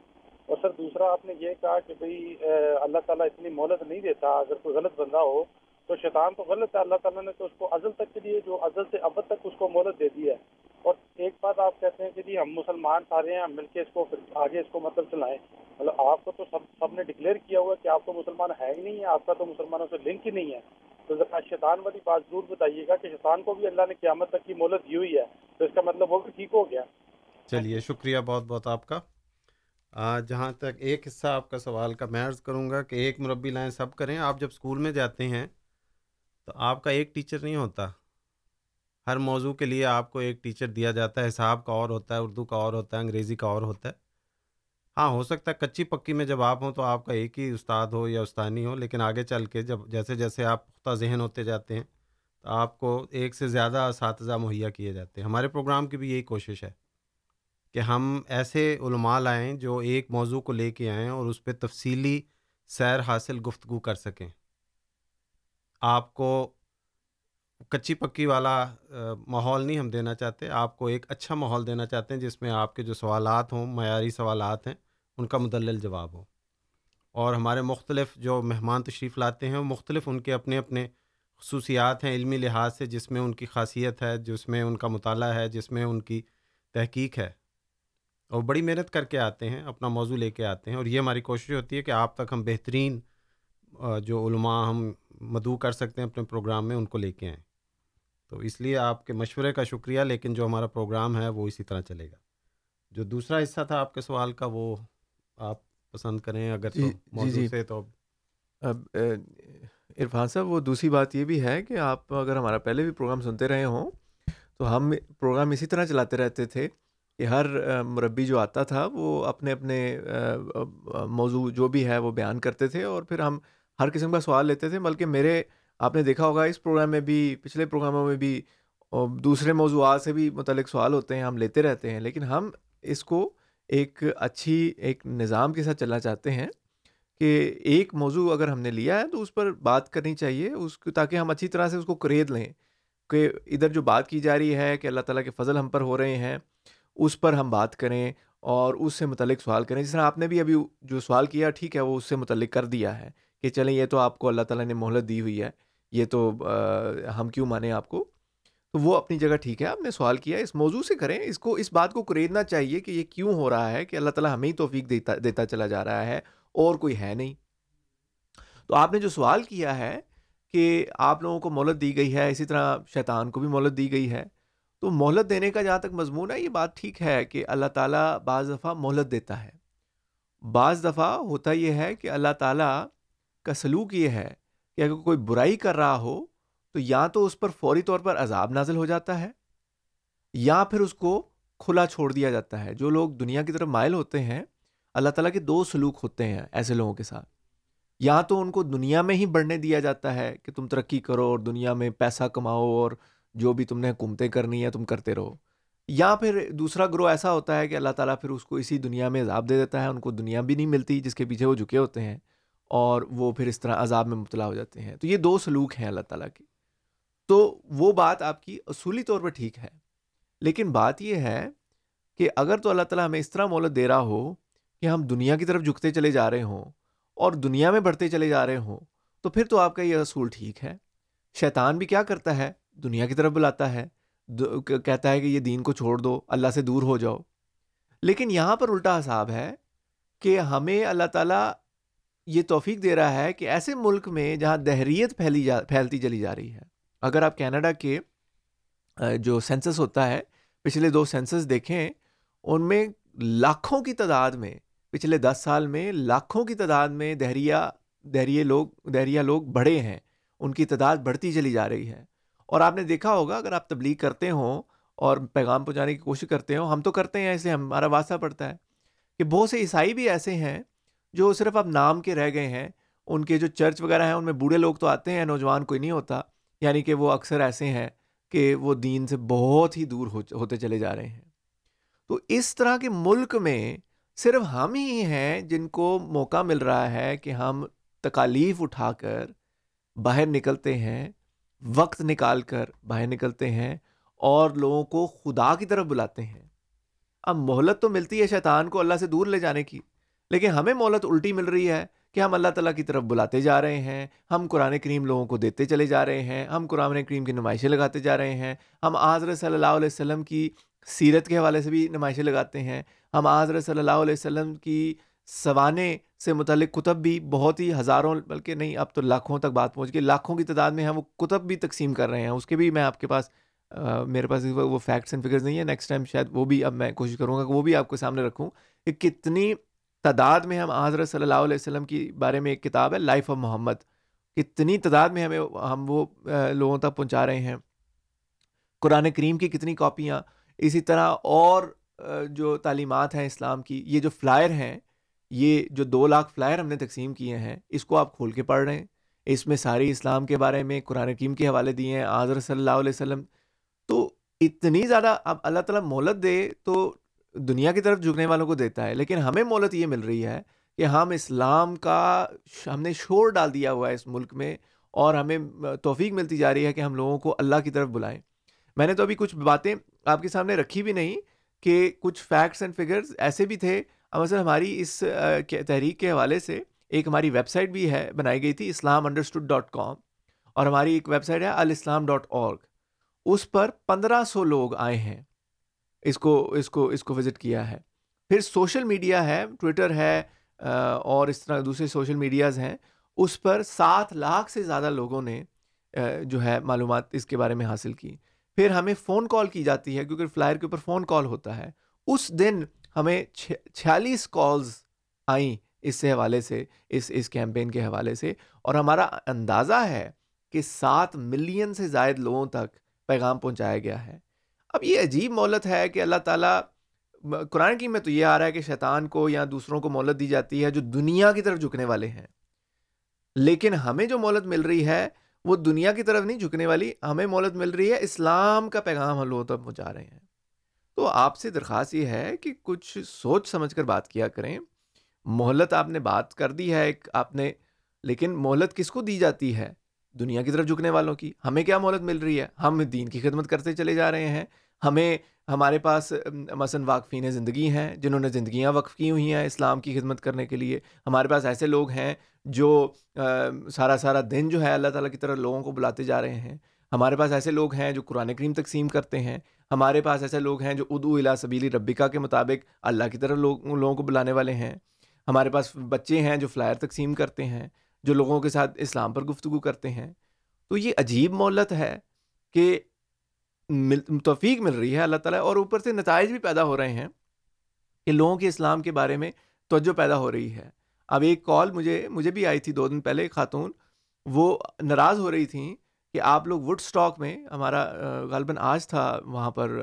اور سر، دوسرا آپ نے یہ کہا کہ بھئی اللہ تعالیٰ اتنی مہلت نہیں دیتا، اگر کوئی غلط بندہ ہو تو شیطان تو غلط ہے، اللہ تعالیٰ نے تو اس کو ازل تک کے لیے جو ازل سے ابد تک اس کو مہلت دے دی ہے۔ اور ایک بات آپ کہتے ہیں کہ جی ہم مسلمان سارے ہیں، ہم مل کے اس کو پھر آگے اس کو مطلب چلائیں۔ مطلب آپ کو تو سب سب نے ڈکلیئر کیا ہوا ہے کہ آپ تو مسلمان ہے ہی نہیں ہے آپ کا تو مسلمانوں سے لنک ہی نہیں ہے۔ تو ذرا شیطان والی بات ضرور بتائیے گا کہ شیطان کو بھی اللہ نے قیامت تک کی مہلت دی ہوئی ہے۔ تو اس کا مطلب وہ بھی ٹھیک ہو گیا۔ چلیے، شکریہ بہت بہت آپ کا۔ جہاں تک ایک حصہ آپ کا سوال کا میں عرض کروں گا کہ ایک مربی لائن سب کریں۔ آپ جب اسکول میں جاتے ہیں تو آپ کا ایک ٹیچر نہیں ہوتا۔ ہر موضوع کے لیے آپ کو ایک ٹیچر دیا جاتا ہے۔ حساب کا اور ہوتا ہے، اردو کا اور ہوتا ہے، انگریزی کا اور ہوتا ہے۔ ہاں ہو سکتا ہے کچی پکی میں جب آپ ہوں تو آپ کا ایک ہی استاد ہو یا استانی ہو، لیکن آگے چل کے جب جیسے جیسے آپ پختہ ذہن ہوتے جاتے ہیں، تو آپ کو ایک سے زیادہ اساتذہ مہیا کیے جاتے ہیں۔ ہمارے پروگرام کی بھی یہی کوشش ہے کہ ہم ایسے علماء لائیں جو ایک موضوع کو لے کے آئیں اور اس پہ تفصیلی سیر حاصل گفتگو کر سکیں۔ آپ کو کچی پکی والا ماحول نہیں ہم دینا چاہتے، آپ کو ایک اچھا ماحول دینا چاہتے ہیں جس میں آپ کے جو سوالات ہوں، معیاری سوالات ہیں، ان کا مدلل جواب ہو۔ اور ہمارے مختلف جو مہمان تشریف لاتے ہیں، وہ مختلف ان کے اپنے اپنے خصوصیات ہیں، علمی لحاظ سے، جس میں ان کی خاصیت ہے، جس میں ان کا مطالعہ ہے، جس میں ان کی تحقیق ہے۔ اور بڑی محنت کر کے آتے ہیں، اپنا موضوع لے کے آتے ہیں، اور یہ ہماری کوشش ہوتی ہے کہ آپ تک ہم بہترین جو علماء ہم مدعو کر سکتے ہیں اپنے پروگرام میں ان کو لے کے آئیں۔ تو اس لیے آپ کے مشورے کا شکریہ لیکن جو ہمارا پروگرام ہے وہ اسی طرح چلے گا۔ جو دوسرا حصہ تھا آپ کے سوال کا وہ آپ پسند کریں اگر جی جی جی۔ سے تو اب عرفان صاحب وہ دوسری بات یہ بھی ہے کہ آپ اگر ہمارا پہلے بھی پروگرام سنتے رہے ہوں تو ہم پروگرام اسی طرح چلاتے رہتے تھے کہ ہر مربی جو آتا تھا وہ اپنے اپنے موضوع جو بھی ہے وہ بیان کرتے تھے اور پھر ہم ہر قسم کا سوال لیتے تھے، بلکہ میرے، آپ نے دیکھا ہوگا اس پروگرام میں بھی، پچھلے پروگراموں میں بھی دوسرے موضوعات سے بھی متعلق سوال ہوتے ہیں، ہم لیتے رہتے ہیں، لیکن ہم اس کو ایک اچھی، ایک نظام کے ساتھ چلنا چاہتے ہیں کہ ایک موضوع اگر ہم نے لیا ہے تو اس پر بات کرنی چاہیے، اس کو، تاکہ ہم اچھی طرح سے اس کو کرید لیں کہ ادھر جو بات کی جا رہی ہے کہ اللہ تعالیٰ کے فضل ہم پر ہو رہے ہیں، اس پر ہم بات کریں اور اس سے متعلق سوال کریں۔ جس طرح آپ نے بھی ابھی جو سوال کیا، ٹھیک ہے، وہ اس سے متعلق کر دیا ہے۔ کہ چلیں یہ تو آپ کو اللہ تعالیٰ نے مہلت دی ہوئی ہے، یہ تو ہم کیوں مانیں آپ کو؟ تو وہ اپنی جگہ ٹھیک ہے، آپ نے سوال کیا، اس موضوع سے کریں، اس کو، اس بات کو خریدنا چاہیے کہ یہ کیوں ہو رہا ہے کہ اللہ تعالیٰ ہمیں ہی توفیق دیتا دیتا چلا جا رہا ہے اور کوئی ہے نہیں۔ تو آپ نے جو سوال کیا ہے کہ آپ لوگوں کو مہلت دی گئی ہے، اسی طرح شیطان کو بھی مہلت دی گئی ہے، تو مہلت دینے کا جہاں تک مضمون ہے، یہ بات ٹھیک ہے کہ اللہ تعالیٰ بعض دفعہ مہلت دیتا ہے۔ بعض دفعہ ہوتا یہ ہے کہ اللہ تعالیٰ کا سلوک یہ ہے کہ اگر کوئی برائی کر رہا ہو تو یا تو اس پر فوری طور پر عذاب نازل ہو جاتا ہے یا پھر اس کو کھلا چھوڑ دیا جاتا ہے۔ جو لوگ دنیا کی طرف مائل ہوتے ہیں، اللہ تعالیٰ کے دو سلوک ہوتے ہیں ایسے لوگوں کے ساتھ۔ یا تو ان کو دنیا میں ہی بڑھنے دیا جاتا ہے کہ تم ترقی کرو اور دنیا میں پیسہ کماؤ اور جو بھی تم نے حکومتیں کرنی ہے تم کرتے رہو۔ یا پھر دوسرا گروہ ایسا ہوتا ہے کہ اللہ تعالیٰ پھر اس کو اسی دنیا میں عذاب دے دیتا ہے، ان کو دنیا بھی نہیں ملتی جس کے پیچھے وہ جھکے ہوتے ہیں۔ اور وہ پھر اس طرح عذاب میں مبتلا ہو جاتے ہیں۔ تو یہ دو سلوک ہیں اللہ تعالیٰ کی تو وہ بات آپ کی اصولی طور پر ٹھیک ہے۔ لیکن بات یہ ہے کہ اگر تو اللہ تعالیٰ ہمیں اس طرح مولت دے رہا ہو کہ ہم دنیا کی طرف جھکتے چلے جا رہے ہوں اور دنیا میں بڑھتے چلے جا رہے ہوں، تو پھر تو آپ کا یہ اصول ٹھیک ہے۔ شیطان بھی کیا کرتا ہے؟ دنیا کی طرف بلاتا ہے۔ کہتا ہے کہ یہ دین کو چھوڑ دو، اللہ سے دور ہو جاؤ۔ لیکن یہاں پر الٹا حساب ہے کہ ہمیں اللہ تعالیٰ یہ توفیق دے رہا ہے کہ ایسے ملک میں جہاں دہریت پھیلی جا پھیلتی چلی جا رہی ہے۔ اگر آپ کینیڈا کے جو سینسس ہوتا ہے، پچھلے دو سینسس دیکھیں، ان میں لاکھوں کی تعداد میں، پچھلے دس سال میں لاکھوں کی تعداد میں دہریا، دہریے لوگ، دہریا لوگ بڑھے ہیں۔ ان کی تعداد بڑھتی چلی جا رہی ہے۔ اور آپ نے دیکھا ہوگا، اگر آپ تبلیغ کرتے ہوں اور پیغام پہنچانے کی کوشش کرتے ہوں، ہم تو کرتے ہیں ایسے ہمارا واسطہ پڑتا ہے کہ بہت سے عیسائی بھی ایسے ہیں جو صرف اب نام کے رہ گئے ہیں، ان کے جو چرچ وغیرہ ہیں، ان میں بوڑھے لوگ تو آتے ہیں، نوجوان کوئی نہیں ہوتا۔ یعنی کہ وہ اکثر ایسے ہیں کہ وہ دین سے بہت ہی دور ہوتے چلے جا رہے ہیں۔ تو اس طرح کے ملک میں صرف ہم ہی ہیں جن کو موقع مل رہا ہے کہ ہم تکالیف اٹھا کر باہر نکلتے ہیں، وقت نکال کر باہر نکلتے ہیں اور لوگوں کو خدا کی طرف بلاتے ہیں۔ اب مہلت تو ملتی ہے شیطان کو اللہ سے دور لے جانے کی۔ لیکن ہمیں مولت الٹی مل رہی ہے کہ ہم اللہ تعالیٰ کی طرف بلاتے جا رہے ہیں، ہم قرآن کریم لوگوں کو دیتے چلے جا رہے ہیں، ہم قرآن کریم کی نمائشیں لگاتے جا رہے ہیں، ہم حضرت صلی اللہ علیہ وسلم کی سیرت کے حوالے سے بھی نمائشیں لگاتے ہیں، ہم حضرت صلی اللہ علیہ وسلم کی سوانے سے متعلق کتب بھی بہت ہی ہزاروں، بلکہ نہیں، اب تو لاکھوں تک بات پہنچ گئی، لاکھوں کی تعداد میں ہم وہ کتب بھی تقسیم کر رہے ہیں، اس کے بھی میں آپ کے پاس میرے پاس وہ فیکٹس اینڈ فگرز نہیں ہے نیکسٹ ٹائم شاید وہ بھی اب میں کوشش کروں گا کہ وہ بھی آپ کے سامنے رکھوں کہ کتنی تعداد میں ہم حضرت صلی اللہ علیہ وسلم کی بارے میں ایک کتاب ہے لائف آف محمد کتنی تعداد میں ہمیں ہم وہ لوگوں تک پہنچا رہے ہیں۔ قرآن کریم کی کتنی کاپیاں، اسی طرح اور جو تعلیمات ہیں اسلام کی، یہ جو فلائر ہیں، یہ جو دو لاکھ فلائر ہم نے تقسیم کیے ہیں، اس کو آپ کھول کے پڑھ رہے ہیں اس میں ساری اسلام کے بارے میں، قرآن کریم کے حوالے دیے ہیں حضرت صلی اللہ علیہ وسلم۔ تو اتنی زیادہ اب اللہ تعالیٰ مولت دے تو دنیا کی طرف جھکنے والوں کو دیتا ہے، لیکن ہمیں مولت یہ مل رہی ہے کہ ہم اسلام کا ہم نے شور ڈال دیا ہوا ہے اس ملک میں اور ہمیں توفیق ملتی جا رہی ہے کہ ہم لوگوں کو اللہ کی طرف بلائیں۔ میں نے تو ابھی کچھ باتیں آپ کے سامنے رکھی بھی نہیں کہ کچھ فیکٹس اینڈ فگرز ایسے بھی تھے۔ مثلا ہماری اس تحریک کے حوالے سے ایک ہماری ویب سائٹ بھی ہے، بنائی گئی تھی اسلام انڈرسٹوڈ ڈاٹ کام اور ہماری ایک ویب سائٹ ہے الاسلام ڈاٹ اورگ اس پر پندرہ سو لوگ آئے ہیں۔ اس کو اس کو اس کو وزٹ کیا ہے۔ پھر سوشل میڈیا ہے ٹویٹر ہے اور اس طرح دوسرے سوشل میڈیاز ہیں۔ اس پر سات لاکھ سے زیادہ لوگوں نے جو ہے معلومات اس کے بارے میں حاصل کی۔ پھر ہمیں فون کال کی جاتی ہے، کیونکہ فلائر کے اوپر فون کال ہوتا ہے۔ اس دن ہمیں چھیالیس کالز آئیں اس سے حوالے سے، اس اس کیمپین کے حوالے سے۔ اور ہمارا اندازہ ہے کہ سات ملین سے زائد لوگوں تک پیغام پہنچایا گیا ہے۔ اب یہ عجیب مولت ہے کہ اللہ تعالیٰ قرآن کی میں تو یہ آ رہا ہے کہ شیطان کو یا دوسروں کو مولت دی جاتی ہے جو دنیا کی طرف جھکنے والے ہیں۔ لیکن ہمیں جو مولت مل رہی ہے وہ دنیا کی طرف نہیں جھکنے والی، ہمیں مولت مل رہی ہے اسلام کا پیغام ہم لوگوں تک پہنچا رہے ہیں۔ تو آپ سے درخواست یہ ہے کہ کچھ سوچ سمجھ کر بات کیا کریں۔ مہلت آپ نے بات کر دی ہے ایک، آپ نے، لیکن مہلت کس کو دی جاتی ہے؟ دنیا کی طرف جھکنے والوں کی۔ ہمیں کیا مہلت مل رہی ہے؟ ہم دین کی خدمت کرتے چلے جا رہے ہیں۔ ہمیں ہمارے پاس مثلاً واقفین زندگی ہیں، جنہوں نے زندگیاں وقف کی ہوئی ہیں اسلام کی خدمت کرنے کے لیے۔ ہمارے پاس ایسے لوگ ہیں جو سارا سارا دن جو ہے اللہ تعالیٰ کی طرح لوگوں کو بلاتے جا رہے ہیں۔ ہمارے پاس ایسے لوگ ہیں جو قرآن کریم تقسیم کرتے ہیں۔ ہمارے پاس ایسے لوگ ہیں جو ادو الا سبیلی ربیکا کے مطابق اللہ کی طرف لوگ، لوگوں کو بلانے والے ہیں۔ ہمارے پاس بچے ہیں جو فلائر تقسیم کرتے ہیں، جو لوگوں کے ساتھ اسلام پر گفتگو کرتے ہیں۔ تو یہ عجیب مولت ہے کہ مل، توفیق مل رہی ہے اللہ تعالیٰ، اور اوپر سے نتائج بھی پیدا ہو رہے ہیں کہ لوگوں کے اسلام کے بارے میں توجہ پیدا ہو رہی ہے۔ اب ایک کال مجھے مجھے بھی آئی تھی دو دن پہلے خاتون، وہ ناراض ہو رہی تھیں کہ آپ لوگ وڈ اسٹاک میں، ہمارا غالباً آج تھا وہاں پر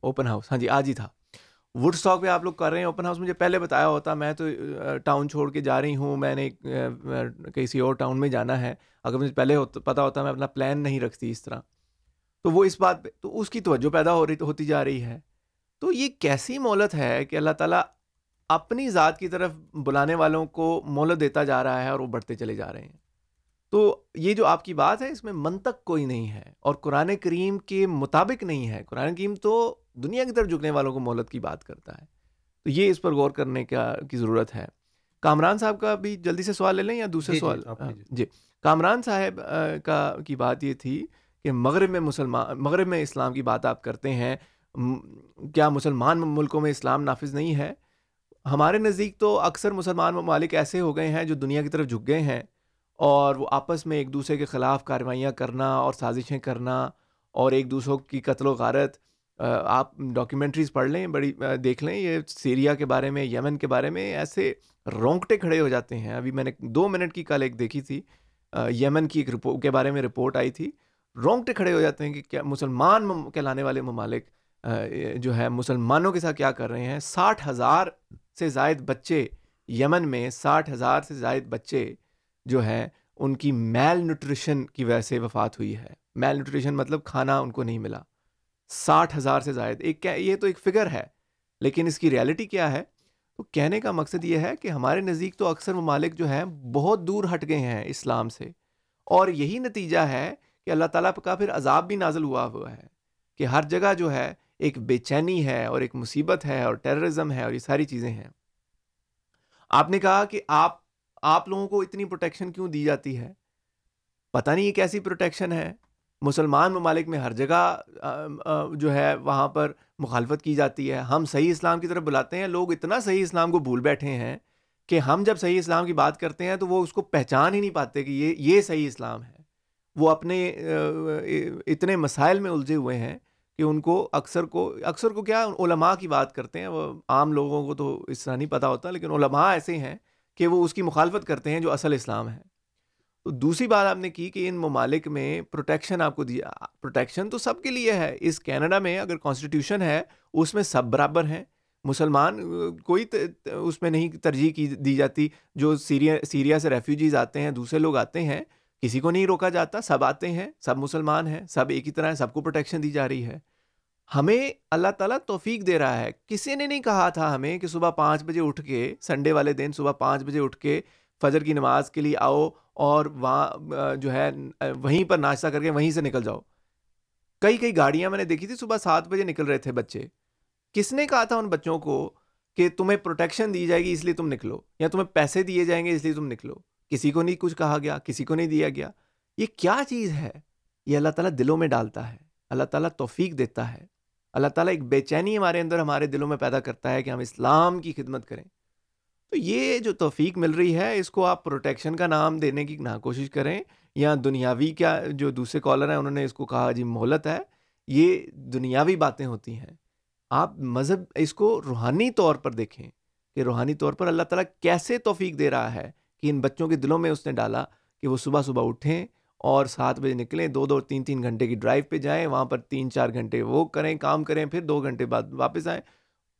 اوپن ہاؤس ہاں جی آج ہی تھا۔ وڈ اسٹاک پہ آپ لوگ کر رہے ہیں اوپن ہاؤس مجھے پہلے بتایا ہوتا، میں تو ٹاؤن چھوڑ کے جا رہی ہوں، میں نے کسی اور ٹاؤن میں جانا ہے۔ اگر مجھے پہلے پتا ہوتا، میں اپنا پلان نہیں رکھتی اس طرح۔ تو وہ اس بات پہ تو اس کی توجہ پیدا ہو رہی ہوتی جا رہی ہے۔ تو یہ کیسی مولت ہے کہ اللہ تعالیٰ اپنی ذات کی طرف بلانے والوں کو مولت دیتا جا رہا ہے اور وہ بڑھتے چلے جا رہے ہیں؟ تو یہ جو آپ کی بات ہے اس میں منطق کوئی نہیں ہے اور قرآن کریم کے مطابق نہیں ہے۔ قرآن کریم تو دنیا کی طرف جھکنے والوں کو مولت کی بات کرتا ہے۔ تو یہ اس پر غور کرنے کا کی ضرورت ہے۔ کامران صاحب کا بھی جلدی سے سوال لے لیں یا دوسرے جی سوال؟ جی, جی کامران صاحب کا کی بات یہ تھی کہ مغرب میں مسلمان، مغرب میں اسلام کی بات آپ کرتے ہیں کیا مسلمان ملکوں میں اسلام نافذ نہیں ہے؟ ہمارے نزدیک تو اکثر مسلمان ممالک ایسے ہو گئے ہیں جو دنیا کی طرف جھک گئے ہیں اور وہ آپس میں ایک دوسرے کے خلاف کارروائیاں کرنا اور سازشیں کرنا اور ایک دوسروں کی قتل و غارت آپ ڈاکیومنٹریز پڑھ لیں، بڑی دیکھ لیں، یہ سیریا کے بارے میں، یمن کے بارے میں ایسے رونگٹے کھڑے ہو جاتے ہیں۔ ابھی میں نے دو منٹ کی کل ایک دیکھی تھی یمن کی ایک رپورٹ کے بارے میں رپورٹ آئی تھی۔ رونگٹے کھڑے ہو جاتے ہیں کہ کیا مسلمان کہلانے والے ممالک جو ہے مسلمانوں کے ساتھ کیا کر رہے ہیں؟ ساٹھ ہزار سے زائد بچے یمن میں، ساٹھ ہزار سے زائد بچے جو ہیں، ان کی میل نیوٹریشن کی وجہ سے وفات ہوئی ہے۔ میل نیوٹریشن مطلب کھانا ان کو نہیں ملا۔ ساٹھ ہزار سے زائد، ایک یہ تو ایک فگر ہے، لیکن اس کی ریالٹی کیا ہے؟ تو کہنے کا مقصد یہ ہے کہ ہمارے نزدیک تو اکثر ممالک جو ہیں بہت دور ہٹ گئے ہیں اسلام سے، اور یہی نتیجہ ہے کہ اللہ تعالیٰ کا پھر عذاب بھی نازل ہوا ہوا ہے کہ ہر جگہ جو ہے ایک بے چینی ہے اور ایک مصیبت ہے اور ٹیررزم ہے اور یہ ساری چیزیں ہیں۔ آپ نے کہا کہ آپ آپ لوگوں کو اتنی پروٹیکشن کیوں دی جاتی ہے؟ پتہ نہیں یہ کیسی پروٹیکشن ہے۔ مسلمان ممالک میں ہر جگہ جو ہے وہاں پر مخالفت کی جاتی ہے۔ ہم صحیح اسلام کی طرف بلاتے ہیں، لوگ اتنا صحیح اسلام کو بھول بیٹھے ہیں کہ ہم جب صحیح اسلام کی بات کرتے ہیں تو وہ اس کو پہچان ہی نہیں پاتے کہ یہ یہ صحیح اسلام ہے۔ وہ اپنے اتنے مسائل میں الجھے ہوئے ہیں کہ ان کو اکثر کو اکثر کو کیا علماء کی بات کرتے ہیں، وہ عام لوگوں کو تو اس طرح نہیں پتہ ہوتا، لیکن علماء ایسے ہیں کہ وہ اس کی مخالفت کرتے ہیں جو اصل اسلام ہے۔ تو دوسری بات آپ نے کی کہ ان ممالک میں پروٹیکشن آپ کو دیا پروٹیکشن تو سب کے لیے ہے۔ اس کینیڈا میں اگر کانسٹیٹیوشن ہے، اس میں سب برابر ہیں۔ مسلمان کوئی اس میں نہیں ترجیح کی، دی جاتی۔ جو سیریا سیریا سے ریفیوجیز آتے ہیں، دوسرے لوگ آتے ہیں کسی کو نہیں روکا جاتا، سب آتے ہیں، سب مسلمان ہیں، سب ایک ہی طرح ہیں، سب کو پروٹیکشن دی جا رہی ہے۔ ہمیں اللہ تعالیٰ توفیق دے رہا ہے۔ کسی نے نہیں کہا تھا ہمیں کہ صبح پانچ بجے اٹھ کے سنڈے والے دن صبح پانچ بجے اٹھ کے فجر کی نماز کے لیے آؤ اور وہاں جو ہے وہیں پر ناشتہ کر کے وہیں سے نکل جاؤ۔ کئی کئی گاڑیاں میں نے دیکھی تھی، صبح سات بجے نکل رہے تھے بچے۔ کس نے کہا تھا ان بچوں کو کہ تمہیں پروٹیکشن دی جائے گی اس لیے تم نکلو، یا تمہیں پیسے دیے جائیں گے اس لیے تم نکلو؟ کسی کو نہیں کچھ کہا گیا، کسی کو نہیں دیا گیا۔ یہ کیا چیز ہے؟ یہ اللہ تعالیٰ دلوں میں ڈالتا ہے، اللہ تعالیٰ توفیق دیتا ہے۔ اللہ تعالیٰ ایک بے چینی ہمارے اندر ہمارے دلوں میں پیدا کرتا ہے کہ ہم اسلام کی خدمت کریں۔ تو یہ جو توفیق مل رہی ہے، اس کو آپ پروٹیکشن کا نام دینے کی نہ کوشش کریں۔ یا دنیاوی کیا جو دوسرے کالر ہیں، انہوں نے اس کو کہا جی مہلت ہے۔ یہ دنیاوی باتیں ہوتی ہیں۔ آپ مذہب، اس کو روحانی طور پر دیکھیں کہ روحانی طور پر اللہ تعالیٰ کیسے توفیق دے رہا ہے۔ کہ ان بچوں کے دلوں میں اس نے ڈالا کہ وہ صبح صبح اٹھیں اور سات بجے نکلیں، دو دو تین تین گھنٹے کی ڈرائیو پہ جائیں، وہاں پر تین چار گھنٹے وہ کریں، کام کریں، پھر دو گھنٹے بعد واپس آئیں،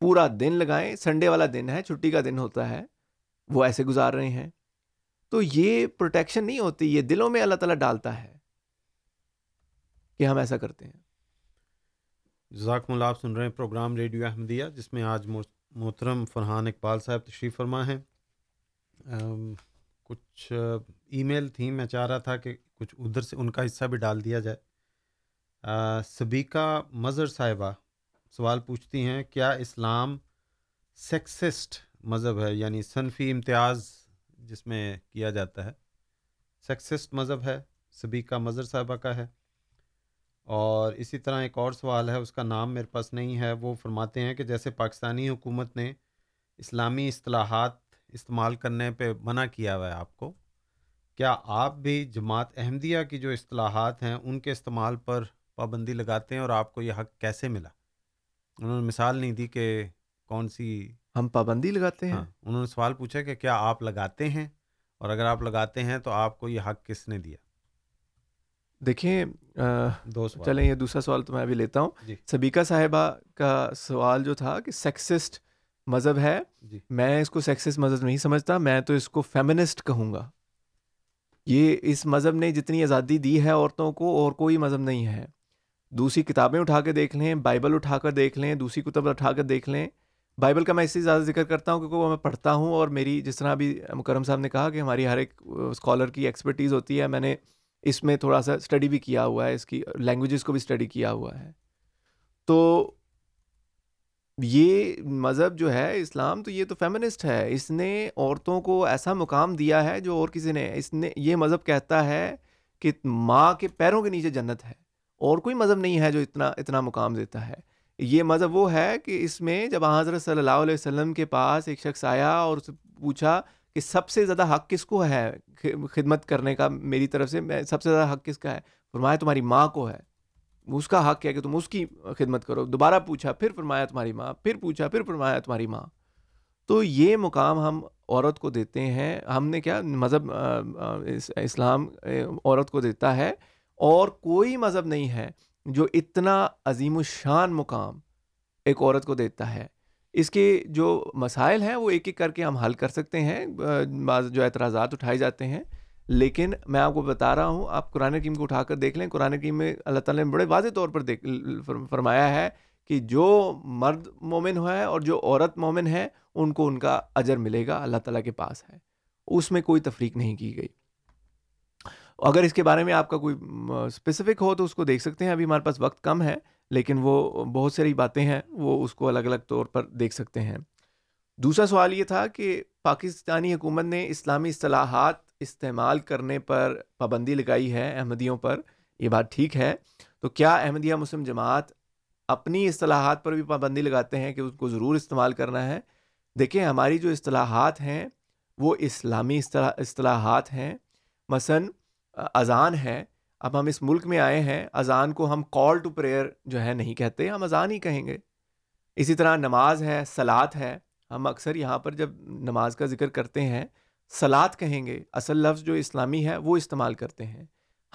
پورا دن لگائیں سنڈے والا دن ہے، چھٹی کا دن ہوتا ہے، وہ ایسے گزار رہے ہیں۔ تو یہ پروٹیکشن نہیں ہوتی، یہ دلوں میں اللہ تعالیٰ ڈالتا ہے کہ ہم ایسا کرتے ہیں۔ جزاکم اللہ، آپ سن رہے ہیں پروگرام ریڈیو احمدیہ، جس میں آج محترم فرحان اقبال صاحب تشریف فرما ہیں۔ کچھ ای میل تھیں۔ میں چاہ رہا تھا کہ کچھ ادھر سے ان کا حصہ بھی ڈال دیا جائے۔ سبیکا مظہر صاحبہ سوال پوچھتی ہیں، کیا اسلام سیکسسٹ مذہب ہے؟ یعنی صنفی امتیاز جس میں کیا جاتا ہے۔ سیکسسٹ مذہب ہے، سبیکا مظہر صاحبہ کا ہے۔ اور اسی طرح ایک اور سوال ہے، اس کا نام میرے پاس نہیں ہے۔ وہ فرماتے ہیں کہ جیسے پاکستانی حکومت نے اسلامی اصطلاحات استعمال کرنے پہ منع کیا ہوا ہے آپ کو؟ کیا آپ بھی جماعت احمدیہ کی جو اصطلاحات ہیں ان کے استعمال پر پابندی لگاتے ہیں اور آپ کو یہ حق کیسے ملا؟ انہوں نے مثال نہیں دی کہ کون سی ہم پابندی لگاتے ہیں؟ ہاں انہوں نے سوال پوچھا کہ کیا آپ لگاتے ہیں؟ اور اگر آپ لگاتے ہیں تو آپ کو یہ حق کس نے دیا؟ دیکھیں دو چلیں یہ دوسرا سوال تو میں ابھی لیتا ہوں۔ جی۔ سبیکا صاحبہ کا سوال جو تھا کہ سیکسسٹ مذہب ہے۔ جی۔ میں اس کو سیکسسٹ مذہب نہیں سمجھتا میں تو اس کو فیمنسٹ کہوں گا۔ یہ اس مذہب نے جتنی آزادی دی ہے عورتوں کو اور کوئی مذہب نہیں ہے۔ دوسری کتابیں اٹھا کے دیکھ لیں بائبل اٹھا کر دیکھ لیں دوسری کتب اٹھا کر دیکھ لیں۔ بائبل کا میں اس سے زیادہ ذکر کرتا ہوں کیونکہ وہ میں پڑھتا ہوں اور میری جس طرح ابھی مکرم صاحب نے کہا کہ ہماری ہر ایک اسکالر کی ایکسپرٹیز ہوتی ہے میں نے اس میں تھوڑا سا اسٹڈی بھی کیا ہوا ہے اس کی لینگویجز کو بھی اسٹڈی کیا ہوا ہے۔ تو یہ مذہب جو ہے اسلام تو یہ تو فیمنسٹ ہے۔ اس نے عورتوں کو ایسا مقام دیا ہے جو اور کسی نے، اس نے یہ مذہب کہتا ہے کہ ماں کے پیروں کے نیچے جنت ہے۔ اور کوئی مذہب نہیں ہے جو اتنا اتنا مقام دیتا ہے۔ یہ مذہب وہ ہے کہ اس میں جب حضرت صلی اللہ علیہ وسلم کے پاس ایک شخص آیا اور اسے پوچھا کہ سب سے زیادہ حق کس کو ہے خدمت کرنے کا میری طرف سے سب سے زیادہ حق کس کا ہے؟ فرمایا تمہاری ماں کو ہے۔ اس کا حق ہے کہ تم اس کی خدمت کرو۔ دوبارہ پوچھا، پھر فرمایا تمہاری ماں، پھر پوچھا، پھر فرمایا تمہاری ماں۔ تو یہ مقام ہم عورت کو دیتے ہیں۔ ہم نے کیا، مذہب اسلام عورت کو دیتا ہے۔ اور کوئی مذہب نہیں ہے جو اتنا عظیم الشان مقام ایک عورت کو دیتا ہے۔ اس کے جو مسائل ہیں وہ ایک ایک کر کے ہم حل کر سکتے ہیں۔ بعض جو اعتراضات اٹھائے جاتے ہیں۔ لیکن میں آپ کو بتا رہا ہوں، آپ قرآن کریم کو اٹھا کر دیکھ لیں۔ قرآن کریم میں اللہ تعالیٰ نے بڑے واضح طور پر دیکھ فرمایا ہے کہ جو مرد مومن ہے اور جو عورت مومن ہے، ان کو ان کا اجر ملے گا، اللہ تعالیٰ کے پاس ہے۔ اس میں کوئی تفریق نہیں کی گئی۔ اگر اس کے بارے میں آپ کا کوئی اسپیسیفک ہو تو اس کو دیکھ سکتے ہیں۔ ابھی ہمارے پاس وقت کم ہے، لیکن وہ بہت ساری باتیں ہیں، وہ اس کو الگ الگ طور پر دیکھ سکتے ہیں۔ دوسرا سوال یہ تھا کہ پاکستانی حکومت نے اسلامی اصطلاحات استعمال کرنے پر پابندی لگائی ہے احمدیوں پر، یہ بات ٹھیک ہے۔ تو کیا احمدیہ مسلم جماعت اپنی اصطلاحات پر بھی پابندی لگاتے ہیں کہ اس کو ضرور استعمال کرنا ہے؟ دیکھیں ہماری جو اصطلاحات ہیں، وہ اسلامی اصطلاحات ہیں۔ مثلاً، اذان ہے، اب ہم اس ملک میں آئے ہیں، اذان کو ہم کال ٹو پریئر جو ہے نہیں کہتے، ہم اذان ہی کہیں گے۔ اسی طرح نماز ہے سلاد ہے، ہم اکثر یہاں پر جب نماز کا ذکر کرتے ہیں سلاد کہیں گے، اصل لفظ جو اسلامی ہے وہ استعمال کرتے ہیں۔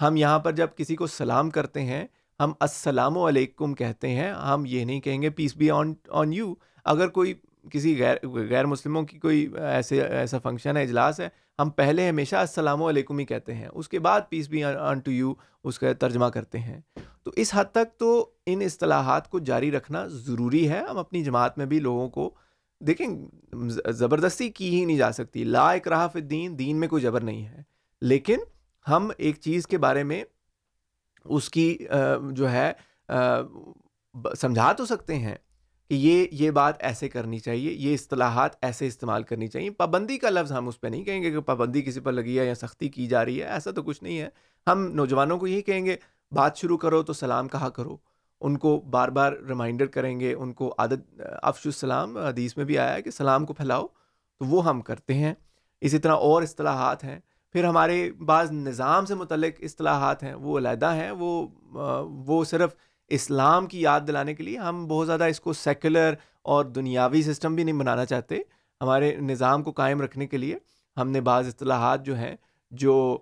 ہم یہاں پر جب کسی کو سلام کرتے ہیں، ہم السلام علیکم کہتے ہیں، ہم یہ نہیں کہیں گے پیس بی آن آن یو اگر کوئی کسی غیر غیر مسلموں کی کوئی ایسے، ایسا فنکشن ہے، اجلاس ہے، ہم پہلے ہمیشہ السلام علیکم ہی کہتے ہیں، اس کے بعد peace be on to you اس کا ترجمہ کرتے ہیں۔ تو اس حد تک تو ان اصطلاحات کو جاری رکھنا ضروری ہے۔ ہم اپنی جماعت میں بھی لوگوں کو دیکھیں، زبردستی کی ہی نہیں جا سکتی۔ لا اکراہ فی الدین، دین میں کوئی جبر نہیں ہے۔ لیکن ہم ایک چیز کے بارے میں اس کی جو ہے سمجھا تو سکتے ہیں کہ یہ یہ بات ایسے کرنی چاہیے، یہ اصطلاحات ایسے استعمال کرنی چاہیے۔ پابندی کا لفظ ہم اس پہ نہیں کہیں گے کہ پابندی کسی پر لگی ہے یا سختی کی جا رہی ہے، ایسا تو کچھ نہیں ہے۔ ہم نوجوانوں کو یہی کہیں گے، بات شروع کرو تو سلام کہا کرو۔ ان کو بار بار ریمائنڈر کریں گے، ان کو عادت افش السلام حدیث میں بھی آیا ہے کہ سلام کو پھیلاؤ، تو وہ ہم کرتے ہیں۔ اسی طرح اور اصطلاحات ہیں۔ پھر ہمارے بعض نظام سے متعلق اصطلاحات ہیں، وہ علیحدہ ہیں۔ وہ وہ صرف اسلام کی یاد دلانے کے لیے ہم بہت زیادہ اس کو سیکولر اور دنیاوی سسٹم بھی نہیں بنانا چاہتے۔ ہمارے نظام کو قائم رکھنے کے لیے ہم نے بعض اصطلاحات جو ہیں، جو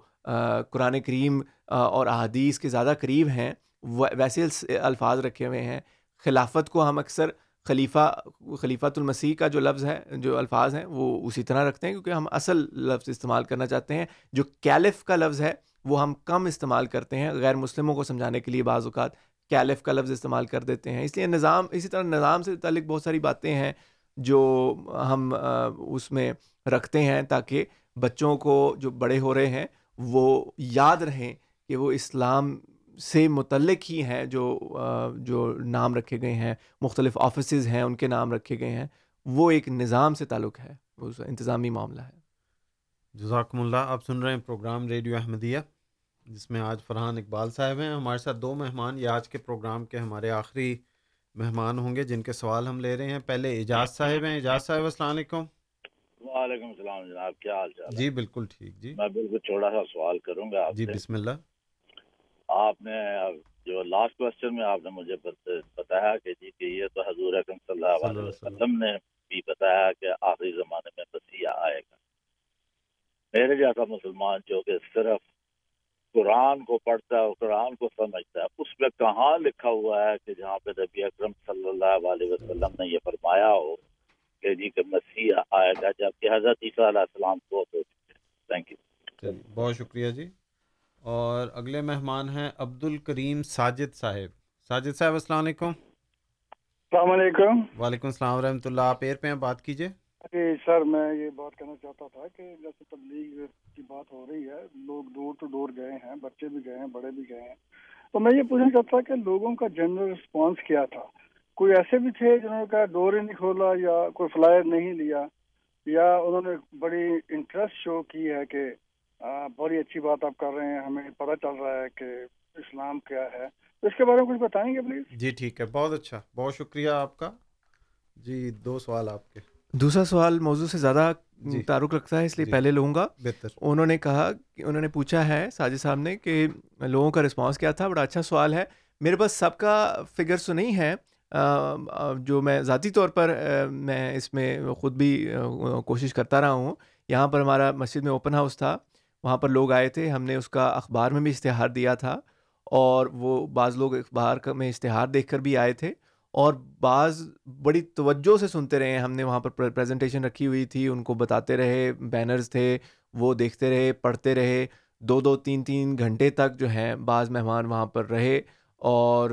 قرآن کریم اور احادیث کے زیادہ قریب ہیں ویسے الفاظ رکھے ہوئے ہیں۔ خلافت کو ہم اکثر خلیفہ، خلیفۃ المسیح کا جو لفظ ہے، جو الفاظ ہیں، وہ اسی طرح رکھتے ہیں، کیونکہ ہم اصل لفظ استعمال کرنا چاہتے ہیں۔ جو کیلف کا لفظ ہے، وہ ہم کم استعمال کرتے ہیں۔ غیر مسلموں کو سمجھانے کے لیے بعض اوقات کیلف کا لفظ استعمال کر دیتے ہیں۔ اس لیے نظام، اسی طرح نظام سے متعلق بہت ساری باتیں ہیں جو ہم اس میں رکھتے ہیں تاکہ بچوں کو جو بڑے ہو رہے ہیں، وہ یاد رہیں کہ وہ اسلام سے متعلق ہی ہیں جو جو نام رکھے گئے ہیں مختلف آفیسز ہیں ان کے نام رکھے گئے ہیں وہ ایک نظام سے تعلق ہے وہ انتظامی معاملہ ہے۔ جزاکم اللہ۔ آپ سن رہے ہیں پروگرام ریڈیو احمدیہ جس میں آج فرحان اقبال صاحب ہیں۔ ہمارے ساتھ دو مہمان یہ آج کے پروگرام کے ہمارے آخری مہمان ہوں گے جن کے سوال ہم لے رہے ہیں۔ پہلے اعجاز صاحب ہیں۔ اعجاز صاحب السلام علیکم۔ وعلیکم السلام جناب کیا حال چال جی بالکل ٹھیک۔ جی۔ میں بالکل چھوٹا سا سوال کروں گا جی بسم اللہ۔ آپ نے جو لاسٹ کوشچن میں آپ نے مجھے بتایا کہ جی کہ یہ تو حضور اکرم صلی اللہ علیہ وسلم۔ نے بھی بتایا کہ آخری زمانے میں مسیح آئے گا۔ میرے جیسا مسلمان جو کہ صرف قرآن کو پڑھتا ہے اور قرآن کو سمجھتا ہے اس میں کہاں لکھا ہوا ہے کہ جہاں پہ نبی اکرم صلی اللہ علیہ وسلم نے یہ فرمایا ہو کہ جی کہ مسیح آئے گا جبکہ حضرت عیسیٰ علیہ السلام کو ہو تھینک یو بہت شکریہ جی۔ اور اگلے مہمان ہیں عبد الکریم ساجد صاحب۔ ساجد صاحب السلام علیکم۔ السلام علیکم۔ وعلیکم السلام ورحمۃ اللہ۔ آپ ایر پہ ہیں بات کیجیے جی سر میں یہ بات کہنا چاہتا تھا کہ جیسے تبلیغ کی بات ہو رہی ہے لوگ دور تو دور گئے ہیں بچے بھی گئے ہیں بڑے بھی گئے ہیں۔ تو میں یہ پوچھنا چاہتا کہ لوگوں کا جنرل رسپانس کیا تھا؟ کوئی ایسے بھی تھے جنہوں نے کہا ڈور ہی نہیں کھولا یا کوئی فلائر نہیں لیا یا انہوں نے بڑی انٹرسٹ شو کی ہے کہ بڑی اچھی بات آپ کر رہے ہیں ہمیں پتہ چل رہا ہے کہ اسلام کیا ہے۔ اس کے بارے میں کچھ بتائیں گے پلیز جی ٹھیک ہے بہت اچھا بہت شکریہ آپ کا۔ جی دو سوال آپ کے۔ دوسرا سوال موضوع سے زیادہ جی۔ تعارف رکھتا ہے اس لیے جی۔ پہلے لوں گا۔ بہتر۔ انہوں نے کہا کہ انہوں نے پوچھا ہے ساجد صاحب نے کہ لوگوں کا رسپانس کیا تھا۔ بڑا اچھا سوال ہے۔ میرے پاس سب کا فگرس تو نہیں ہے جو میں ذاتی طور پر میں اس میں خود بھی کوشش کرتا رہا ہوں۔ یہاں پر ہمارا مسجد میں اوپن ہاؤس تھا۔ وہاں پر لوگ آئے تھے، ہم نے اس کا اخبار میں بھی اشتہار دیا تھا، اور وہ بعض لوگ اخبار میں اشتہار دیکھ کر بھی آئے تھے، اور بعض بڑی توجہ سے سنتے رہے، ہم نے وہاں پر پریزنٹیشن رکھی ہوئی تھی، ان کو بتاتے رہے بینرز تھے، وہ دیکھتے رہے، پڑھتے رہے، دو دو، تین تین گھنٹے تک جو ہیں بعض مہمان وہاں پر رہے، اور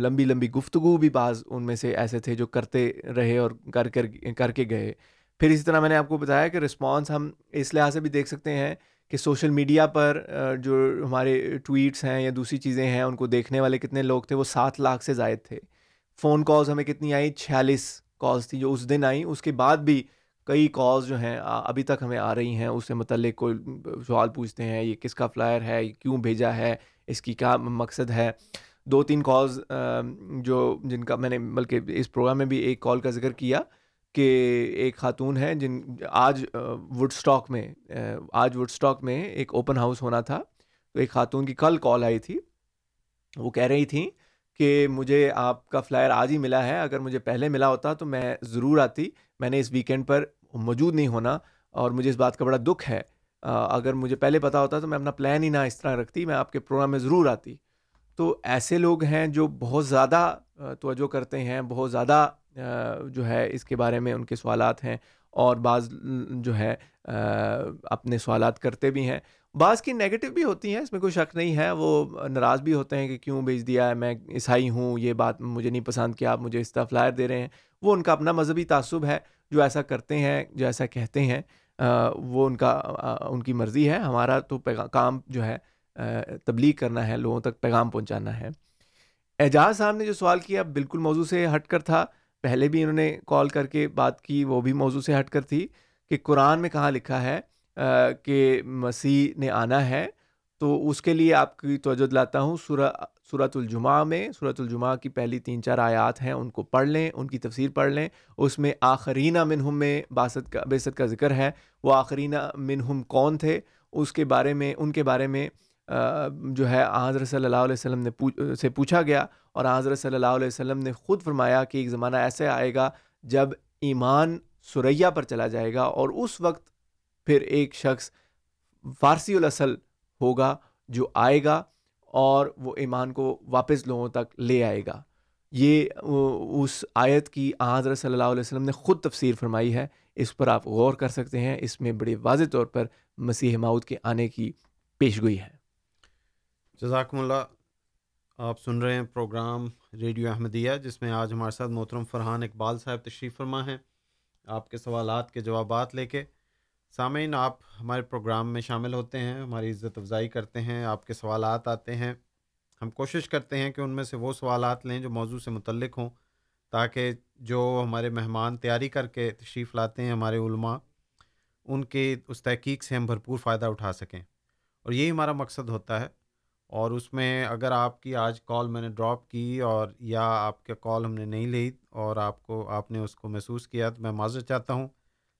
لمبی لمبی گفتگو بھی بعض ان میں سے ایسے تھے جو کرتے رہے اور کر کر کر کے گئے۔ پھر اسی طرح میں نے آپ کو بتایا کہ رسپانس ہم اس لحاظ سے بھی دیکھ سکتے ہیں کہ سوشل میڈیا پر جو ہمارے ٹویٹس ہیں یا دوسری چیزیں ہیں، ان کو دیکھنے والے کتنے لوگ تھے؟ وہ سات لاکھ سے زائد تھے۔ فون کالز ہمیں کتنی آئی چھیالیس کالز تھی جو اس دن آئیں۔ اس کے بعد بھی کئی کالز جو ہیں ابھی تک ہمیں آ رہی ہیں۔ اس سے متعلق کوئی سوال پوچھتے ہیں، یہ کس کا فلائر ہے؟ یہ کیوں بھیجا ہے؟ اس کی کیا مقصد ہے؟ دو تین کالز جو جن کا میں نے، بلکہ اس پروگرام میں بھی ایک کال کا ذکر کیا۔ کہ ایک خاتون ہے جن، آج وڈ اسٹاک میں آج وڈ اسٹاک میں ایک اوپن ہاؤس ہونا تھا۔ تو ایک خاتون کی کل کال آئی تھی۔ وہ کہہ رہی تھیں کہ مجھے آپ کا فلائر آج ہی ملا ہے۔ اگر مجھے پہلے ملا ہوتا تو میں ضرور آتی۔ میں نے اس ویکینڈ پر موجود نہیں ہونا اور مجھے اس بات کا بڑا دکھ ہے۔ اگر مجھے پہلے پتا ہوتا تو میں اپنا پلان ہی نہ اس طرح رکھتی، میں آپ کے پروگرام میں ضرور آتی۔ تو ایسے لوگ ہیں جو بہت زیادہ توجہ کرتے ہیں، بہت زیادہ جو ہے، اس کے بارے میں ان کے سوالات ہیں اور بعض جو ہے اپنے سوالات کرتے بھی ہیں۔ بعض کی نگیٹو بھی ہوتی ہیں، اس میں کوئی شک نہیں ہے۔ وہ ناراض بھی ہوتے ہیں کہ کیوں بھیج دیا ہے، میں عیسائی ہوں، یہ بات مجھے نہیں پسند کہ آپ مجھے اس طرح فلائر دے رہے ہیں۔ وہ ان کا اپنا مذہبی تعصب ہے، جو ایسا کرتے ہیں، جو ایسا کہتے ہیں۔ وہ ان کا ان کی مرضی ہے۔ ہمارا تو کام جو ہے تبلیغ کرنا ہے، لوگوں تک پیغام پہنچانا ہے۔ اعجاز صاحب نے جو سوال کیا، بالکل موضوع سے ہٹ کر تھا۔ پہلے بھی انہوں نے کال کر کے بات کی، وہ بھی موضوع سے ہٹ کر تھی کہ قرآن میں کہاں لکھا ہے کہ مسیح نے آنا ہے۔ تو اس کے لیے آپ کی توجہ دلاتا ہوں، سورہ صورت الجمعہ میں صورت الجمعہ کی پہلی تین چار آیات ہیں، ان کو پڑھ لیں، ان کی تفسیر پڑھ لیں۔ اس میں آخرینہ منہم میں باست کا بیست کا ذکر ہے۔ وہ آخرینہ منہم کون تھے؟ اس کے بارے میں، ان کے بارے میں جو ہے حضرت صلی اللہ علیہ وسلم نے سے پوچھا گیا اور حضرت صلی اللہ علیہ وسلم نے خود فرمایا کہ ایک زمانہ ایسے آئے گا جب ایمان سریا پر چلا جائے گا اور اس وقت پھر ایک شخص فارسی الاصل ہوگا جو آئے گا اور وہ ایمان کو واپس لوگوں تک لے آئے گا۔ یہ اس آیت کی حضرت صلی اللہ علیہ وسلم نے خود تفسیر فرمائی ہے۔ اس پر آپ غور کر سکتے ہیں۔ اس میں بڑے واضح طور پر مسیح ماؤد کے آنے کی پیش گوئی ہے۔ جزاکم اللہ، آپ سن رہے ہیں پروگرام ریڈیو احمدیہ، جس میں آج ہمارے ساتھ محترم فرحان اقبال صاحب تشریف فرما ہیں۔ آپ کے سوالات کے جوابات لے کے سامعین آپ ہمارے پروگرام میں شامل ہوتے ہیں، ہماری عزت افزائی کرتے ہیں، آپ کے سوالات آتے ہیں۔ ہم کوشش کرتے ہیں کہ ان میں سے وہ سوالات لیں جو موضوع سے متعلق ہوں، تاکہ جو ہمارے مہمان تیاری کر کے تشریف لاتے ہیں ہمارے علماء، ان کے اس تحقیق سے ہم بھرپور فائدہ اٹھا سکیں۔ اور یہی ہمارا مقصد ہوتا ہے۔ اور اس میں اگر آپ کی آج کال میں نے ڈراپ کی اور یا آپ کے کال ہم نے نہیں لی اور آپ کو، آپ نے اس کو محسوس کیا تو میں معذرت چاہتا ہوں۔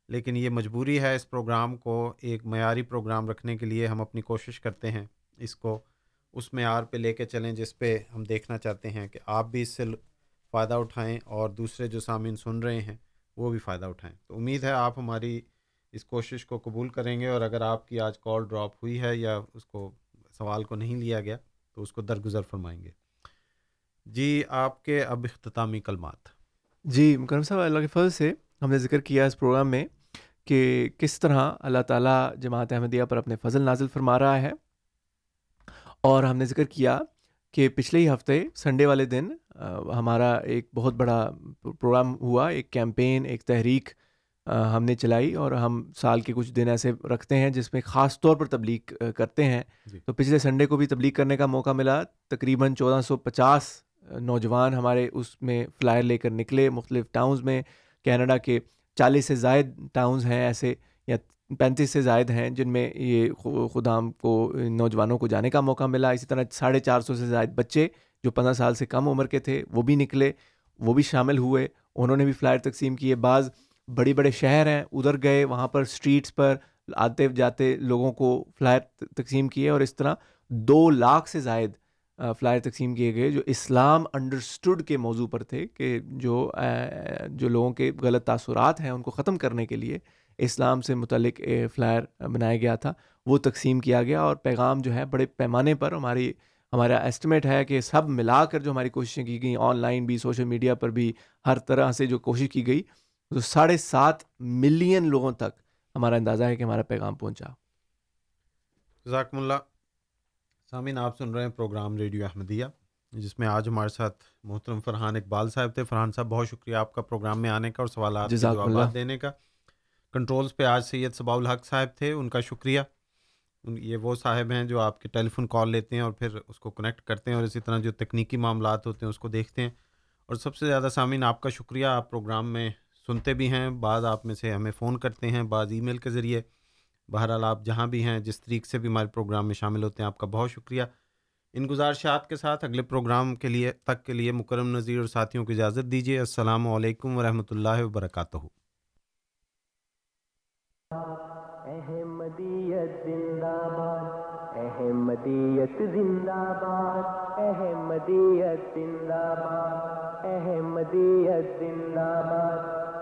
لیکن یہ مجبوری ہے اس پروگرام کو ایک معیاری پروگرام رکھنے کے لیے ہم اپنی کوشش کرتے ہیں۔ اس کو اس معیار پہ لے کے چلیں جس پہ ہم دیکھنا چاہتے ہیں کہ آپ بھی اس سے فائدہ اٹھائیں اور دوسرے جو سامعین سن رہے ہیں وہ بھی فائدہ اٹھائیں۔ تو امید ہے آپ ہماری اس کوشش کو قبول کریں گے اور اگر آپ کی آج کال ڈراپ ہوئی ہے یا اس کو سوال کو نہیں لیا گیا تو اس کو درگزر فرمائیں گے۔ جی آپ کے اب اختتامی کلمات۔ جی مکرم صاحب، اللہ کے فضل سے ہم نے ذکر کیا اس پروگرام میں کہ کس طرح اللہ تعالیٰ جماعت احمدیہ پر اپنے فضل نازل فرما رہا ہے۔ اور ہم نے ذکر کیا کہ پچھلے ہی ہفتے سنڈے والے دن ہمارا ایک بہت بڑا پروگرام ہوا، ایک کیمپین، ایک تحریک ہم نے چلائی اور ہم سال کے کچھ دن ایسے رکھتے ہیں جس میں خاص طور پر تبلیغ کرتے ہیں۔ جی. تو پچھلے سنڈے کو بھی تبلیغ کرنے کا موقع ملا۔ تقریباً چودہ سو پچاس نوجوان ہمارے اس میں فلائر لے کر نکلے۔ مختلف ٹاؤنز میں کینیڈا کے چالیس سے زائد ٹاؤنز ہیں ایسے یا پینتیس سے زائد ہیں جن میں یہ خدام کو نوجوانوں کو جانے کا موقع ملا۔ اسی طرح ساڑھے چار سو سے زائد بچے جو پندرہ سال سے کم عمر کے تھے وہ بھی نکلے وہ بھی شامل ہوئے۔ انہوں نے بھی فلائر تقسیم کیے۔ بعض بڑی بڑے شہر ہیں، ادھر گئے، وہاں پر اسٹریٹس پر آتے جاتے لوگوں کو فلائر تقسیم کیے اور اس طرح دو لاکھ سے زائد فلائر تقسیم کیے گئے جو اسلام انڈرسٹوڈ کے موضوع پر تھے کہ جو جو لوگوں کے غلط تاثرات ہیں ان کو ختم کرنے کے لیے اسلام سے متعلق فلائر بنایا گیا تھا، وہ تقسیم کیا گیا اور پیغام جو ہے بڑے پیمانے پر ہماری، ہمارا ایسٹیمیٹ ہے کہ سب ملا کر جو ہماری کوششیں کی گئیں آن لائن بھی سوشل میڈیا پر بھی، ہر طرح سے جو کوشش کی گئی۔ تو ساڑھے سات ملین لوگوں تک ہمارا اندازہ ہے کہ ہمارا پیغام پہنچا۔ ذاکم اللہ۔ سامعین آپ سن رہے ہیں پروگرام ریڈیو احمدیہ جس میں آج ہمارے ساتھ محترم فرحان اقبال صاحب تھے۔ فرحان صاحب بہت شکریہ آپ کا پروگرام میں آنے کا اور سوالات جوابات دینے کا۔ کنٹرولز پہ آج سید صباء الحق صاحب تھے ان کا شکریہ۔ یہ وہ صاحب ہیں جو آپ کے ٹیلی فون کال لیتے ہیں اور پھر اس کو کنیکٹ کرتے ہیں اور اسی طرح جو تکنیکی معاملات ہوتے ہیں اس کو دیکھتے ہیں۔ اور سب سے زیادہ سامعین آپ کا شکریہ۔ آپ پروگرام میں سنتے بھی ہیں، بعض آپ میں سے ہمیں فون کرتے ہیں، بعض ای میل کے ذریعے۔ بہرحال آپ جہاں بھی ہیں، جس طریقے سے بھی ہمارے پروگرام میں شامل ہوتے ہیں، آپ کا بہت شکریہ۔ ان گزارشات کے ساتھ اگلے پروگرام کے لیے، تک کے لیے مکرم نذیر اور ساتھیوں کی اجازت دیجیے السلام علیکم ورحمۃ اللہ وبرکاتہ۔ احمدیت زندہ باد، احمدیت زندہ باد، احمدیت زندہ باد، احمدیت زندہ باد۔